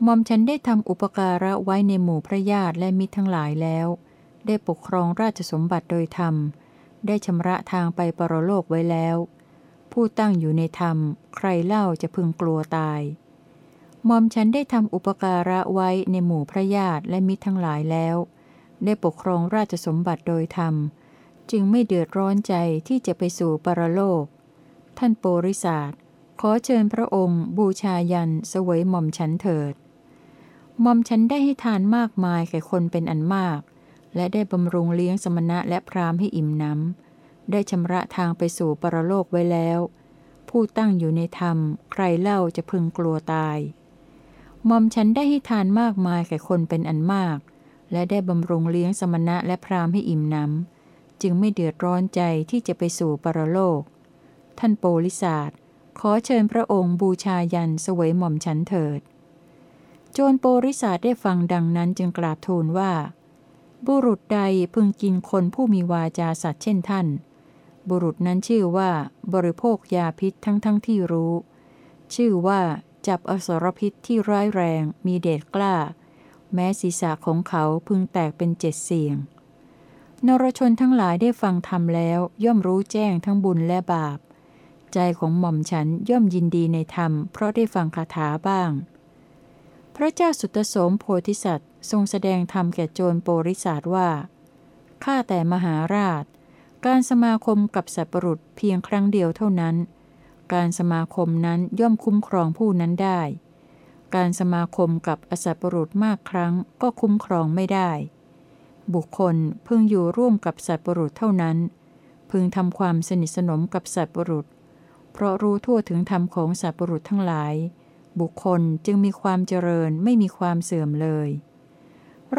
หม่อมฉันได้ทำอุปการะไว้ในหมู่พระญาติและมิตรทั้งหลายแล้ว ได้ปกครองราชสมบัติโดยธรรม ได้ชำระทางไปปรโลกไว้แล้ว ผู้ตั้งอยู่ในธรรม ใครเล่าจะพึงกลัวตายหม่อมฉันได้ทำอุปการะไว้ในหมู่พระญาติและมิตรทั้งหลายแล้ว ได้ปกครองราชสมบัติโดยธรรม จึงไม่เดือดร้อนใจที่จะไปสู่ปรโลก ท่านโปริศาสขอเชิญพระองค์ บูชายันสวยหม่อมฉันเถิดหม่อมฉันได้ให้ทานมากมายแก่คนเป็นอันมาก และได้บำรุงเลี้ยงสมณะและพราหมณ์ให้อิ่มน้ำ ได้ชำระทางไปสู่ปรโลกไว้แล้ว ผู้ตั้งอยู่ในธรรม ใครเล่าจะพึงกลัวตายมอมฉันได้ให้ทานมากมายแก่คนเป็นอันมาก และได้บำรุงเลี้ยงสมณะและพราหมณ์ให้อิ่มน้ำจึงไม่เดือดร้อนใจที่จะไปสู่ปรโลก ท่านโปลิศาสขอเชิญพระองค์บูชายันสวยหม่อมฉันเถิด โจรโปริศาสได้ฟังดังนั้นจึงกราบทูลว่า บุรุษใดพึงกินคนผู้มีวาจาสัตว์เช่นท่าน บุรุษนั้นชื่อว่า บริโภคยาพิษทั้งทั้งที่รู้ ชื่อว่า จับอสรพิษที่ร้ายแรงมีเดชกล้า แม้ศีรษะของเขาพึงแตกเป็นเจ็ดเสียง นรชนทั้งหลายได้ฟังธรรมแล้วย่อมรู้แจ้งทั้งบุญและบาป ใจของหม่อมฉันย่อมยินดีในธรรม เพราะได้ฟังคาถาบ้าง พระเจ้าสุตโสมโพธิสัตว์ ทรงแสดงธรรมแก่โจรโปริศาสว่าข้าแต่มหาราช การสมาคมกับสัตว์ปรุษเพียงครั้งเดียวเท่านั้น การสมาคมนั้นย่อมคุ้มครองผู้นั้นได้ การสมาคมกับอสัตปรุษมากครั้งก็คุ้มครองไม่ได้ บุคคลพึงอยู่ร่วมกับสัตว์ปรุษเท่านั้น พึงทำความสนิทสนมกับสัตว์ปรุษ เพราะรู้ทั่วถึงธรรมของสัตว์ปรุษทั้งหลาย บุคคลจึงมีความเจริญไม่มีความเสื่อมเลย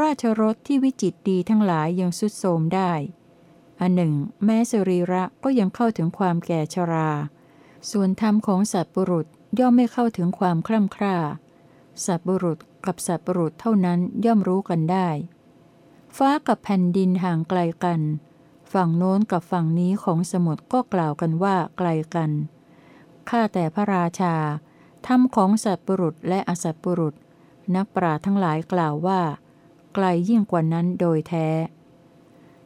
ราชรถที่วิจิตดีทั้งหลายยังสุดโทมได้ อันหนึ่ง แม้สรีระก็ยังเข้าถึงความแก่ชรา ส่วนธรรมของสัตว์บุรุษย่อมไม่เข้าถึงความคล่ำคร่า สัตว์บุรุษกับสัตว์บุรุษเท่านั้นย่อมรู้กันได้ ฟ้ากับแผ่นดินห่างไกลกัน ฝั่งโน้นกับฝั่งนี้ของสมุทรก็กล่าวกันว่าไกลกัน ข้าแต่พระราชา ธรรมของสัตว์บุรุษและอสัตว์บุรุษ นักปราทั้งหลายกล่าวว่า ไกลยิ่งกว่านั้นโดยแท้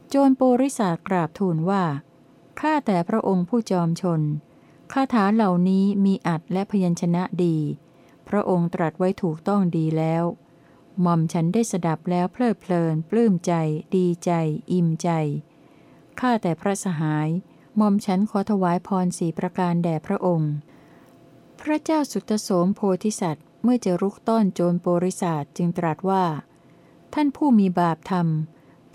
โจรโปริศากราบทูลว่า ข้าแต่พระองค์ผู้จอมชน คาถาเหล่านี้มีอัดและพยัญชนะดี พระองค์ตรัสไว้ถูกต้องดีแล้วหม่อมฉันได้สดับแล้วเพลิดเพลิน ปลื้มใจ ดีใจ อิ่มใจ ข้าแต่พระสหายหม่อมฉันขอถวายพรสีประการแด่พระองค์ พระเจ้าสุตโสมโพธิสัตว์ เมื่อจะรุกต้อนโจรโปริศาสจึงตรัสว่า ท่านผู้มีบาปธรรม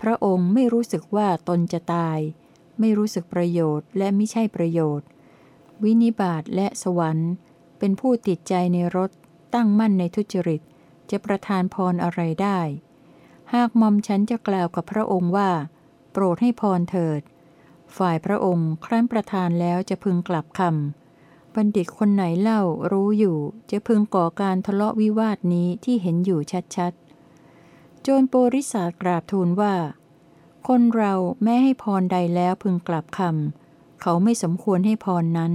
พระองค์ไม่รู้สึกว่าตนจะตาย ไม่รู้สึกประโยชน์และไม่ใช่ประโยชน์ วินิบาตและสวรรค์ เป็นผู้ติดใจในรถตั้งมั่นในทุจริต จะประทานพรอะไรได้ หากมอมฉันจะกล่าวกับพระองค์ว่า โปรดให้พรเถิด ฝ่ายพระองค์ครั้นประทานแล้วจะพึงกลับคำบัณฑิตคนไหนเล่ารู้อยู่ จะพึงก่อการทะเลาะวิวาทนี้ที่เห็นอยู่ชัดๆ จรโปริศาสกราบทูลว่า คนเราแม้ให้พรใดแล้วพึงกลับคำเขาไม่สมควรให้พรนั้น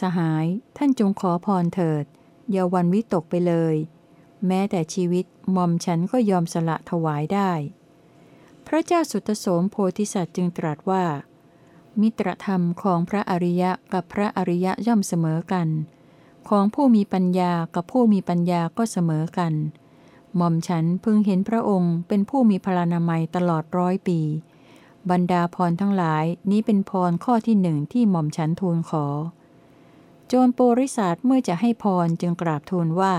สหายท่านจงขอพรเถิด อย่าวันวิตกไปเลย แม้แต่ชีวิตมอมฉันก็ยอมสละถวายได้ พระเจ้าสุตโสมโพธิสัตว์จึงตรัสว่า มิตรธรรมของพระอริยะกับพระอริยะย่อมเสมอกัน ของผู้มีปัญญากับผู้มีปัญญาก็เสมอกัน หม่อมฉันพึงเห็นพระองค์เป็นผู้มีพลานามัยตลอดร้อยปี บรรดาพรทั้งหลายนี้เป็นพรข้อที่หนึ่งที่หม่อมฉันทูลขอ โจรโปริศาสเมื่อจะให้พรจึงกราบทูลว่า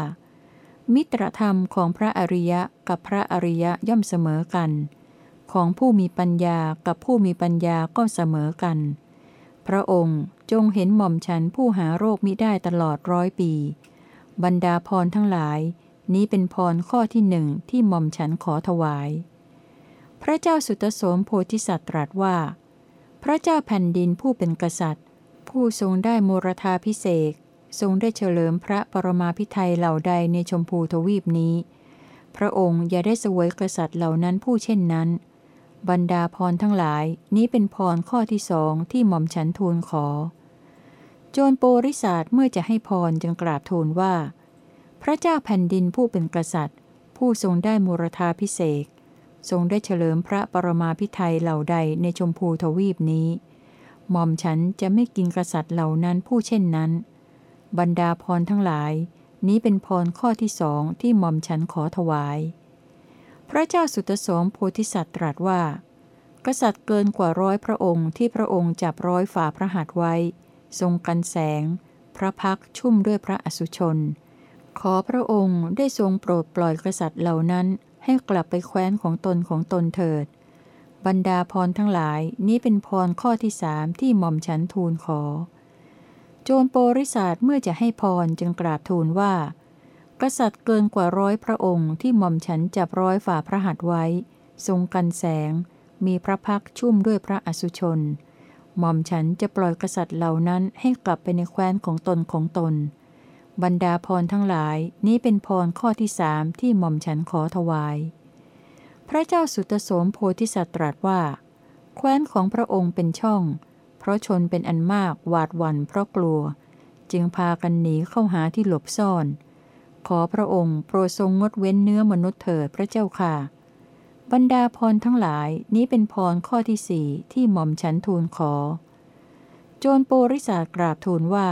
มิตรธรรมของพระอริยะกับพระอริยะย่อมเสมอกัน ของผู้มีปัญญากับผู้มีปัญญาก็เสมอกัน พระองค์จงเห็นหม่อมฉันผู้หาโรคมิได้ตลอดร้อยปี บรรดาพรทั้งหลาย นี้เป็นพรข้อที่หนึ่งที่หม่อมฉันขอถวาย พระเจ้าสุตโสมโพธิสัตว์ตรัสว่า พระเจ้าแผ่นดินผู้เป็นกษัตริย์ ผู้ทรงได้มรธาพิเศษทรงได้เฉลิมพระปรมาพิไทยเหล่าใดในชมพูทวีปนี้ พระองค์อย่าได้สวยกษัตริย์เหล่านั้นผู้เช่นนั้น บรรดาพรทั้งหลายนี้เป็นพรข้อที่สองที่หม่อมฉันทูลขอ โจรโปริศาสเมื่อจะให้พรจึงกราบทูลว่า พระเจ้าแผ่นดินผู้เป็นกษัตริย์ ผู้ทรงได้มรธาพิเศษทรงได้เฉลิมพระปรมาพิไทยเหล่าใดในชมพูทวีปนี้หม่อมฉันจะไม่กินกษัตริย์เหล่านั้นผู้เช่นนั้น บรรดาพรทั้งหลาย นี้เป็นพรข้อที่สองที่หม่อมฉันขอถวาย พระเจ้าสุตโสมโพธิสัตว์ตรัสว่า กษัตริย์เกินกว่าร้อยพระองค์ที่พระองค์จับร้อยฝ่าพระหัตถ์ไว้ ทรงกันแสง พระพักชุ่มด้วยพระอสุชน ขอพระองค์ได้ทรงโปรดปล่อยกษัตริย์เหล่านั้นให้กลับไปแคว้นของตนของตนเถิด บรรดาพรทั้งหลายนี้เป็นพรข้อที่สามที่หม่อมฉันทูลขอ โจรโปริศาสเมื่อจะให้พรจึงกราบทูลว่า กษัตริย์เกินกว่าร้อยพระองค์ที่หม่อมฉันจับร้อยฝ่าพระหัตถ์ไว้ ทรงกันแสง มีพระพักชุ่มด้วยพระอสุชน หม่อมฉันจะปล่อยกษัตริย์เหล่านั้นให้กลับไปในแคว้นของตนของตน บรรดาพรทั้งหลายนี้เป็นพรข้อที่สามที่หม่อมฉันขอถวาย พระเจ้าสุตโสมโพธิสัตว์ตรัสว่า แคว้นของพระองค์เป็นช่อง เพราะชนเป็นอันมากหวาดหวั่นเพราะกลัว จึงพากันหนีเข้าหาที่หลบซ่อน ขอพระองค์โปรดทรงงดเว้นเนื้อมนุษย์เถิดพระเจ้าค่ะ บรรดาพรทั้งหลายนี้เป็นพรข้อที่สี่ที่หม่อมฉันทูลขอ โจรโปริศากราบทูลว่า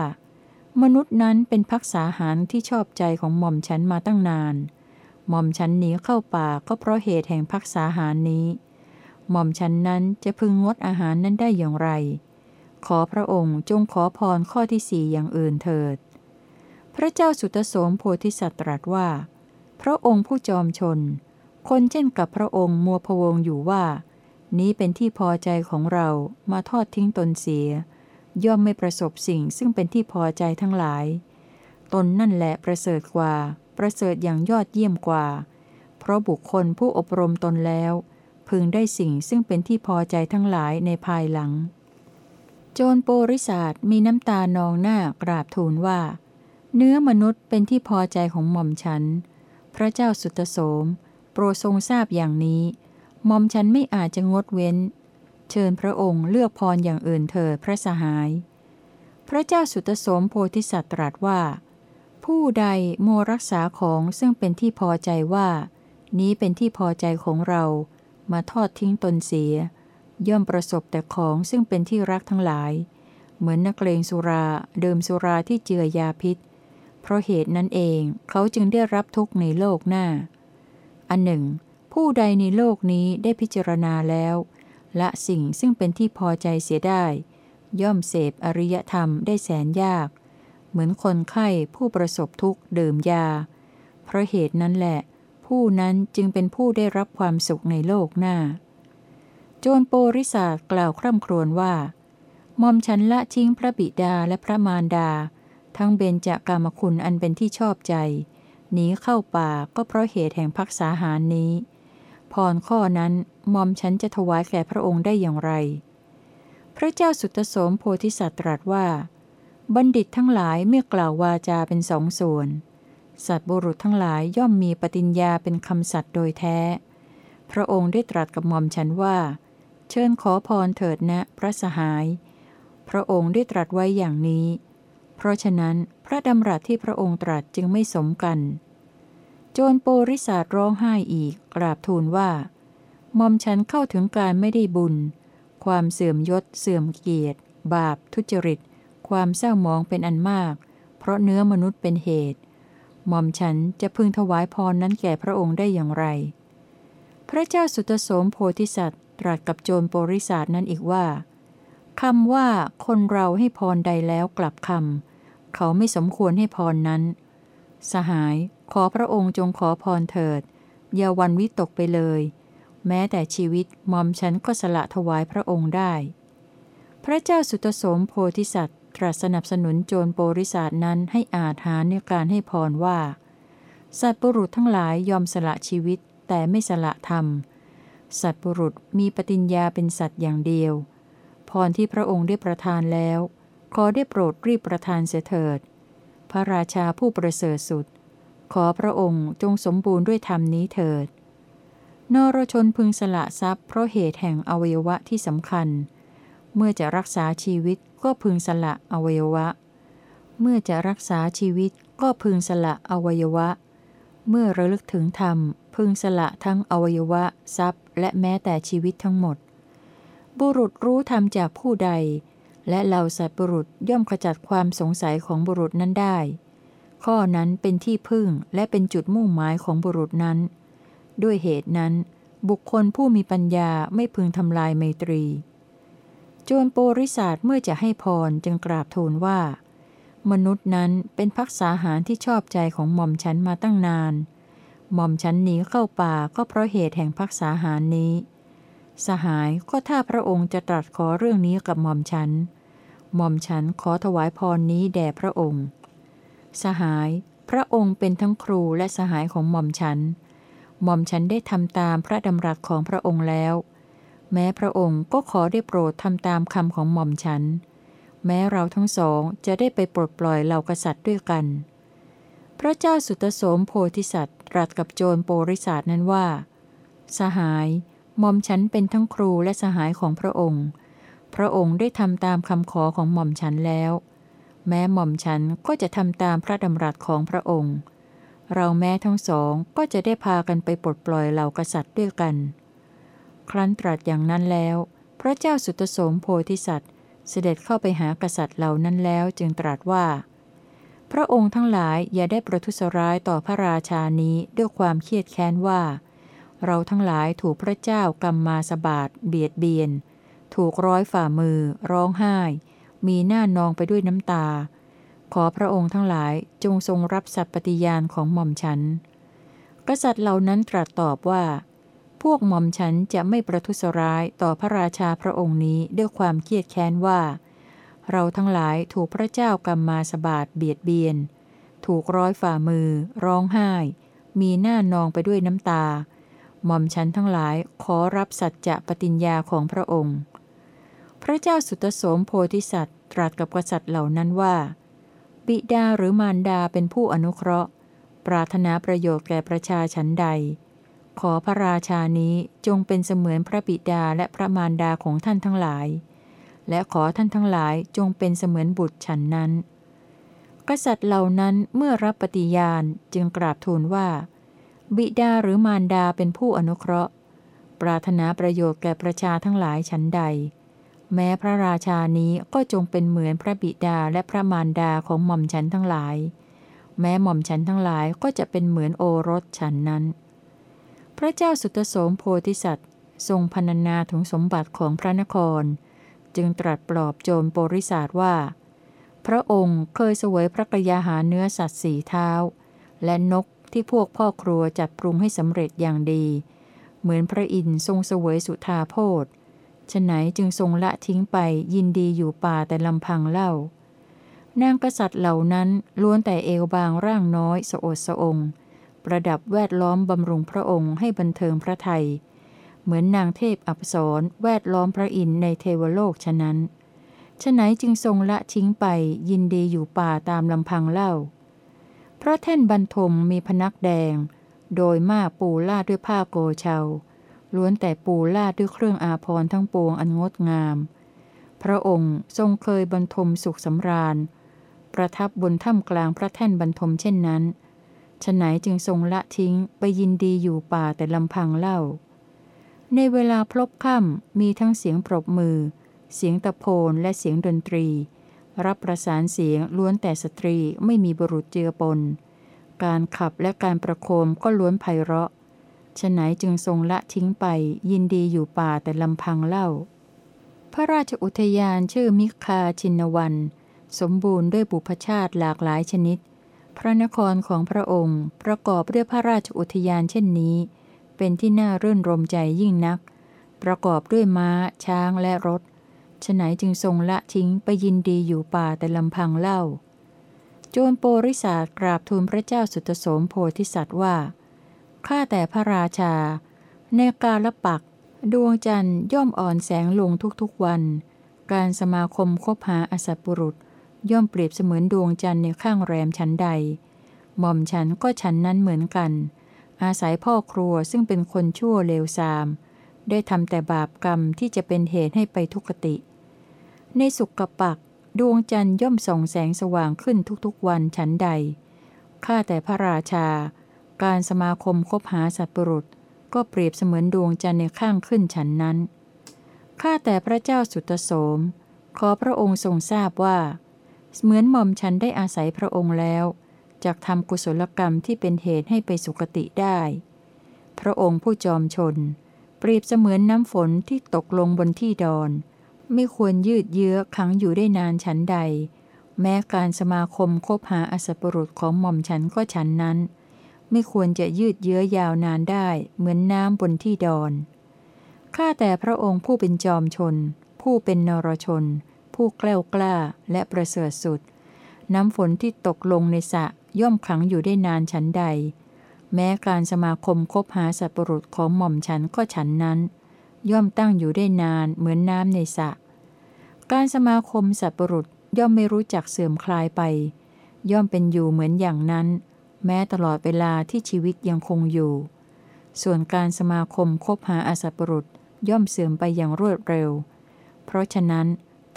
มนุษย์นั้นเป็นพักษาหารที่ชอบใจของหม่อมฉันมาตั้งนาน หม่อมฉันหนีเข้าป่าก็เพราะเหตุแห่งพักษาหารนี้ หม่อมฉันนั้นจะพึงงดอาหารนั้นได้อย่างไร ขอพระองค์จงขอพรข้อที่สี่อย่างอื่นเถิด พระเจ้าสุตโสมโพธิสัตว์ตรัสว่า พระองค์ผู้จอมชน คนเช่นกับพระองค์มัวพะวงอยู่ว่า นี้เป็นที่พอใจของเรามาทอดทิ้งตนเสีย ย่อมไม่ประสบสิ่งซึ่งเป็นที่พอใจทั้งหลาย ตนนั่นแหละประเสริฐกว่า ประเสริฐอย่างยอดเยี่ยมกว่า เพราะบุคคลผู้อบรมตนแล้ว พึงได้สิ่งซึ่งเป็นที่พอใจทั้งหลายในภายหลัง โจรโปริศาสมีน้ำตานองหน้ากราบทูลว่า เนื้อมนุษย์เป็นที่พอใจของหม่อมฉัน พระเจ้าสุตโสม โปรดทรงทราบอย่างนี้หม่อมฉันไม่อาจจะงดเว้น เชิญพระองค์เลือกพรอย่างอื่นเถิดพระสหาย พระเจ้าสุตสมโพธิสัตว์ตรัสว่า ผู้ใดโมรักษาของซึ่งเป็นที่พอใจว่า นี้เป็นที่พอใจของเรามาทอดทิ้งตนเสีย ย่อมประสบแต่ของซึ่งเป็นที่รักทั้งหลาย เหมือนนักเลงสุราเดื่มสุราที่เจือยาพิษ เพราะเหตุนั้นเองเขาจึงได้รับทุกข์ในโลกหน้า อันหนึ่ง ผู้ใดในโลกนี้ได้พิจารณาแล้ว ละสิ่งซึ่งเป็นที่พอใจเสียได้ ย่อมเสพอริยธรรมได้แสนยาก เหมือนคนไข้ผู้ประสบทุกข์ดื่มยา เพราะเหตุนั้นแหละ ผู้นั้นจึงเป็นผู้ได้รับความสุขในโลกหน้า โจรโปริศาสกล่าวคร่ำครวญว่ามอมฉันละทิ้งพระบิดาและพระมารดา ทั้งเบญจากามคุณอันเป็นที่ชอบใจหนีเข้าป่าก็เพราะเหตุแห่งพักษาหารนี้ พรข้อนั้นมอมฉันจะถวายแก่พระองค์ได้อย่างไร พระเจ้าสุตโสมโพธิสัตว์ตรัสว่า บัณฑิตทั้งหลายเมื่อกล่าววาจาเป็นสองส่วน สัตว์บุรุษทั้งหลายย่อมมีปฏิญญาเป็นคำสัตว์โดยแท้ พระองค์ได้ตรัสกับมอมฉันว่า เชิญขอพรเถิดนะพระสหาย พระองค์ได้ตรัสไว้อย่างนี้ เพราะฉะนั้นพระดำรัสที่พระองค์ตรัสจึงไม่สมกัน โจรโปริศาสร้องไห้อีก กราบทูลว่าหม่อมฉันเข้าถึงการไม่ได้บุญ ความเสื่อมยศ เสื่อมเกียรติ บาป ทุจริต ความเศร้ามองเป็นอันมาก เพราะเนื้อมนุษย์เป็นเหตุ หม่อมฉันจะพึงถวายพรนั้นแก่พระองค์ได้อย่างไร พระเจ้าสุตโสมโพธิสัตว์ ตรัสกับโจรโปริศาสนั้นอีกว่าคำว่าคนเราให้พรใดแล้วกลับคำเขาไม่สมควรให้พรนั้น สหาย ขอพระองค์จงขอพรเถิด อย่าวันวิตกไปเลย แม้แต่ชีวิตมอมฉันก็สละถวายพระองค์ได้ พระเจ้าสุตโสมโพธิสัตว์ ตรัสสนับสนุนโจรโปริศาสนั้นให้อาจหารในการให้พรว่า สัตว์บุรุษทั้งหลายยอมสละชีวิตแต่ไม่สละธรรม สัตว์บุรุษมีปฏิญญาเป็นสัตว์อย่างเดียว พรที่พระองค์ได้ประทานแล้ว ขอได้โปรดรีบประทานเสียเถิด พระราชาผู้ประเสริฐสุด ขอพระองค์จงสมบูรณ์ด้วยธรรมนี้เถิด นรชนพึงสละทรัพย์เพราะเหตุแห่งอวัยวะที่สำคัญ เมื่อจะรักษาชีวิตก็พึงสละอวัยวะ เมื่อจะรักษาชีวิตก็พึงสละอวัยวะ เมื่อระลึกถึงธรรม พึงสละทั้งอวัยวะทรัพย์ และแม้แต่ชีวิตทั้งหมด บุรุษรู้ธรรมจากผู้ใด และเหล่าสัตว์บุรุษย่อมขจัดความสงสัยของบุรุษนั้นได้ ข้อนั้นเป็นที่พึ่งและเป็นจุดมุ่งหมายของบุรุษนั้น ด้วยเหตุนั้น บุคคลผู้มีปัญญาไม่พึงทำลายไมตรี โจรโปริศาสเมื่อจะให้พรจึงกราบทูลว่า มนุษย์นั้นเป็นพักษาหารที่ชอบใจของหม่อมฉันมาตั้งนาน หม่อมฉันหนีเข้าป่าก็เพราะเหตุแห่งพักษาหารนี้ สหายก็ถ้าพระองค์จะตรัสขอเรื่องนี้กับหม่อมฉัน หม่อมฉันขอถวายพรนี้แด่พระองค์ สหาย พระองค์เป็นทั้งครูและสหายของหม่อมฉัน หม่อมฉันได้ทำตามพระดำรัสของพระองค์แล้ว แม้พระองค์ก็ขอได้โปรดทำตามคำของหม่อมฉัน แม้เราทั้งสองจะได้ไปปลดปล่อยเหล่ากษัตริย์ด้วยกัน พระเจ้าสุตโสมโพธิสัตว์ตรัสกับโจรโปริศาสนั้นว่า สหายหม่อมฉันเป็นทั้งครูและสหายของพระองค์ พระองค์ได้ทำตามคำขอของหม่อมฉันแล้ว แม้หม่อมฉันก็จะทำตามพระดำรัสของพระองค์ เราแม้ทั้งสองก็จะได้พากันไปปลดปล่อยเหล่ากษัตริย์ด้วยกัน ครั้นตรัสอย่างนั้นแล้ว พระเจ้าสุตโสมโพธิสัตว์ เสด็จเข้าไปหากษัตริย์เหล่านั้นแล้วจึงตรัสว่า พระองค์ทั้งหลายอย่าได้ประทุษร้ายต่อพระราชานี้ด้วยความเครียดแค้นว่า เราทั้งหลายถูกพระเจ้ากรรมมาสบาดเบียดเบียน ถูกร้อยฝ่ามือ ร้องไห้ มีหน้านองไปด้วยน้ำตา ขอพระองค์ทั้งหลายจงทรงรับสัตย์ปฏิญาณของหม่อมฉัน กษัตริย์เหล่านั้นตรัสตอบว่า พวกหม่อมฉันจะไม่ประทุษร้ายต่อพระราชาพระองค์นี้ด้วยความเครียดแค้นว่า เราทั้งหลายถูกพระเจ้ากรรมมาสบาดเบียดเบียน ถูกร้อยฝ่ามือ ร้องไห้ มีหน้านองไปด้วยน้ำตา หม่อมฉันทั้งหลายขอรับสัจจะปฏิญญาของพระองค์ พระเจ้าสุตโสมโพธิสัตว์ ตรัสกับกษัตริย์เหล่านั้นว่า บิดาหรือมารดาเป็นผู้อนุเคราะห์ ปรารถนาประโยชน์แก่ประชาชนใด ขอพระราชานี้จงเป็นเสมือนพระบิดาและพระมารดาของท่านทั้งหลาย และขอท่านทั้งหลายจงเป็นเสมือนบุตรฉันนั้น กษัตริย์เหล่านั้นเมื่อรับปฏิญาณจึงกราบทูลว่า บิดาหรือมารดาเป็นผู้อนุเคราะห์ ปรารถนาประโยชน์แก่ประชาทั้งหลายฉันใด แม้พระราชานี้ก็จงเป็นเหมือนพระบิดาและพระมารดาของหม่อมฉันทั้งหลาย แม้หม่อมฉันทั้งหลายก็จะเป็นเหมือนโอรสฉันนั้น พระเจ้าสุตโสมโพธิสัตว์ ทรงพรรณนาถึงสมบัติของพระนคร จึงตรัสปลอบโจมโปริศาสว่า พระองค์เคยเสวยพระกยาหาเนื้อสัตว์สีเท้า และนกที่พวกพ่อครัวจัดปรุงให้สำเร็จอย่างดี เหมือนพระอินทร์ทรงเสวยสุธาโพธ ฉไหนจึงทรงละทิ้งไปยินดีอยู่ป่าแต่ลำพังเล่า นางกษัตริย์เหล่านั้นล้วนแต่เอวบางร่างน้อยสโอดสะองประดับแวดล้อมบำรุงพระองค์ให้บันเทิงพระไทย เหมือนนางเทพอับสรแวดล้อมพระอินทร์ในเทวโลกฉะนั้นฉะไหนจึงทรงละทิ้งไปยินดีอยู่ป่าตามลำพังเล่า พระแท่นบรรทมมีพนักแดง โดยมากปูลาดด้วยผ้าโกเชา ล้วนแต่ปูลาดด้วยเครื่องอาภรณ์ทั้งปวงอันงดงาม พระองค์ทรงเคยบรรทมสุขสำราญ ประทับบนถ้ำกลางพระแท่นบรรทมเช่นนั้นฉะไหนจึงทรงละทิ้งไปยินดีอยู่ป่าแต่ลำพังเล่า ในเวลาพลบค่ำมีทั้งเสียงปรบมือ เสียงตะโพนและเสียงดนตรี รับประสานเสียงล้วนแต่สตรีไม่มีบุรุษเจือปน การขับและการประโคมก็ล้วนไพเราะ ฉไหนจึงทรงละทิ้งไปยินดีอยู่ป่าแต่ลำพังเล่า พระราชอุทยานชื่อมิคาชินวัน สมบูรณ์ด้วยบุพชาติหลากหลายชนิด พระนครของพระองค์ประกอบด้วยพระราชอุทยานเช่นนี้ เป็นที่น่ารื่นรมใจยิ่งนัก ประกอบด้วยม้า ช้างและรถฉไหนจึงทรงละทิ้งไปยินดีอยู่ป่าแต่ลำพังเล่า โจรโปริศาสกราบทูลพระเจ้าสุตโสมโพธิสัตว์ว่า ข้าแต่พระราชา ในกาลปัก ดวงจันทร์ย่อมอ่อนแสงลงทุกๆวัน การสมาคมคบหาอสัตบุรุษ ย่อมเปรียบเสมือนดวงจันทร์ในข้างแรมชั้นใด หม่อมฉันก็ฉันนั้นเหมือนกัน อาศัยพ่อครัวซึ่งเป็นคนชั่วเลวทราม ได้ทำแต่บาปกรรมที่จะเป็นเหตุให้ไปทุกติ ในสุกปักดวงจันทร์ย่อมส่องแสงสว่างขึ้นทุกๆวันชั้นใด ข้าแต่พระราชา การสมาคมคบหาสัตว์ปรุษ ก็เปรียบเสมือนดวงจันทร์ในข้างขึ้นฉันนั้น ข้าแต่พระเจ้าสุตโสม ขอพระองค์ทรงทราบว่า เหมือนหม่อมฉันได้อาศัยพระองค์แล้วจากทำกุศลกรรมที่เป็นเหตุให้ไปสุคติได้ พระองค์ผู้จอมชน เปรียบเสมือนน้ำฝนที่ตกลงบนที่ดอน ไม่ควรยืดเยื้อขังอยู่ได้นานฉันใด แม้การสมาคมคบหาอสปรุษของหม่อมฉันก็ฉันนั้น ไม่ควรจะยืดเยื้อยาวนานได้เหมือนน้ำบนที่ดอน ข้าแต่พระองค์ผู้เป็นจอมชน ผู้เป็นนรชน ผู้แกล้วกล้าและประเสริฐสุด น้ำฝนที่ตกลงในสะย่อมขังอยู่ได้นานฉันใด แม้การสมาคมคบหาสัตว์ปรุษของหม่อมฉันก็ฉันนั้น ย่อมตั้งอยู่ได้นานเหมือนน้ำในสะการสมาคมสัตว์ปรุษย่อมไม่รู้จักเสื่อมคลายไป ย่อมเป็นอยู่เหมือนอย่างนั้น แม้ตลอดเวลาที่ชีวิตยังคงอยู่ ส่วนการสมาคมคบหาอสัตบุรุษย่อมเสื่อมไปอย่างรวดเร็ว เพราะฉะนั้น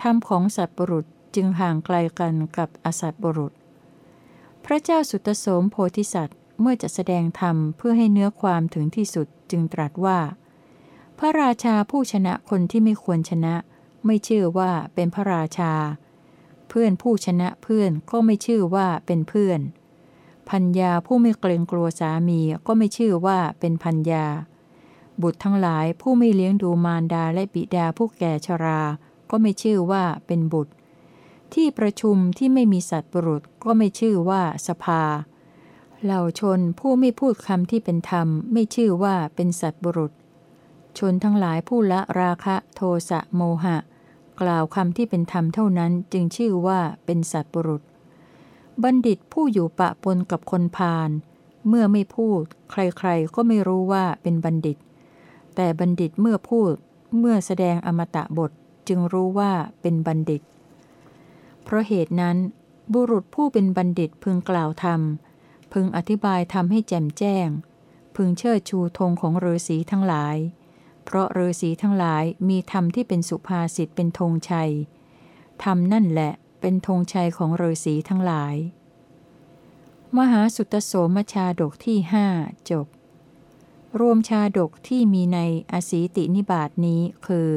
ธรรมของสัตบุรุษจึงห่างไกลกันกับอสัตบุรุษ พระเจ้าสุตโสมโพธิสัตว์เมื่อจะแสดงธรรมเพื่อให้เนื้อความถึงที่สุดจึงตรัสว่า พระราชาผู้ชนะคนที่ไม่ควรชนะ ไม่ชื่อว่าเป็นพระราชา เพื่อนผู้ชนะเพื่อนก็ไม่ชื่อว่าเป็นเพื่อน พัญญาผู้ไม่เกรงกลัวสามีก็ไม่ชื่อว่าเป็นพัญญา บุตรทั้งหลายผู้ไม่เลี้ยงดูมารดาและบิดาผู้แก่ชรา ก็ไม่ชื่อว่าเป็นบุตร ที่ประชุมที่ไม่มีสัตว์บุรุษก็ไม่ชื่อว่าสภา เหล่าชนผู้ไม่พูดคำที่เป็นธรรม ไม่ชื่อว่าเป็นสัตว์บุรุษ ชนทั้งหลายผู้ละราคะโทสะโมหะ กล่าวคำที่เป็นธรรมเท่านั้นจึงชื่อว่าเป็นสัตว์บุรุษ บัณฑิตผู้อยู่ปะปนกับคนพาลเมื่อไม่พูด ใครๆก็ไม่รู้ว่าเป็นบัณฑิต แต่บัณฑิตเมื่อพูดเมื่อแสดงอมตะบทจึงรู้ว่าเป็นบัณฑิต เพราะเหตุนั้น บุรุษผู้เป็นบัณฑิตพึงกล่าวธรรม พึงอธิบายธรรมให้แจ่มแจ้ง พึงเชิดชูธงของฤาษีทั้งหลาย เพราะฤาษีทั้งหลายมีธรรมที่เป็นสุภาษิตเป็นธงชัยธรรมนั่นแหละ เป็นธงชัยของฤาษีทั้งหลาย มหาสุตโสมชาดกที่หจบ รวมชาดกที่มีในอสีตินิบาตนี้คือ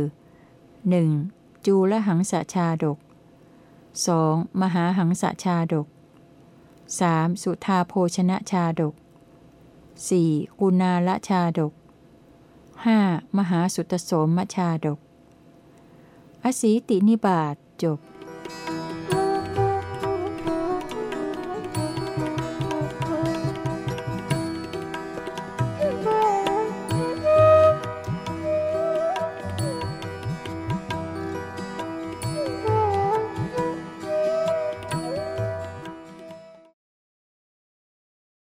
1. จูลหังสชาดก 2. มหาหังสชาดก 3. สุธาโภชนะชาดก 4. กุณาละชาดก 5. มหาสุตโสมชาดก อสีตินิบาตจบ